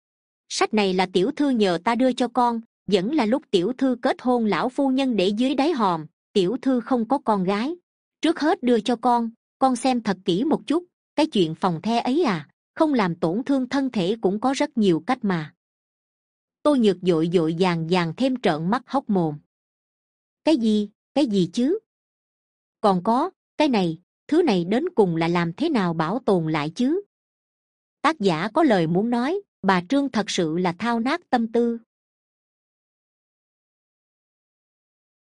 Sách này là tiểu thư nhờ ta đưa cho con, vẫn là lúc tiểu thư kết hôn lão phu nhân để dưới đáy hòm, tiểu thư không có con gái. Trước hết đưa cho con con xem thật kỹ một chút cái chuyện phòng the ấy à không làm tổn thương thân thể cũng có rất nhiều cách mà. Tôi nhược dội dội vàng vàng thêm trợn mắt hốc mồm. Cái gì cái gì chứ? Còn có, cái này, thứ này đến cùng là làm thế nào bảo tồn lại chứ? Tác giả có lời muốn nói, bà trương thật sự là thao nát tâm tư.